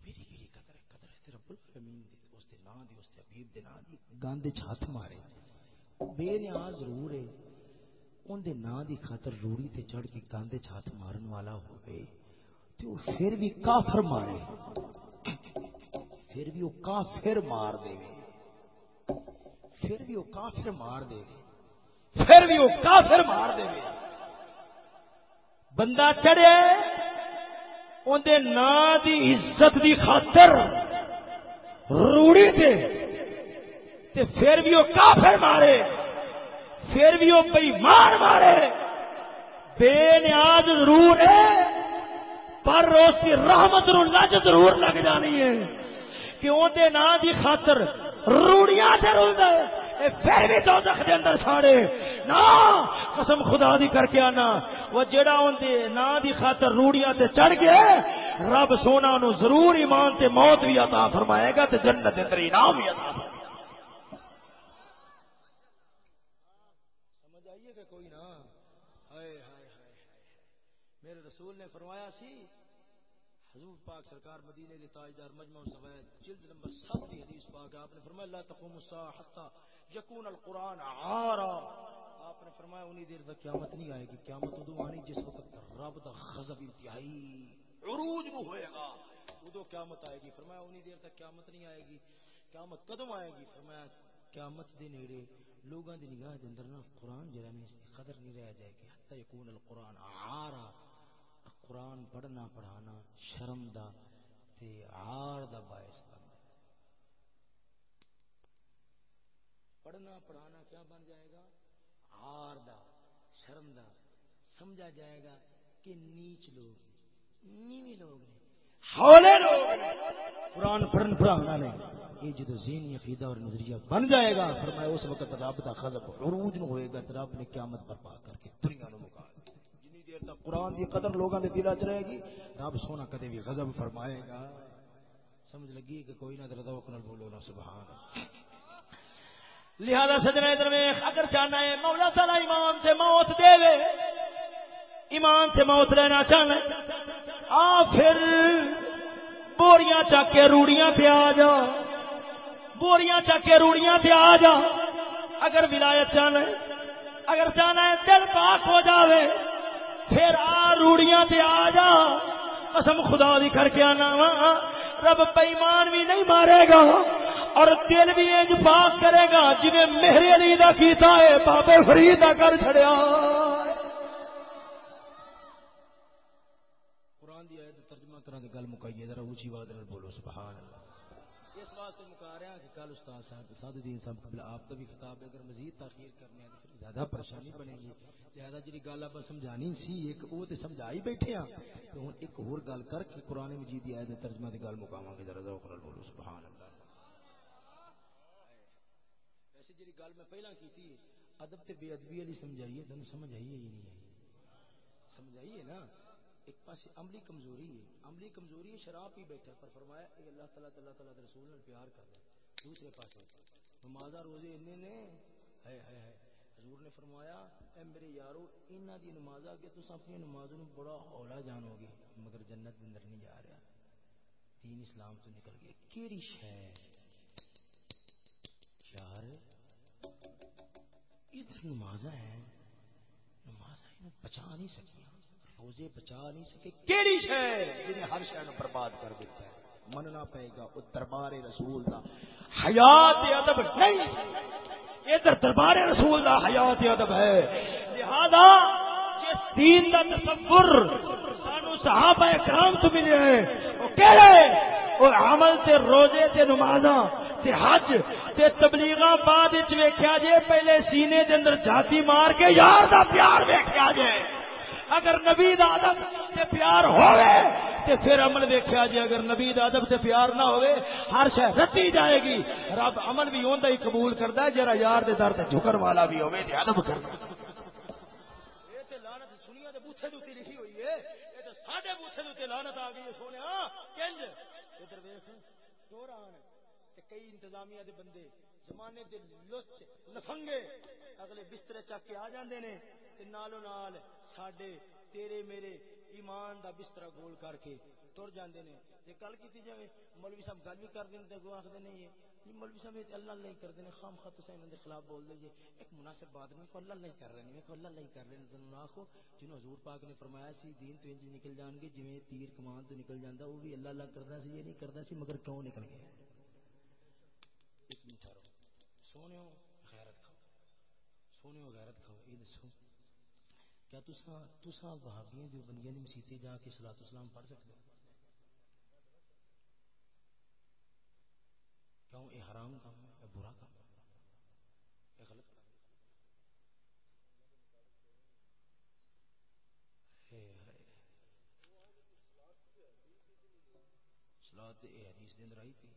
میری کیڑی قدر ہے قدر ہے۔ رب العالمین دی اس دے نام دی، اس دے حبیب دے نام دی گند چھات مارے۔ بے نیاز ضرور ہے۔ ان دے نام دی خاطر روڑی تے چڑھ کے گند چھات مارن والا ہوئے۔ تے وہ پھر بھی کافر مارے۔ پھر بھی وہ کافر مار دے گے۔ پھر بھی وہ کافر مار دے گے۔ پھر بھی وہ کافر مار دے گے۔ بندہ چڑھے اندر نا دی عزت دی خاطر روڑی تے تے پھر بھی وہ کافر مارے۔ پھر بھی وہ بےمان مارے۔ بے نیاز ضرور ہے، پر اس کی رحمت نو لج ضرور لگ جانی ہے۔ کہ اندر نا دی خاطر روڑیاں سے رلد پھر بھی تو دکھ دے اندر ساڑے۔ نا قسم خدا دی کر کے آنا۔ وہ جڑا ان دے نا دی خاطر روڑیاں تے چڑھ گئے رب سونا نو ضرور ایمان تے موت بھی عطا فرمائے گا تے جنت دے اندر انعام بھی عطا فرمائے سمجھ آئیے کہ کوئی نہ ہائے ہائے ہائے۔ میرے رسول نے فرمایا سی حضور پاک سرکار مدینے کے تاجدار مجمع سوید جلد نمبر 7 کی حدیث پاک، آپ نے فرمایا، لا تقوم الساعه حتى يكون القران عارا. آپ نے فرمایا، انہی دیر تک قیامت نہیں آئے گی، قیامت ادو آنی، جس وقت رب دا غضب انتہائی عروج میں ہوئے گا، ادو قیامت آئے گی۔ فرمایا، انہی دیر تک قیامت نہیں آئے گی، قیامت قدم آئے گی؟ فرمایا، قیامت دے نیڑے لوگاں دی نگاہ دے اندر نا قرآن جڑا نہیں اس کی قدر نہیں رہ جائے گی حتی یکون القرآن عارا۔ قرآن پڑھنا پڑھانا شرم دا تے عار دا باعث بن پڑھنا پڑھانا کیا بن جائے گا؟ عار دا، شرم دا۔ سمجھا جائے گا کہ نیچ لوگ نیوی لوگ نے ہولے لوگ قرآن پڑھن پڑھانا نے، یہ جدو ذہنی عقیدہ اور نظریہ بن جائے گا، فرمایا اس وقت رب دا غضب عروج نہ ہوئے گا رب نے قیامت برپا کر کے دنیا نو مکا قرآن دی قدر لوگاں دے دلاں چ رہے گی۔ رب سونا کدے بھی غضب فرمائے گا۔ سمجھ لگی کہ کوئی نہ دردا نال بولو نا سبحان لہذا سجنا ادھر اگر چاہنا ہے مولا تعالی ایمان سے موت دے وے ایمان سے موت لینا چاہنا ہے، آ پھر بوریاں چک کے روڑیاں پہ آ جا۔ بوریاں چک کے روڑیاں پہ آ جا۔ اگر ولایت چاہنا ہے، اگر چاہنا ہے دل پاک ہو جاوے پھر آ روڑیاں پہ آ جا۔ قسم خدا دی کر کے آنا وا۔ رب بےمان بھی نہیں مارے گا اور دل بھی انج پاک کرے گا۔ جنہیں میرے علی دا کیتا ہے، بابے فرید دا کر چھڑیا۔ قرآن دی آیت ترجمہ کران دی گل مکائیے ذرا اونچی آواز نال بولو، سبحان اللہ۔ واسطے مکا رہا کہ کل استاد صاحب سعد الدین صاحب قبل آپ کا بھی خطاب ہے، اگر مزید تاخیر کرنے ہیں تو زیادہ پریشانی بنے گی۔ لہذا جی گل آپ سمجھانی سی، ایک وہ تے سمجھا ہی بیٹھے ہاں تو ہن ایک اور گل کر کے قرآن مجید دی آیت ترجمہ دی گل مکاواں گے ذرا ذوق نال بولو، سبحان اللہ۔ ویسے جی گل میں پہلا کی تھی ادب تے بے ادبی والی سمجھائیے تمہیں سمجھ آئی ہے یا نہیں؟ آئی سمجھائیے نا؟ ایک پاس عملی کمزوری ہے، عملی کمزوری ہے، شراب پی بیٹھا پر فرمایا، اے اللہ تعالیٰ تعالیٰ تعالیٰ رسول نے پیار کر رہا دوسرے پاس نمازہ روزے انہیں نے؟ ہے ہے ہے۔ حضور نے فرمایا، اے میرے یارو انہ دی نمازہ کے تو اپنی نمازوں بڑا ہولا جانو گے مگر جنت اندر نہیں جا رہا۔ دین اسلام تو نکل گیا کیڑی شے؟ یار، ادھر نمازہ ہے نمازہ بچا نہیں سکیا روزے بچا نہیں سکے۔ کیڑی شے جنہیں ہر شے نو برباد کر دیتا ہے۔ مننا پائے گا او دربار رسول دا۔ حیات ادب نہیں۔ ادھر دربار رسول دا حیات ادب ہے۔ لہذا جس دین دا تصور سانو صحابہ کرام تو ملے ہیں وہ کہڑے وہ عمل تے روزے تے نمازاں تے حج تے تبلیغاں بعد وچ ویکھیا جے، پہلے سینے دے اندر جاتی مار کے یار دا پیار ویکھیا جائے اگر نبی دا ادب تے پیار ہوئے تے پھر عمل دیکھا جی اگر نبی دا ادب تے پیار نہ ہوئے، ہر شے رتی جائے گی۔ رب عمل بھی اوندا ہی قبول کردا ہے جرا یار دے در تے جھکر والا بھی ہوے تے ادب کردا اے تے لعنت سنیا دے بوتھے دے لکھی ہوئی ہے۔ اے تے ساڈے بوتھے دے لعنت آ گئی ہے سونیا۔ کنج ادھر ویکھ چوران تے کئی انتظامیہ دے بندے زمانے دے لچ لفنگے اگلے بسترے چک کے آ جاندے نے۔ تے نالو نال ساڈے، تیرے میرے ایمان دا بستر گول کر کے تر جاندے نے۔ تے گل کیتی جاوے، مولوی صاحب گل بھی کر دین تے گو آکھدے نہیں ہے۔ جی مولوی صاحب اللہ اللہ ہی کر دے خام خط حسین دے خلاف بول دے جی ایک مناسب بات نہیں کو اللہ اللہ ہی کر رہے ہیں کو اللہ اللہ ہی کر رہے ہیں تنوں آکھو۔ جنوں حضور پاک نے فرمایا سی، دین تو انج نکل جان گے، جویں تیر کمان تو نکل جاندا، وہ بھی اللہ اللہ کردا سی، یہ نہیں کردا سی، مگر کیوں نکل گیا؟ ایک منٹ ٹھہرو۔ سونےو غیرت کھاؤ۔ سونےو غیرت کھاؤ۔ یہ دسو۔ کیا تسا تسا وہابیاں جو بندیاں دی مسیتے جا کے صلاۃ السلام پڑھ سکتے ہو کیوں یہ حرام کام ہے یہ برا کام ہے؟ یہ غلط کام ہے۔ صلاۃ یہ حدیث دے اندر آئی تھی۔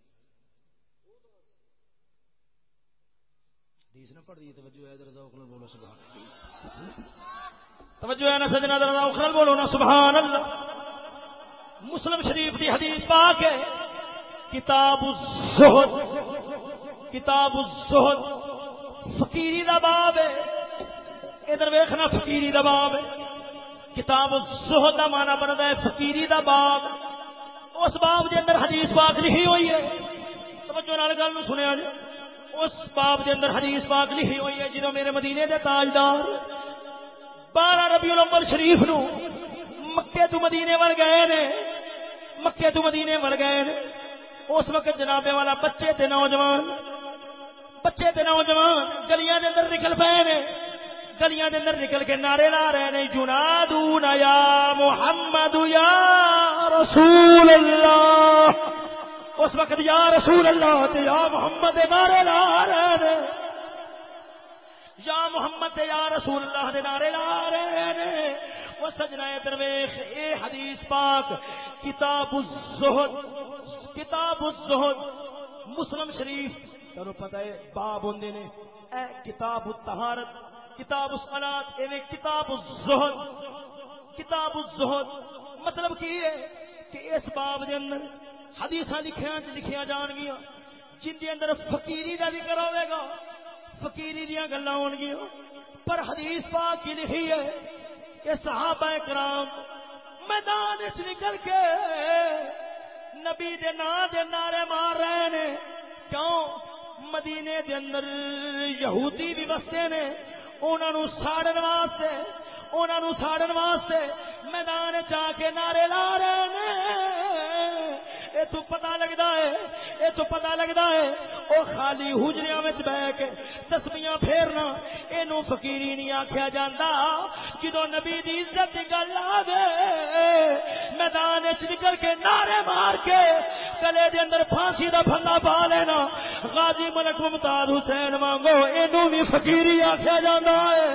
حدیث نہ پڑھ دی توجہ ہے، ذرا ذوق نال بولو، سبحان اللہ۔ توجہ ہے نا سجنا ذرا ذوق نال بولو نا سبحان اللہ مسلم شریف دی حدیث پاک ہے، کتاب الزہد کتاب الزہد۔ فقیری دا باب ہے، ادھر ویکھنا فقیری دا باب ہے۔ کتاب الزہد دا معنی بندا ہے فقیری دا باب۔ اس باب دے اندر حدیث پاک لکھی ہوئی ہے۔ توجہ نال گل نو سنیا جی اس باب دے اندر حدیث پاک لکھی ہوئی ہے، جنہوں میرے مدینے دے تاجدار بارہ ربیع الاول شریف نو۔ مکے تو مدینے ور گئے نے۔ مکے تو مدینے ور گئے نے۔ اس وقت جناب والا بچے تے نوجوان۔ بچے تے نوجوان گلیاں دے اندر نکل پئے نے۔ گلیاں دے اندر نکل کے نعرے لا رہے نے، جنادون یا محمد یا رسول اللہ۔ اس وقت یا رسول اللہ تے یا محمد نعرے لا رہے نے۔ یا محمد یا رسول اللہ دے نعرے لا رہے نے وہ سجنا درویش، اے حدیث پاک، کتاب الزہد کتاب الزہد، مسلم شریف۔ تمہیں پتہ ہے، باب ہوندے نے، اے کتاب الطہارت، کتاب الصلاۃ ایویں کتاب الزہد کتاب الزہد۔ مطلب کی ہے کہ اس باب دے اندر حدیثاں لکھیاں لکھیاں جان گیاں جن دے اندر فقیری دا ذکر ہوے گا۔ فقیری دیاں گلاں ہون پر حدیث پاک کی لکھی ہے کہ صحابہ کرام میدان وچ نکل کے نبی دے نام دے نعرے مار رہے نے۔ کیوں؟ مدینے دے اندر یہودی بھی بستے نے۔ انہاں نو ساڑن واسطے، انہاں نو ساڑن واسطے میدان جا کے نعرے لا رہے نے۔ اے تو پتہ لگدا ہے یہ تو پتا لگتا ہے وہ خالی ہوجریا بہ کے تسمیاں پھیرنا یہ فکیری نہیں آخیا جا جدو نبی دی عزت گل آ گئے، میدان نکل کے نعرے مار کے گلے دے اندر پھانسی دا پھندا پا لینا۔ غازی ملک ممتاز حسین مانگو یہ بھی فکیری آخیا جا ہے۔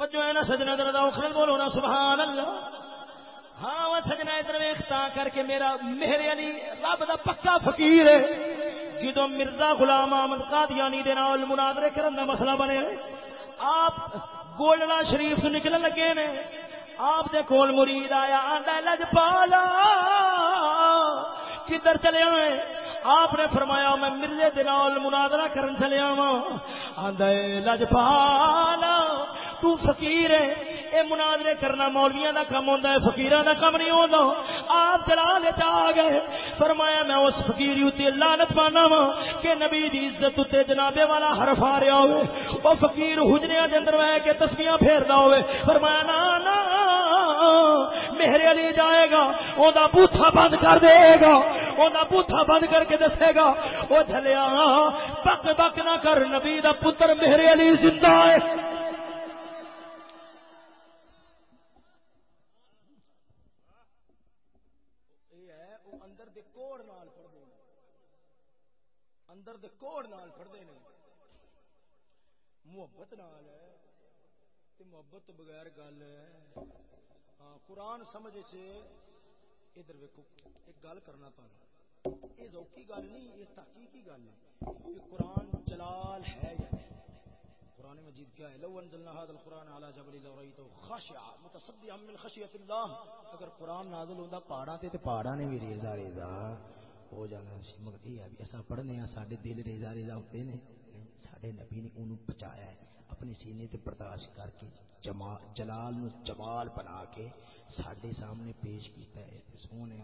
توجہ ہے نا سجنا درد اخرل بولو نا سبحان اللہ ہاں وہ سجنا ادھر ویختا کر کے میرا میرے علی رب دا پکا فقیر ہے۔ جدو مرزا غلام احمد قادیانی دے نال مناظرے کرن دا مسئلہ بنے آپ گولڈا شریف نکلن لگے نے۔ آپ دے کول مرید آیا، آندا لج پالا کدھر چلے آئے؟ آپ نے فرمایا، میں مرزے دے نال مناظرہ کرن چلے آواں۔ آندا لج پالا تو فقیر ہے۔ اے مناظرے کرنا مولویاں دا کم ہوندا ہے، فقیراں دا کم نہیں ہوندا۔ آپ جلال وچ آ گئے۔ فرمایا میں اس فقیر تے لعنت پانا وا کہ نبی دی عزت تے جنابے والا حرف آ رہا ہوے او فقیر حجریاں دے اندر بیٹھ کے تسبیحاں پھیردا ہوے فرمایا نا نا، میرے علی جائے گا، او دا بوتھا بند کر دے گا۔ او دا بوتھا بند کر کے دسے گا۔ او جھلیا، بک بک نہ کر، نبی دا پتر میرے علی زندہ ہے۔ اندر دے کوڑ نال پڑھتے ہیں محبت نال ہے تے محبت تو بغیر گل ہے۔ ہاں قرآن سمجھ سے ادھر ویکو ایک گل کرنا پانا یہ ذوقی گل نہیں، یہ تحقیقی گل ہے کہ قرآن جلال ہے یا نہیں۔ قرآن مجید کیا ہے؟ لو انزلنا هذا القرآن على جبل لرأيته خاشعا متصدعا من خشية الله اگر قرآن نازل ہوندا پہاڑاں تے تے پہاڑاں نے بھی ریزا ریزا۔ ہو جانا سی مگر یہ بھی اصا پڑھنے ہاں سارے دل ریزا ریزا ہوتے نے سارے نبی نے انہوں بچایا ہے اپنے سینے تے برداشت کر کے جلال نو جمال بنا کے سڈے سامنے پیش کیتا ہے۔ سونے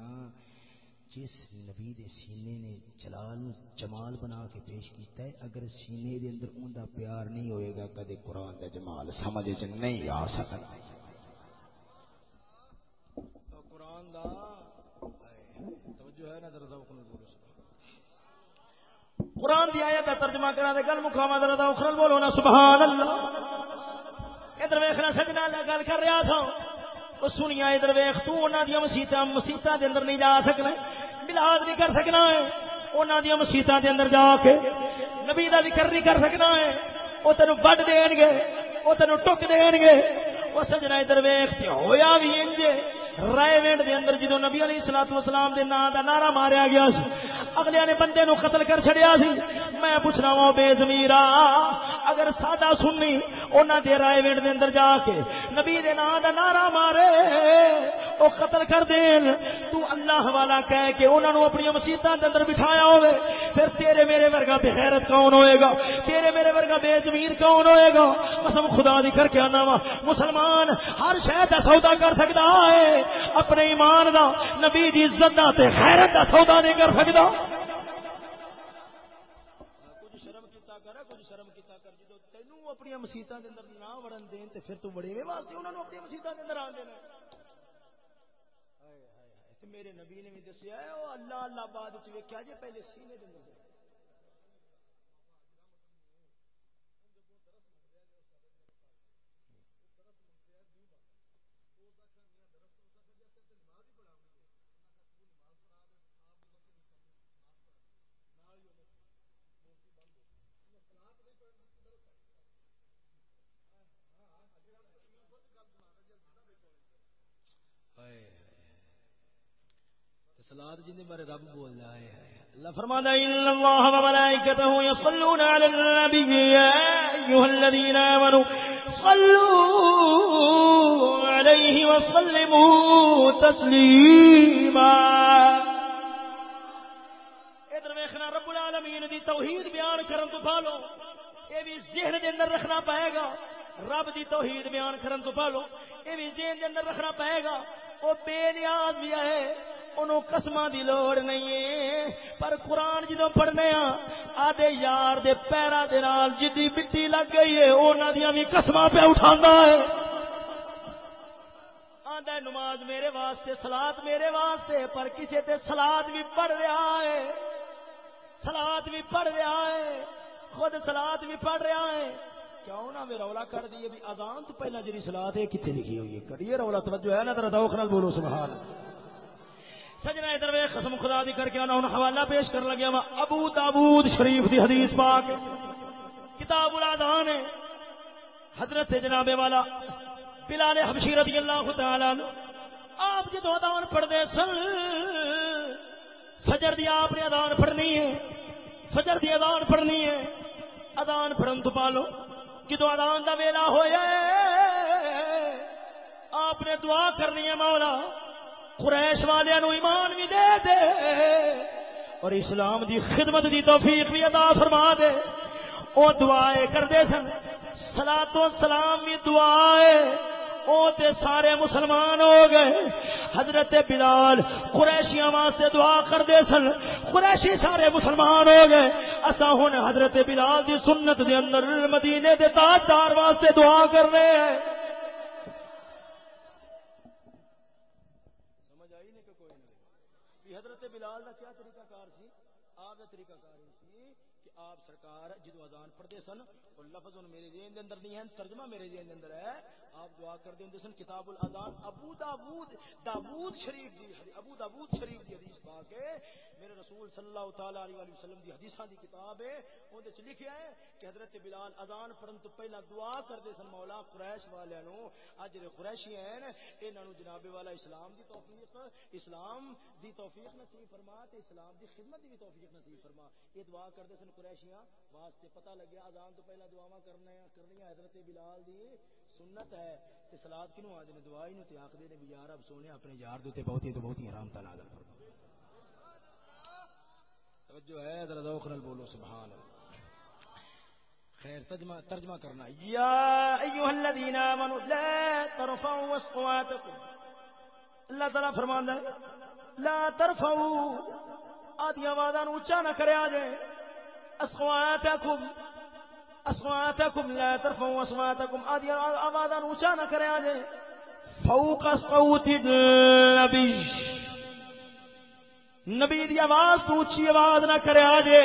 جس نبی دے سینے نے جلال نو جمال بنا کے پیش کیتا ہے، اگر سینے دے اندر ان دا پیار نہیں ہوئے گا، کدے قرآن دا جمال سمجھ نہیں آ سکتا۔ قرآن دا قرآن دی آیت ترجمہ کرا دے گل مکھاوا درد اخرل بولو نا، سبحان اللہ۔ ادھر ویکھنا سجنا لے گل کر رہا تھا۔ او سنیا ادھر ویکھ، تو انہاں دی مسیتاں مسیتاں دے اندر نہیں جا سکنا ملاد نہیں کر سکنا ہے۔ انہاں دی مسیتاں دے اندر جا کے نبی دا ذکر نہیں کر سکنا ہے۔ او تینو بڑھ دین گے، او تینو ٹک دین گے۔ او سجنا ادھر ویکھ، تے ہویا وی انجے رائےوینڈ دے اندر جدو نبی علیہ الصلوۃ والسلام دے نام دا نعرہ ماریا گیا سی، اگلے نے بندے نو قتل کر چھڑیا سی۔ میں پوچھنا وا بے زمیرا اگر ساڈا سنی، انہاں دے رائےوینڈ دے اندر جا کے نبی دے نام دا نعرہ مارے او قتل کر دین۔ تو اللہ والا کہہ کے انہاں نو اپنی مسجداں دے اندر بٹھایا ہوے پھر تیرے میرے ورگا بے غیرت کون ہوئے گا؟ تیرے میرے ورگا بے زمیر کون ہوئے گا؟ قسم خدا دی کر کے آنا وا۔ مسلمان، ہر شے دا سودا کر سکدا ہے۔ اپنے ایمان دا، نبی دی عزت دا تے خیرت دا سودا نہیں کر سکتا اپنی مسیتاں دے اندر نہ وڑن دین تے پھر تو بڑے واسطے انہاں نو اپنی مسیتاں دے اندر آن دینا میرے نبی نے بھی دسیا ہے او اللہ اللہ بعد وچ ویکھیا جے پہلے سینے دے اندر جن بارے رب بول رہا ہے اللہ فرماتا ان اللہ وملائکته يصلون على النبي يا ايها الذين امنوا صلوا عليه وسلموا تسليما ادھر دیکھنا رب العالمین، دی توحید بیان کرن تو پالو اے بھی ذہن دے اندر رکھنا پائے گا۔ رب دی توحید بیان کرن تو پالو اے بھی ذہن دے اندر رکھنا پائے گا۔ وہ بے نیاز بھی ہے انہوں قسم دی لوڑ نہیں ہے۔ پر قرآن جدو پڑھنے ہاں آدھے یار دے پیرا دے نال جدی مٹی لگ گئی ہے انہوں دیا بھی قسم پہ اٹھانا ہے۔ آدھا نماز میرے واسطے سلاد میرے واسطے، پر کسی تے سلاد بھی پڑھ رہا ہے۔ سلاد بھی پڑھ رہا ہے، خود سلاد بھی پڑھ رہا ہے۔ کیوں نہ میں رولا کر دیے بھی اذان تو پہلا جی سلاد ہے کتنے لکھی ہوئی ہے؟ کریے رولا، توجہ ہے نا، ذرا دوخ نال بولو، سبحان سجنا ادھر وے قسم خدا دی کر کے انا حوالہ پیش کر لگیا وا۔ ابو داود شریف دی حدیث پاک۔ کتاب الاذان ہے۔ حضرت جناب والا بلال حبشی رضی اللہ تعالی عنہ۔ آپ جدو اذان پڑھتے سن، فجر دی آپ نے اذان پڑھنی ہے۔ فجر دی اذان پڑھنی ہے۔ اذان پڑھن تو پالو جدو اذان دا ویلا ہویا آپ نے دعا کرنی ہے مولا۔ قریش والے نو ایمان بھی دے دے اور اسلام دی خدمت دی توفیق بھی ادا فرما دے۔ او دعائے کرتے سن۔ سلا تو سلام بھی دعائے۔ او تے سارے مسلمان ہو گئے۔ حضرت بلال قریشیاں واسطے دعا کرتے سن۔ قریشی سارے مسلمان ہو گئے۔ اصا ہوں حضرت بلال دی سنت دے اندر مدینے دے تاجدار واسطے دعا کر رہے ہیں۔ نماز کا کیا طریقہ کار سی؟ آپ کا طریقہ کار سی کہ آپ سرکار جدو اذان پڑھتے سن اور لفظ میرے ذہن دے اندر نہیں ہے ترجمہ میرے ذہن دے اندر ہے۔ آپ دعا کرتے ہوں سن کتاب الاذان۔ ابو داود داود شریف دی ابو داود شریف دی حدیث پاک ہے۔ میرے رسول صلی اللہ تعالی علیہ وسلم دی حدیثاں دی کتاب ہے۔ اون وچ لکھیا ہے کہ حضرت بلال اذان پڑھن تو پہلا دعا کردے سن مولا قریش والےاں نو اج جڑے قریشی ہیں، انہاں نو جناب والا اسلام دی توفیق، اسلام دی توفیق نصیب فرما تے اسلام دی خدمت دی بھی توفیق نصیب فرما۔ یہ دعا کردے سن قریشیاں، واسطے پتہ لگیا اذان تو پہلا دعاواں کرنے کرنی حضرت بلال دی سنت ہے۔ تے سلاد کینو آج نے، دعا ہی نو تے آکھدے نے بھی یار اب سونے، اپنے یار دے تے بہت ہی تو بہت ہی حرام تا نازل فرما۔ توجہ ہے، ذرا ذوق نال بولو، سبحان اللہ۔ خیر، ترجمہ ترجمہ کرنا۔ یا ایھا الذین آمنوا، لا ترفعوا اصواتکم۔ اللہ تعالی فرماندا ہے، لا ترفعوا۔ آدی آوازاں اونچا نہ کریا جے اصواتکم۔ اصواتکم لا ترفعوا اصواتکم آدی آوازاں اونچا نہ کریا جے فوق صوت النبی. نبی دی آواز تو اچھی آواز نہ کرے آجے.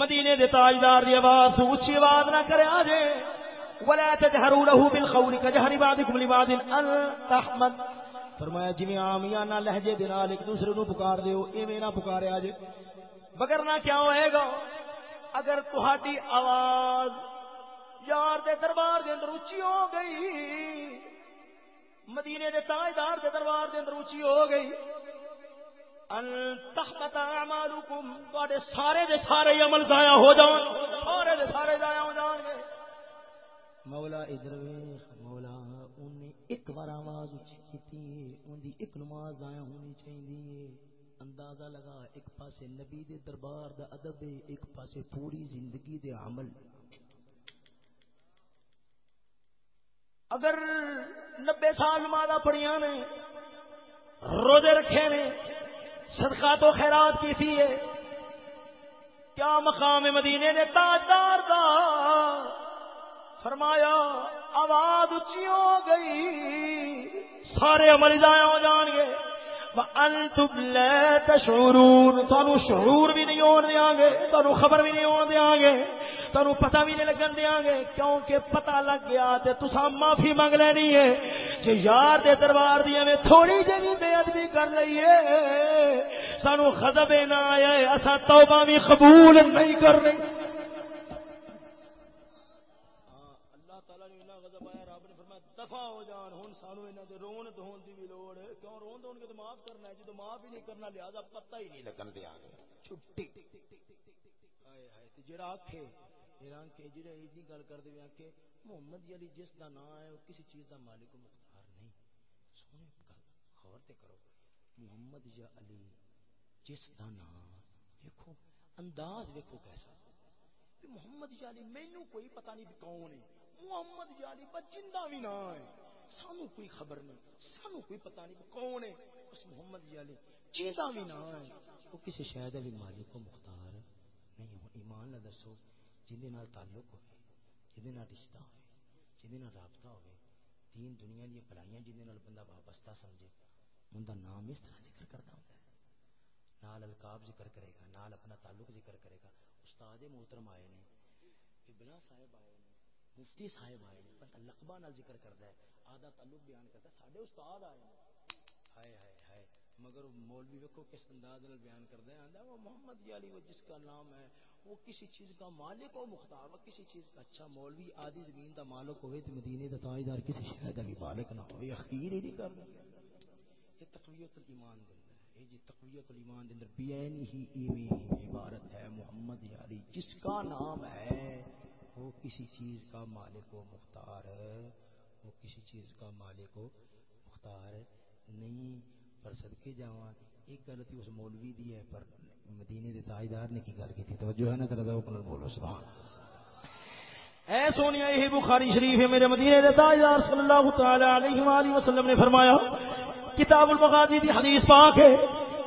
مدینے دے تاجدار دی آواز تو اچھی آواز نہ کرے آجے. ولا تجہروا له بالقول كجهر بعضكم لبعض. ان تحمد. فرمایا جی جویں عامیانہ لہجے دے نال ایک دوسرے نو پکار دیو، ایویں نہ پکارے آجے. بگرنا کیا ہوئے گا؟ اگر تہاڈی آواز یار دے دربار دے اندر اونچی ہو گئی، مدینے دے تاجدار دے دربار دے اندر اونچی ہو گئی، ان تحبط اعمالکم تواڈے سارے دے سارے عمل ضائع ہو جان، سارے دے سارے ضائع ہو جان گے۔ مولا ادھر ویکھ مولا انہیں ایک بار آواز اچھی کی ان دی ایک نماز ضائع ہونی چاہیے اندازہ لگا ایک پاسے نبی دے دربار دا ادب ایک پاسے پوری زندگی دے عمل۔ اگر نبے سال نماز پڑھیاں نے، روزے رکھے نے، صدقہ تو خیرات کی تھی ہے۔ کیا مقام مدینے نے تاجدار دا؟ فرمایا، آواز اچھی ہو گئی۔ سارے عمل ضائع ہو جان گے۔ وانتم لا تشعرون تانوں شعور بھی نہیں ہون دیاں گے تانوں خبر بھی نہیں ہون دیاں گے تانوں پتہ بھی نہیں لگن دیاں گے، کیونکہ پتہ لگ گیا تے تساں معافی مانگ لینی ہے۔ جے یار دے دربار دی میں تھوڑی جہی بے ادبی کر لئیے سانو غضب نہ آیا ہے اسا توبہ بھی قبول نہیں کر رہے اللہ تعالی نے انہاں غضب آیا رب نے فرمایا دفع ہو جان ہن سانو انہاں دے رون دھون دی بھی لوڑ۔ کیوں رون دھون کے تو معاف کرنا ہے؟ جے تو معاف ہی نہیں کرنا لہذا پتہ ہی نہیں لگن دیا چھٹی۔ جڑا کے ایجی گل کر دے آکھے محمد علی جس دا نام ہے وہ کسی چیز دا مالک و مختار نہیں۔ سونے تے کرو۔ محمد یا علی جس دا نام دیکھو انداز دیکھو کیسا۔ محمد یالی مینو کوئی پتہ نہیں کون ہے۔ محمد یالی بچندہ بھی نہ ہے۔ سانو کوئی خبر نہیں، سانو کوئی پتہ نہیں کون ہے۔ اس محمد جی علی چیزاں بھی نہ ہیں وہ کسی شاید بھی مالک و مختار نہیں ہو ایمان نہ دسو جن نال تعلق ہوئے جن نال رشتہ ہوئے جن نال رابطہ ہوئے۔ دین دنیا دی بھلائیاں جن نال بندہ وابستہ سمجھے۔ ان دا نام اس طرح ذکر کرتا ہوں نال القاب ذکر کرے گا، نال اپنا تعلق ذکر کرے گا۔ استاد محترم آئے نے ابنا صاحب آئے نے مفتی صاحب آئے نے بندہ لقبہ نال ذکر کرتا ہے۔ آدھا تعلق بیان کرتا ہے۔ ساڈے استاد آئے نے ہائے ہائے ہائے۔ مگر مولوی ویکو کس انداز نال بیان کرتا ہے؟ آندا وہ محمد علی وہ جس کا نام ہے، وہ کسی چیز کا مالک ہو مختار ہو کسی چیز کا۔ اچھا مولوی آدھی زمین دا مالک ہوئے تے مدینے دا تاجدار کسی شہر دا بھی مالک نہ ہوئے، اخیر ہی نہیں کردا یہ تقویت الایمان دیندا ہے۔ یہ جی تقویت الایمان دے اندر بیان ہی ایویں عبارت ہے، محمد علی جس کا نام ہے وہ کسی چیز کا مالک و مختار ہے، وہ کسی چیز کا مالک و مختار نہیں، پر صدقے جاواں ایک گل تھی اس مولوی دی ہے، پر مدینے دے تاجدار نے کی گل کی تھی؟ توجہ ہے نا، ذرا ذوق نال بولو، سبحان اے سونیا، یہ بخاری شریف ہے، میرے مدینے دے تاجدار صلی اللہ تعالی علیہ والہ وسلم نے فرمایا، کتاب المغازی دی حدیث پاک ہے۔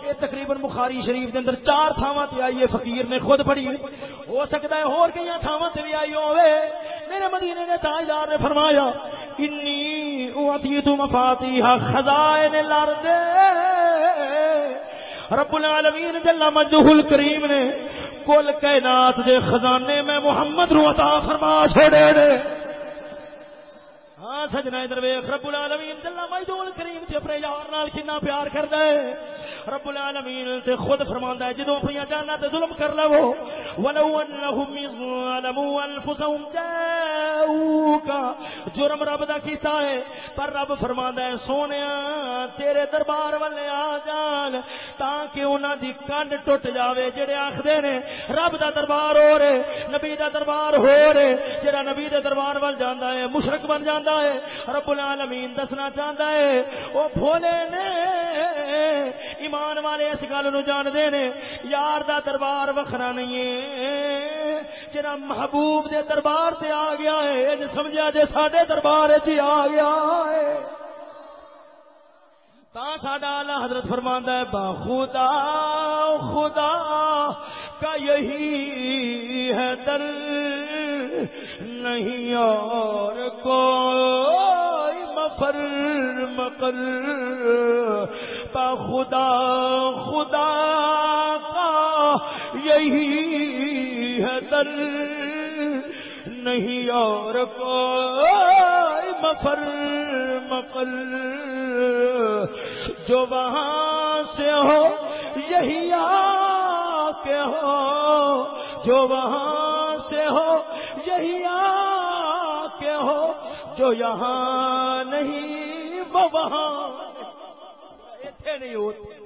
یہ تقریباً بخاری شریف دے اندر چار تھاواں تے آئی ہے فقیر نے خود پڑھی۔ ہو سکتا ہے اور کئی تھاواں تے بھی آئی ہوے میرے مدینے دے تاجدار نے فرمایا انی اوتیت مفاتیح خزائن الارض. رب العالمین جل مجدہ الکریم نے کل کائنات دے خزانے میں محمد رو عطا فرما چھوڑے دے ہاں سجنا ادھر ویخ رب العالمین جل مجدہ الکریم تے اپنے یار نال کتنا پیار کردا ہے۔ رب العالمین تے خود فرماندا ہے، جدوں اپنی جاناں تے ظلم کر لو۔ ولو انهم ظلموا انفسهم جاءوك جرم رب دا کیتا ہے، پر رب فرماندا ہے، سونیا، تیرے دربار والے آ جان، تاکہ انہاں دی کنڈ ٹوٹ جاوے۔ جڑے آکھدے نے، رب دا دربار ہو رے نبی دا دربار ہو رے جڑا نبی دے دربار ول جاندا ہے مشرک بن جاندا ہے، رب العالمین دسنا چاہندا ہے، او بھولے نے ایمان والے اس گل نو جاندے نے، یار دا دربار وکھرا نہیں ہے۔ جڑا محبوب دے دربار تے آ گیا ہے اج سمجھا جے ساڈے دربار وچ آ گیا ہے۔ تا ساڈا اللہ حضرت فرماندا ہے، با خدا خدا کا یہی ہے در نہیں اور کوئی مفر مقر۔ با خدا خدا کا یہی ہے در۔ نہیں اور کوئی مفر مقر جو وہاں سے ہو، یہی آ کے ہو۔ جو وہاں سے ہو، یہی آ کے ہو۔ جو یہاں نہیں، وہ وہاں نہیں ہوتے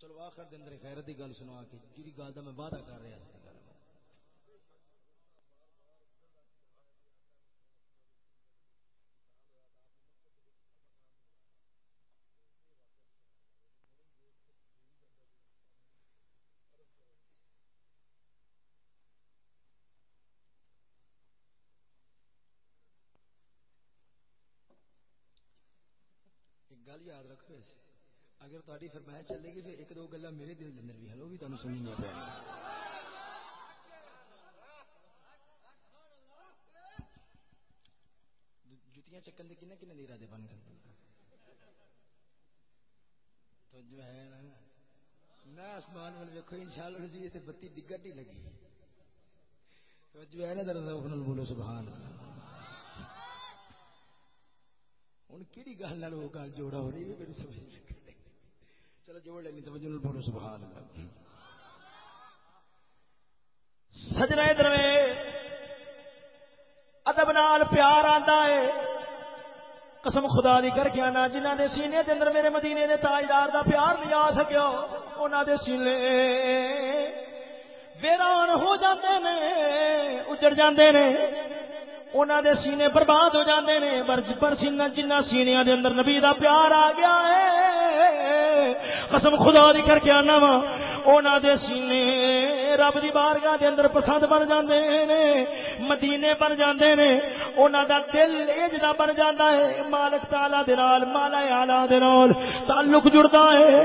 چلو آخر دن خیرت کی گل سنا کے جی گل کا میں وعدہ کر رہا تھا۔ گل یاد رکھو اگر تاری فرمائش چلے گی پھر ایک دو گلا میرے دل اندر بھی ہیں وہ بھی تمہیں سننی پہ جتیاں چکن دے کنے کنے ارادے بن گئے۔ تو جو ہے نا؟ نہ آسمان والے دیکھو ان شاء اللہ جی بتی ڈگٹ ہی لگی۔ تو جو ہے نا دراصل بولو، سبحان اللہ۔ ہوں کہڑی گل نال وہ گل جوڑا ہو رہی ہے، میری سمجھ چلو جوڑ لینی توجہ نال بولو، سبحان اللہ۔ سجنا ادھر ادب نال پیار آتا ہے۔ قسم خدا دی کر کے آنا جنہ دے سینے دے اندر میرے مدینے دے تاجدار دا پیار نہیں آ سکیا، انہاں دے سینے ویران ہو جاندے نے، اجڑ جاندے نے۔ انہوں دے سینے برباد ہو جاندے نے، پر سینہ جنہ سینیاں دے اندر نبی دا پیار آ گیا ہے۔ قسم خدا دی کر کے آنا وا۔ انہوں دے سینے رب دی بارگاہ دے اندر پسند بن جاندے نے، مدینے بن جاندے نے۔ انہاں دا دل اجدا بن جاندا ہے، مالک تعالی دے نال مالا اعلی دے نال تعلق جڑدا ہے۔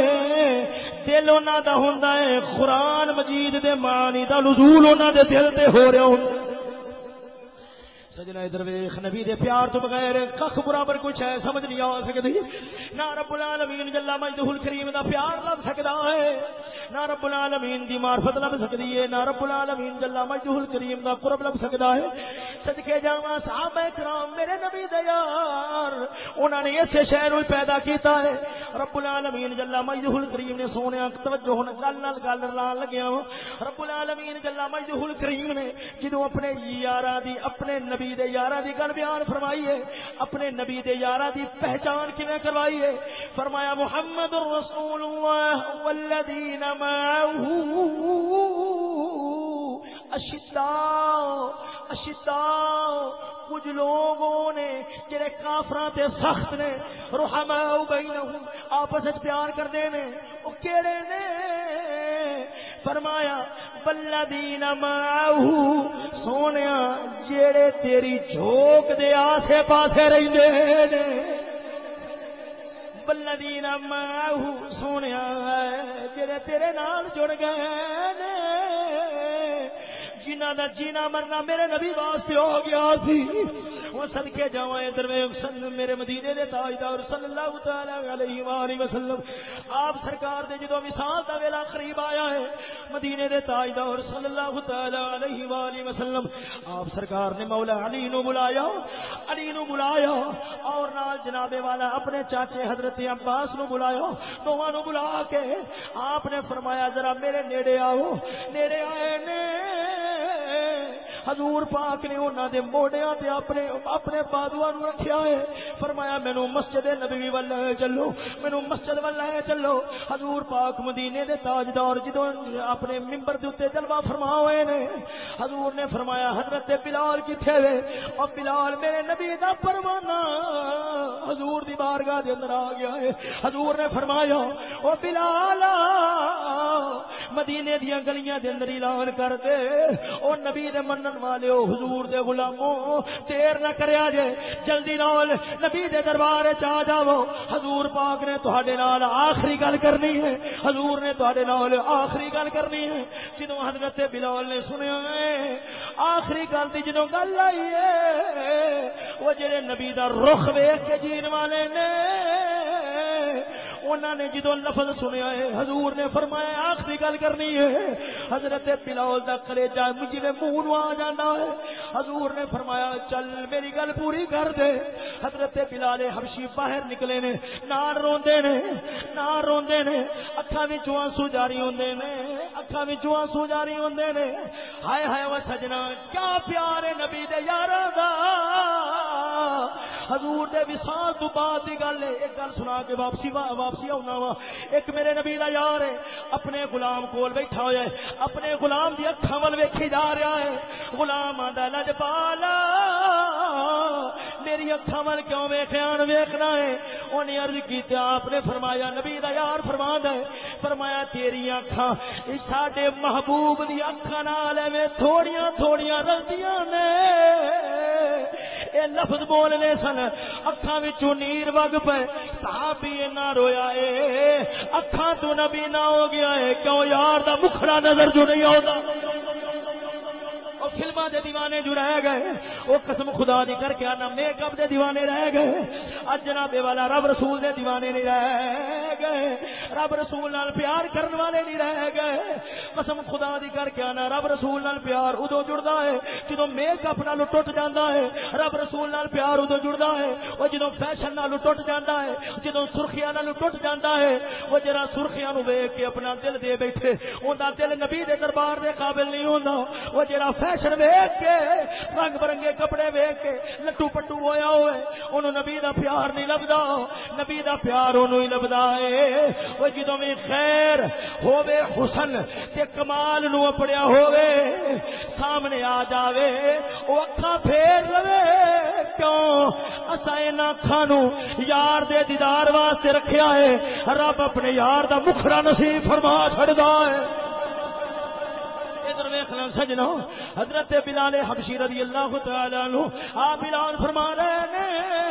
دل انہاں دا ہوندا ہے، قرآن مجید دے معنی دا نزول انہاں دے دل تے ہو رہا ہوندا ہے۔ سجنا ادھر ویخ، نبی دے پیار تو بغیر کخ برابر کچھ ہے، سمجھ نہیں آ سکتی۔ نہ رب العالمین جلا مجدہ الکریم دا پیار لب سکتا ہے، نہ رب العالمین دی معرفت لب سکتی ہے، نہ رب العالمین جلا مجدہ الکریم دا قرب لب سکتا ہے۔ صدقے جاواں صحابہ کرام میرے نبی دے یار، انہاں نے ایسے شہر ہوئی پیدا کیتا ہے۔ رب العالمین جلا مجدہ الکریم نے سونے توجہ ہن گل نال، گل لان لگیا رب العالمین جلا مجدہ الکریم نے جدوں اپنے یاراں دی، اپنے نبی نبی دے یارا دی گل بیان فرمائی ہے اپنے نبی دے یارا دی پہچان کیویں کروائی ہے فرمایا، محمد رسول اللہ والذین معه اشداء اشداء، کچھ لوگوں نے جڑے کافراں تے سخت نے، رحماء بینہم آپس وچ پیار کردے نے او کیڑے نے؟ فرمایا والذین معه سونے جیڑے تیری جھوک دے آسے پاسے رہندے نے۔ والذین معه سونے جیڑے تیرے نال جڑ گئے نے۔ جنہاں دا جینا مرنا میرے نبی واسطے ہو گیا سی۔ وہ صدقے جاواں ادھر میں میرے مدینے دے تاجدار صلی اللہ تعالی علیہ والہ وسلم۔ آپ سرکار دے جدوں وصال دا ویلا قریب آیا ہے، مدینے دے تاجدار صلی اللہ تعالی علیہ والہ وسلم۔ آپ سرکار نے مولا علی نو بلایا، علی نو بلایا، اور نال جناب والا اپنے چاچے حضرت عباس نو بلایا دوواں نو بلا کے آپ نے فرمایا، ذرا میرے نیڑے آؤ، نیڑے آئے نے۔ حضور پاک نے انہوں دے موڑیاں تے اپنے اپنے بادواں نو رکھیا ہے۔ فرمایا، مینوں مسجد نبوی ول لے چلو، مینوں مسجد ول لے چلو۔ حضور پاک مدینے دے تاجدار جدوں اپنے منبر دے اوتے جلوہ فرما ہوئے نے، حضور نے فرمایا، حضرت بلال کتے وے؟ او بلال میرے نبی دا پروانہ۔ حضور دی بارگاہ دے اندر آ گیا ہے۔ حضور نے فرمایا، او بلال، مدینے دیاں گلیاں دے اندر اعلان کر دے۔ او نبی دے منن والے حضور دے غلاموں دیر نہ کریا جے، جلدی نال نبی دے دربار وچ آ جاؤ۔ حضور پاک نے تہاڈے نال آخری گل کرنی ہے۔ حضور نے تہاڈے نال آخری گل کرنی ہے۔ جدوں حضرت بلال نے سنیا ہے، آخری گل دی جدوں گل آئی ہے، وہ جڑے نبی دا رخ ویکھ کے جین والے نے انہوں نے جدو لفظ سنیا ہے، حضور نے فرمایا، آخری گل کرنی ہے، حضرت بلال دا کلیجا جی منہ آ جانا ہے۔ حضور نے فرمایا، چل میری گل پوری کر دے۔ حضرت بلال حبشی باہر نکلے نے نار روندے نے نار روندے نے، اکھاں وچوں آنسو جاری ہوندے نے، اکھاں وچوں آنسو جاری ہوندے نے۔ ہائے ہائے و سجنا، کیا پیار ہے نبی دے یاراں دا۔ حضور دے وصال تو بعد دی گل ہے، ایک گل سنا کے واپسی واپس واپسی آنا وا؟ ایک میرے نبی کا یار ہے، اپنے غلام کول بیٹھا ہوا ہے، اپنے غلام دی اکھاں ول ویکھی جا رہا ہے۔ غلام آندا لجپالا میری اکھاں ول کیوں ویکھیاں ویکھنا ہے؟ انہیں عرض کی آپ نے فرمایا، نبی دا یار فرما ہے، فرمایا تیری اکھاں ساڈے محبوب دی اکھاں نال میں تھوڑیاں تھوڑیاں رلدیاں نے۔ اے لفظ بولنے سن، اکھاں وچوں نیر وگ پے صحابی نہ رویا اے، اکھاں تو نبی نہ ہو گیا اے، کیوں یار دا مکھڑا نظر جو نہیں آوندا؟ فلما دے دیوانے جو رہ گئے وہ قسم خدا دی کر کے آنا، میک اپ دے دیوانے رہ گئے۔ اج جناب والا رب رسول دے دیوانے نہیں رہ گئے۔ رب رسول نال پیار کرن والے نہیں رہ گئے۔ قسم خدا دی کر کے آنا، رب رسول نال پیار ادو جڑدا ہے۔ جدو میک اپ نال ٹوٹ جاندا ہے، رب رسول نال پیار ادو جڑدا ہے۔ او جدو فیشن نال ٹوٹ جاندا ہے جدو سرخیاں نال ٹوٹ جاندا ہے، او جڑا سرخیاں نو ویکھ کے اپنا دل دے بیٹھے، اوندا دل نبی دے دربار دے قابل نہیں ہوندا۔ او جڑا فیشن ویکھ کے، رنگ برنگے کپڑے ویکھ کے لٹو پٹو ہویا ہوئے۔ اونوں نبی دا پیار نہیں لبدا، نبی دا پیار اونوں ہی لبدا ہے او جدوں وی خیر ہووے حسن تے کمال نو اپڑیا ہووے، سامنے آ جاوے۔ او اکھاں پھیر لوے۔ کیوں؟ اساں انہاں اکھاں نو یار دے دیدار واسطے رکھیا ہے رب اپنے یار دا مکھڑا نصیب فرما چھڑدا ہے رکھنا سجنا حضرت بلال حبشی رضی اللہ تعالیٰ عنہ آپ بلال فرما رہے ہیں۔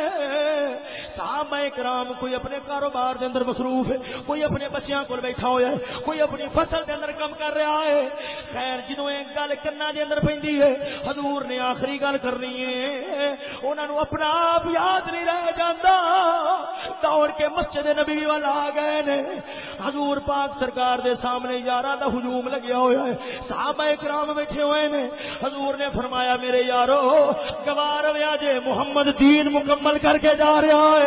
صحابہ کرام کوئی اپنے کاروبار دے اندر مصروف ہے، کوئی اپنے بچیاں کو بیٹھا ہوا ہے، کوئی اپنی فصل دے اندر کم کر رہا ہے۔ خیر جدو ایک گل کرنا دے اندر پیندی ہے، حضور نے آخری گل کرنی ہے۔ انہاں نو اپنا آپ یاد نہیں رہ جاندا۔ دوڑ کے مسجد نبی والا آ گئے نے۔ حضور پاک سرکار دے سامنے یارا دا ہجوم لگیا ہوا ہے۔ صحابہ کرام بیٹھے ہوئے نے۔ حضور نے فرمایا، میرے یارو، گوار ویا جے، محمد دین مکمل کر کے جا رہا ہے۔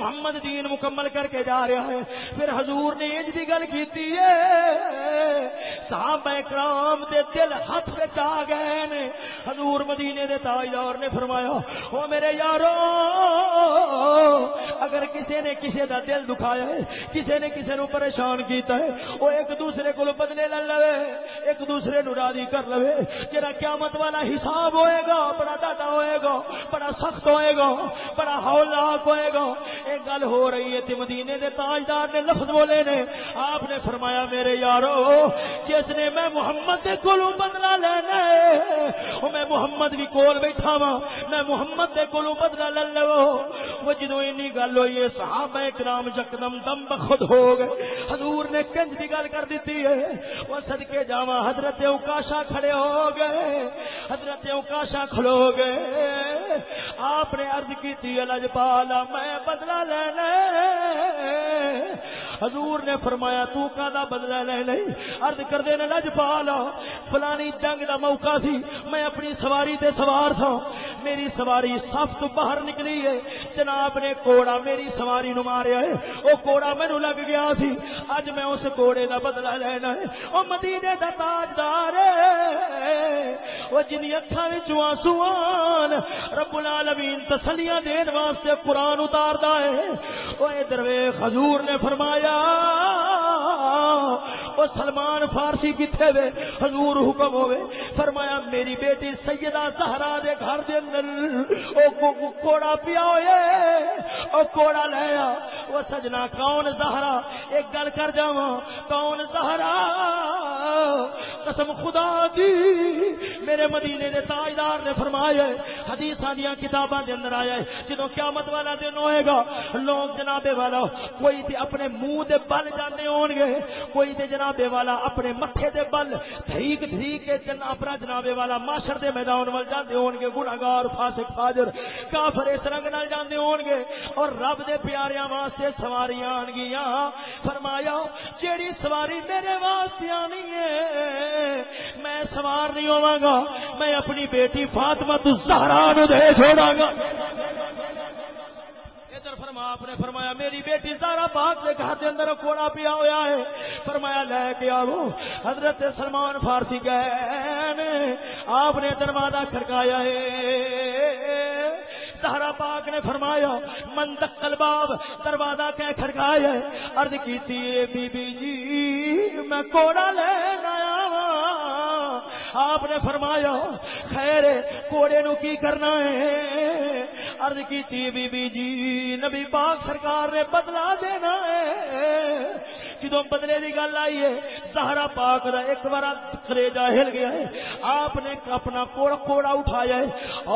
محمد دین مکمل کر کے جا رہا ہے۔ پھر حضور نے انج دی گل کیتی ہے۔ صحابہ کرام دے دل ہاتھ وچ آ گئے نے۔ حضور مدینے دے تاجدار نے فرمایا، او میرے یارو، اگر کسی نے کسی دا دل دکھایا ہے کسی نے کسی نو پریشان کیتا ہے، او ایک دوسرے کو بدلے لے لوے، ایک دوسرے نو راضی کر لوے۔ جڑا قیامت والا حساب ہوئے گا، بڑا ڈاٹا ہوئے گا، بڑا سخت ہوئے گا، بڑا ہولناک ہوئے گا ایک گل ہو رہی ہے تے مدینے دے تاجدار نے لفظ بولے نے۔ آپ نے فرمایا میرے یارو، جس نے میں محمد دے کولوں بدلہ لینا ہے او میں محمد بھی کول بیٹھا وا میں محمد دے کولوں بدلہ لے لو۔ وہ جدو اینی گل ہوئی ہے، صحابہ کرام یکدم دم بخود ہو گئے۔ حضور نے کنج دی گل کر دیتی ہے۔ وہ صدکے جاواں حضرت اوکاشا کھڑے ہو گئے۔ حضرت اوکاشا کھلو گئے۔ آپ نے عرض کی تھی الج پالا، میں بدلہ حضور نے فرمایا، تو کا دا بدلہ لے نہیں عرض کر دے لج پالا۔ فلانی جنگ دا موقع سی، میں اپنی سواری تے سوار تھا۔ میری سواری صف تو باہر نکلی ہے۔ جناب نے کوڑا میری سواری نو ماریا ہے۔ او کوڑا مینو لگ گیا سی۔ اج میں اس کوڑے دا بدلہ لینا ہے۔ او مدینے دا تاجدار ہے۔ او جنی اکھاں وچ آنسو رب العالمین تسلیاں دین واسطے قرآن اتاردا ہے۔ او ادھر ویکھ، حضور نے فرمایا او سلمان فارسی کتھے وے؟ حضور حکم ہوے فرمایا، میری بیٹی سیدہ زہرا دے گھر دے اندر کوڑا پیا ہوئے۔ کوڑا لیا او سجنا کون زہرا؟ ایک گل کر جاواں۔ کون زہرا؟ قسم خدا دی۔ میرے مدینے دے تاجدار نے فرمایا حدیثاں دیاں کتاباں دے اندر آیا ہے، جدوں قیامت والا دن ہوئے گا، لوگ جناب والا، کوئی تے اپنے منہ دے بل جاندے ہون گے، کوئی تے جناب والا اپنے مٹھے دے بل دھریک دھریک کے جن اپنا جناب والا معاشر دے میدان ول جاندے ہون گے، گناہگار۔ فاسق، فاجر، کافر اس رنگ نال جاندے ہون گے اور رب دے پیاریاں واسطے سواریاں آن گیاں فرمایا، جیڑی سواری میرے واسطے آنی ہے، میں سوار نہیں ہوواں گا، میں اپنی بیٹی فاطمہ تو زہرا نو دے چھوڑاں گا۔ ادھر فرما، آپ نے فرمایا، میری بیٹی زہرا پاک دے گھر دے اندر کوڑا پیا ہویا ہے۔ فرمایا، لے کے آو حضرت سلمان فارسی گئے آپ نے دروازہ کھڑکایا ہے۔ سہرا پاک نے فرمایا من دکل باب دروازہ کہ کھڑکایا ہے۔ عرض کیتی ہے بی بی جی میں کوڑا لین آیا ہاں۔ آپ نے فرمایا، خیر، کوڑے نو کی کرنا ہے؟ عرض کی بی بی جی نبی پاک سرکار نے بدلا دینا ہے۔ جدو بدلے کی گل آئی ہے سہارا پاک دا ایک بار کریجا ہل گیا ہے۔ آپ نے اپنا کوڑا کوڑا اٹھایا ہے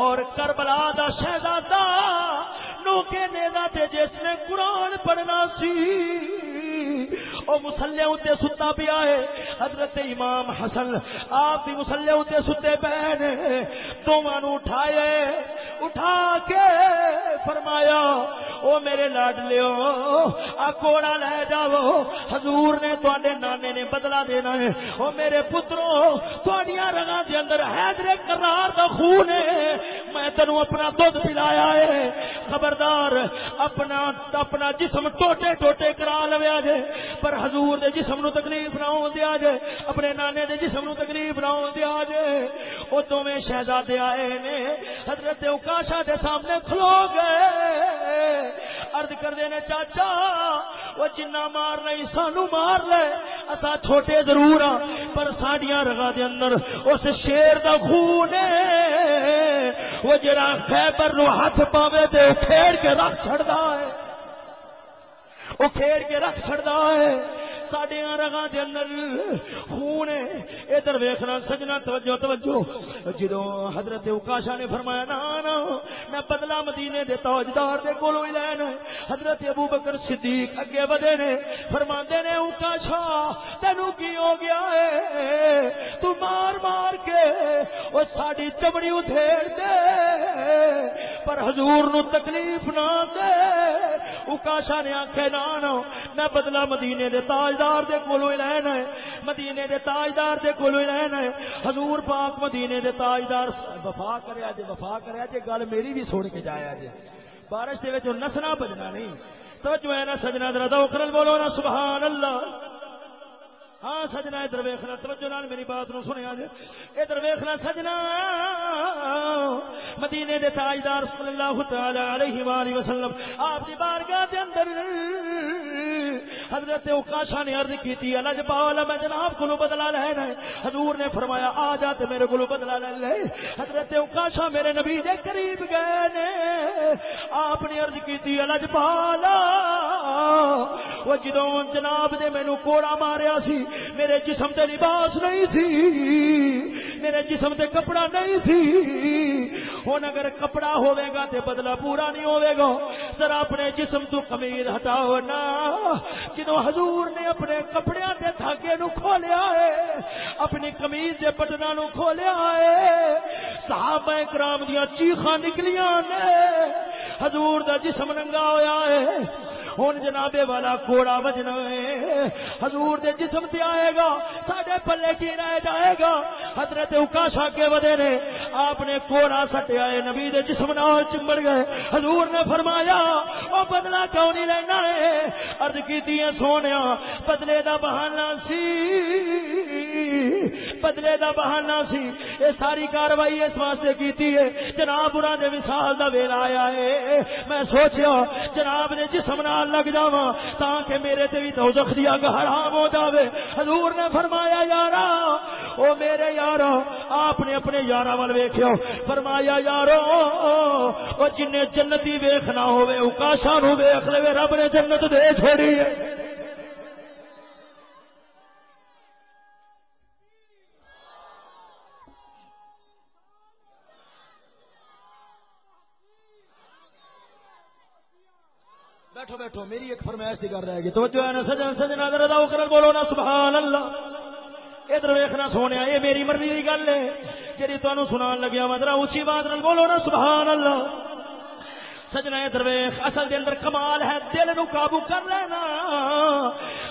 اور کربلا دا شہزادہ نوکے نیزا تے جس نے قرآن پڑھنا سی، او مسلے اتے ستا پیا ہے۔ حضرت امام حسن، آپ بھی مسلے اتے ستے پہنے دونوں نو اٹھائے اٹھا کے فرمایا، او میرے لاڈ لیو آ کوڑا لے جاؤ۔ حضور نے تواڈے نانے نے بدلا دینا ہے۔ او میرے پترو، تواڈیاں رگاں دے اندر حیدر کرار دا خون ہے۔ میں تینو اپنا دودھ پلایا ہے۔ خبردار، اپنا اپنا جسم ٹوٹے ٹوٹے کرا لویا جے۔ پر حضور دے جسم نو تکلیف نہ ہون دیا جے۔ اپنے نانے دے جسم نو تکلیف نہ ہون دیا جے۔ او دوویں شہزادے آئے نے۔ حضرت اوکاشا دے سامنے کھلو گئے۔ عرض کر دینے چاچا وہ جنہ مار نہیں سانو مار لے اسا چھوٹے ضرور ہاں پر ساڈیاں رگا دے اندر اس شیر دا خون ہے۔ وہ جڑا خیبر نو ہاتھ پاوے تے کھیڑ کے رکھ چھڑدا ہے۔ وہ کھیڑ کے رکھ چھڑدا ہے۔ ساڈیاں رگاں دے اندر خون ہے۔ ادھر ویکھنا، سجنا، توجہ توجہ۔ جدوں حضرت اوکاشا نے فرمایا نا نا میں بدلا مدینے دے تاجدار دے کولوں ہی لینا حضرت ابو بکر صدیق اگے ودے نے، فرماندے نے، اوکاشا تینو کی ہو گیا ہے؟ تو مار مار کے او ساڈی چمڑی ادھیڑ دے۔ پر حضور نو تکلیف نہ دے۔ اوکاشا نے آکھے نا نا میں بدلا مدینے دے تاج تاجدار دے کولو ہی لینا ہے، مدینے دے تاجدار دے کولو ہی لینا ہے۔ حضور پاک مدینے دے تاجدار وفا کریا جے وفا کریا جے گل میری بھی سن کے جایا جے بارش دے وچ نسنا بجنا نہیں۔ توجہ ہے نا سجنا، ذرا توکل بولو نا سبحان اللہ۔ ہاں سجنا، ادھر ویخنا توجہ نال میری بات نو سنیا جے۔ ادھر ویخنا سجنا۔ مدینے دے تاجدار صلی اللہ تعالی علیہ والہ وسلم، آپ دی بارگاہ دے اندر حضرت اوکاشا نے عرض کی تھی الج پالا میں جناب کو بدلا لینا ہے۔ حضور نے فرمایا، آ جا تے میرے کو بدلا لے لے۔ حضرت اوکاشا میرے نبی دے قریب گئے نے۔ آپ نے عرض کی تھی الج پالا وہ جدوں جناب نے مینو کوڑا ماریا سی میرے جسم تے لباس نہیں تھی، میرے جسم تے کپڑا نہیں تھی۔ ہوں اگر کپڑا ہوئے گا تے بدلہ پورا نہیں ہوئے گا۔ ذرا اپنے جسم تو کمیر ہٹاؤ نا۔ جدو حضور نے اپنے کپڑے دے دھاگے نو کھولیا ہے، اپنی کمیز دے بٹنا نو کھولیا ہے۔ صحابہ کرام دیا چیخاں نکلیاں نے۔ حضور دا جسم ننگا ہویا ہے۔ ہوں جنابے والا کوڑا بجنا ہے حضور دے جسم سے آئے گا ساڈے پلے کی رہ جائے گا حضرت اکاشا کے ودے نے آپ نے کوڑا سٹیا ہے نبی دے جسم نال چمبڑ گئے حضور نے فرمایا او بدلا کیوں نہیں لینا ہے ارد کی سونے بدلے دا بہانہ سی بدلے دا بہانہ سی۔ یہ ساری کاروائی اس واسطے کیتی ہے۔ جناب انہاں دے وصال دا ویلا آیا ہے۔ میں سوچیا، جناب نے جسم نال لگ جاوا تاکہ میرے تے بھی دوزخ دیا حرام ہو جاوے۔ حضور نے فرمایا، یارا، او میرے یارو، آپ نے اپنے یارا ول ویکھو فرمایا، یارو، او جن جنتی ویکھنا ہوے اوکاشا نو ویکھ لے رب نے جنت دے چھوڑی ہے۔ بیٹھو، میری ایک فرمائش کی کر رہے گی۔ توجہ ہے نا، سجن سجن ادھر ادا کر بولو نا سبحان اللہ ادھر ویکھنا سونے یہ میری مرضی کی گل ہے۔ جی تمہیں سنان لگیا وا، ذرا اچھی بات نال بولو نا سبحان اللہ سجنا، ادھر ویخ اصل دے اندر کمال ہے، دل نو قابو کر لینا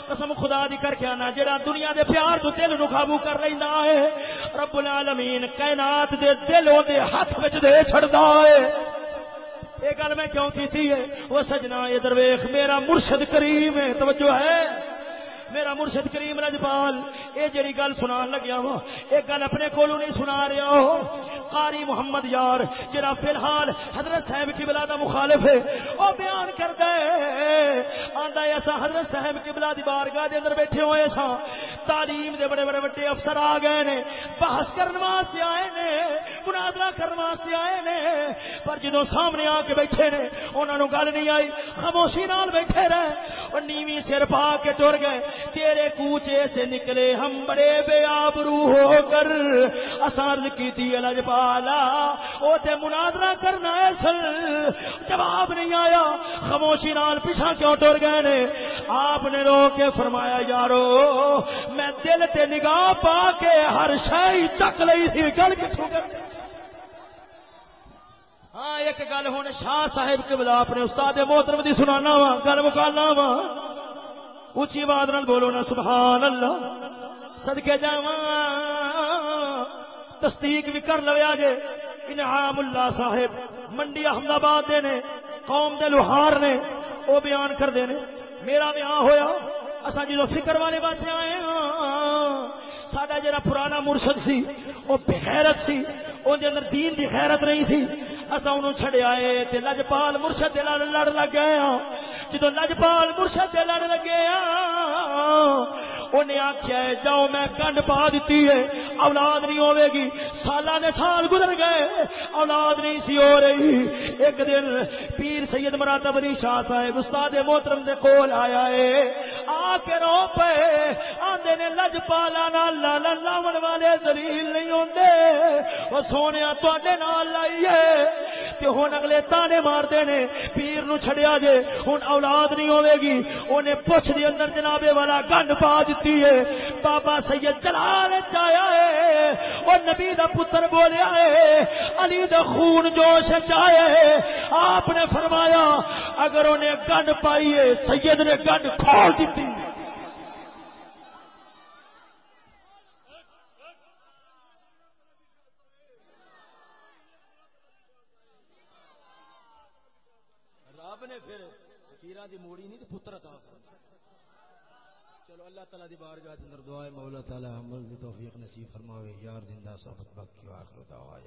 قسم خدا دی کر کے آنا جڑا دنیا دے پیار تو دل نو قابو کر لینا ہے۔ رب العالمین، کائنات دے دل دے ہاتھ وچ دے چھڑدا ہے۔ یہ گل میں کیوں کی ہے؟ وہ سجنا، یہ درویش، میرا مرشد کریم ہے، توجہ ہے۔ میرا مرشد کریم رجپال، یہ جڑی گل سنا لگیا وا یہ گل اپنے کولو نہیں سنا رہا ہو قاری محمد یار، جڑا فی الحال حضرت صاحب کی بلا دا مخالف ہے او بیان کردا ہے۔ آندا ہے اسا حضرت صاحب کی بلا دی بارگاہ دے اندر بیٹھے ہوئے سا تعلیم دے بڑے بڑے بڑے افسر آ گئے نے، بحث کرنے واسطے آئے نے مناظرہ کرنے واسطے آئے نے، پر جدوں سامنے آ کے بیٹھے نے، انہاں نو گل نہیں آئی، خاموشی نال بیٹھے رہے اور نیوی سر پا کے ٹر گئے۔ تیرے کوچے سے نکلے ہم بڑے بے آبرو ہو کر۔ اثر کی تھی الج پالا، او تے مناظرہ کرنا ہے سل جواب نہیں آیا۔ خاموشی نال پیچھا کیوں ٹر گئے نے؟ آپ نے رو کے فرمایا، یارو، میں دل تے نگاہ پا کے ہر شاہی چک لئی تھی گل کتوں کر ہاں ایک گل ہوں شاہ صاحب کے بلا اپنے استاد محترم دی سنانا وا گل مکانا وا اچھی آواز نال بولو نا سبحان اللہ صدقے جاواں۔ تصدیق بھی کر لو جے۔ انعام اللہ صاحب، منڈی احمد آباد دے نے، قوم دے لوہار نے وہ بیان کر دے نے۔ میرا بیاہ ہویا اسا جدو فکر والے پاسے آئے ہاں۔ ساڈا جڑا پرانا مرشد سی وہ بغیرت سی اون دے اندر دین دی غیرت نہیں سی۔ اسا انہوں چھڑیا اے تے لجپال مرشد دے لڑ لڑ لگ گئے ہاں۔ جدو لجپال مرشد دے لڑ لگے ہاں انہیں آخیا ہے، جاؤ میں کنڈ پا دیتی ہے، اولاد نہیں ہوے گی سالہ نے سال گزر گئے، اولاد نہیں سی ہو رہی۔ ایک دن پیر سید مراتب علی شاہ صاحب، استاد محترم دے کول آیا ہے، آ کے رو پے، آندے نے لج پالا نال لالا لاون والے دلیل نہیں ہوندے۔ او سونیا تواڈے نال لائیے تے ہن اگلے تانے ماردے نے پیر نو چھڑیا جے، ہن اولاد نہیں ہوے گی۔ اونے پوچھ دی اندر جنابے والا، گنڈ پا دتی ہے۔ بابا سید جلال چایا ہے۔ او نبی دا پتر بولیا ہے۔ علی دا خون جوش چایا ہے۔ آپ نے فرمایا، اگر انہیں گنڈ پائی ہے، سید نے گنڈ کھول دیتی فقیرہ دی موڑی نہیں تو پتر عطا چلو اللہ تعالی دی بارگاہ اندر دعا ہے مولا تعالی عمل دی توفیق نصیب فرماوے۔ یار زندہ صحبت باقی اخر دعوا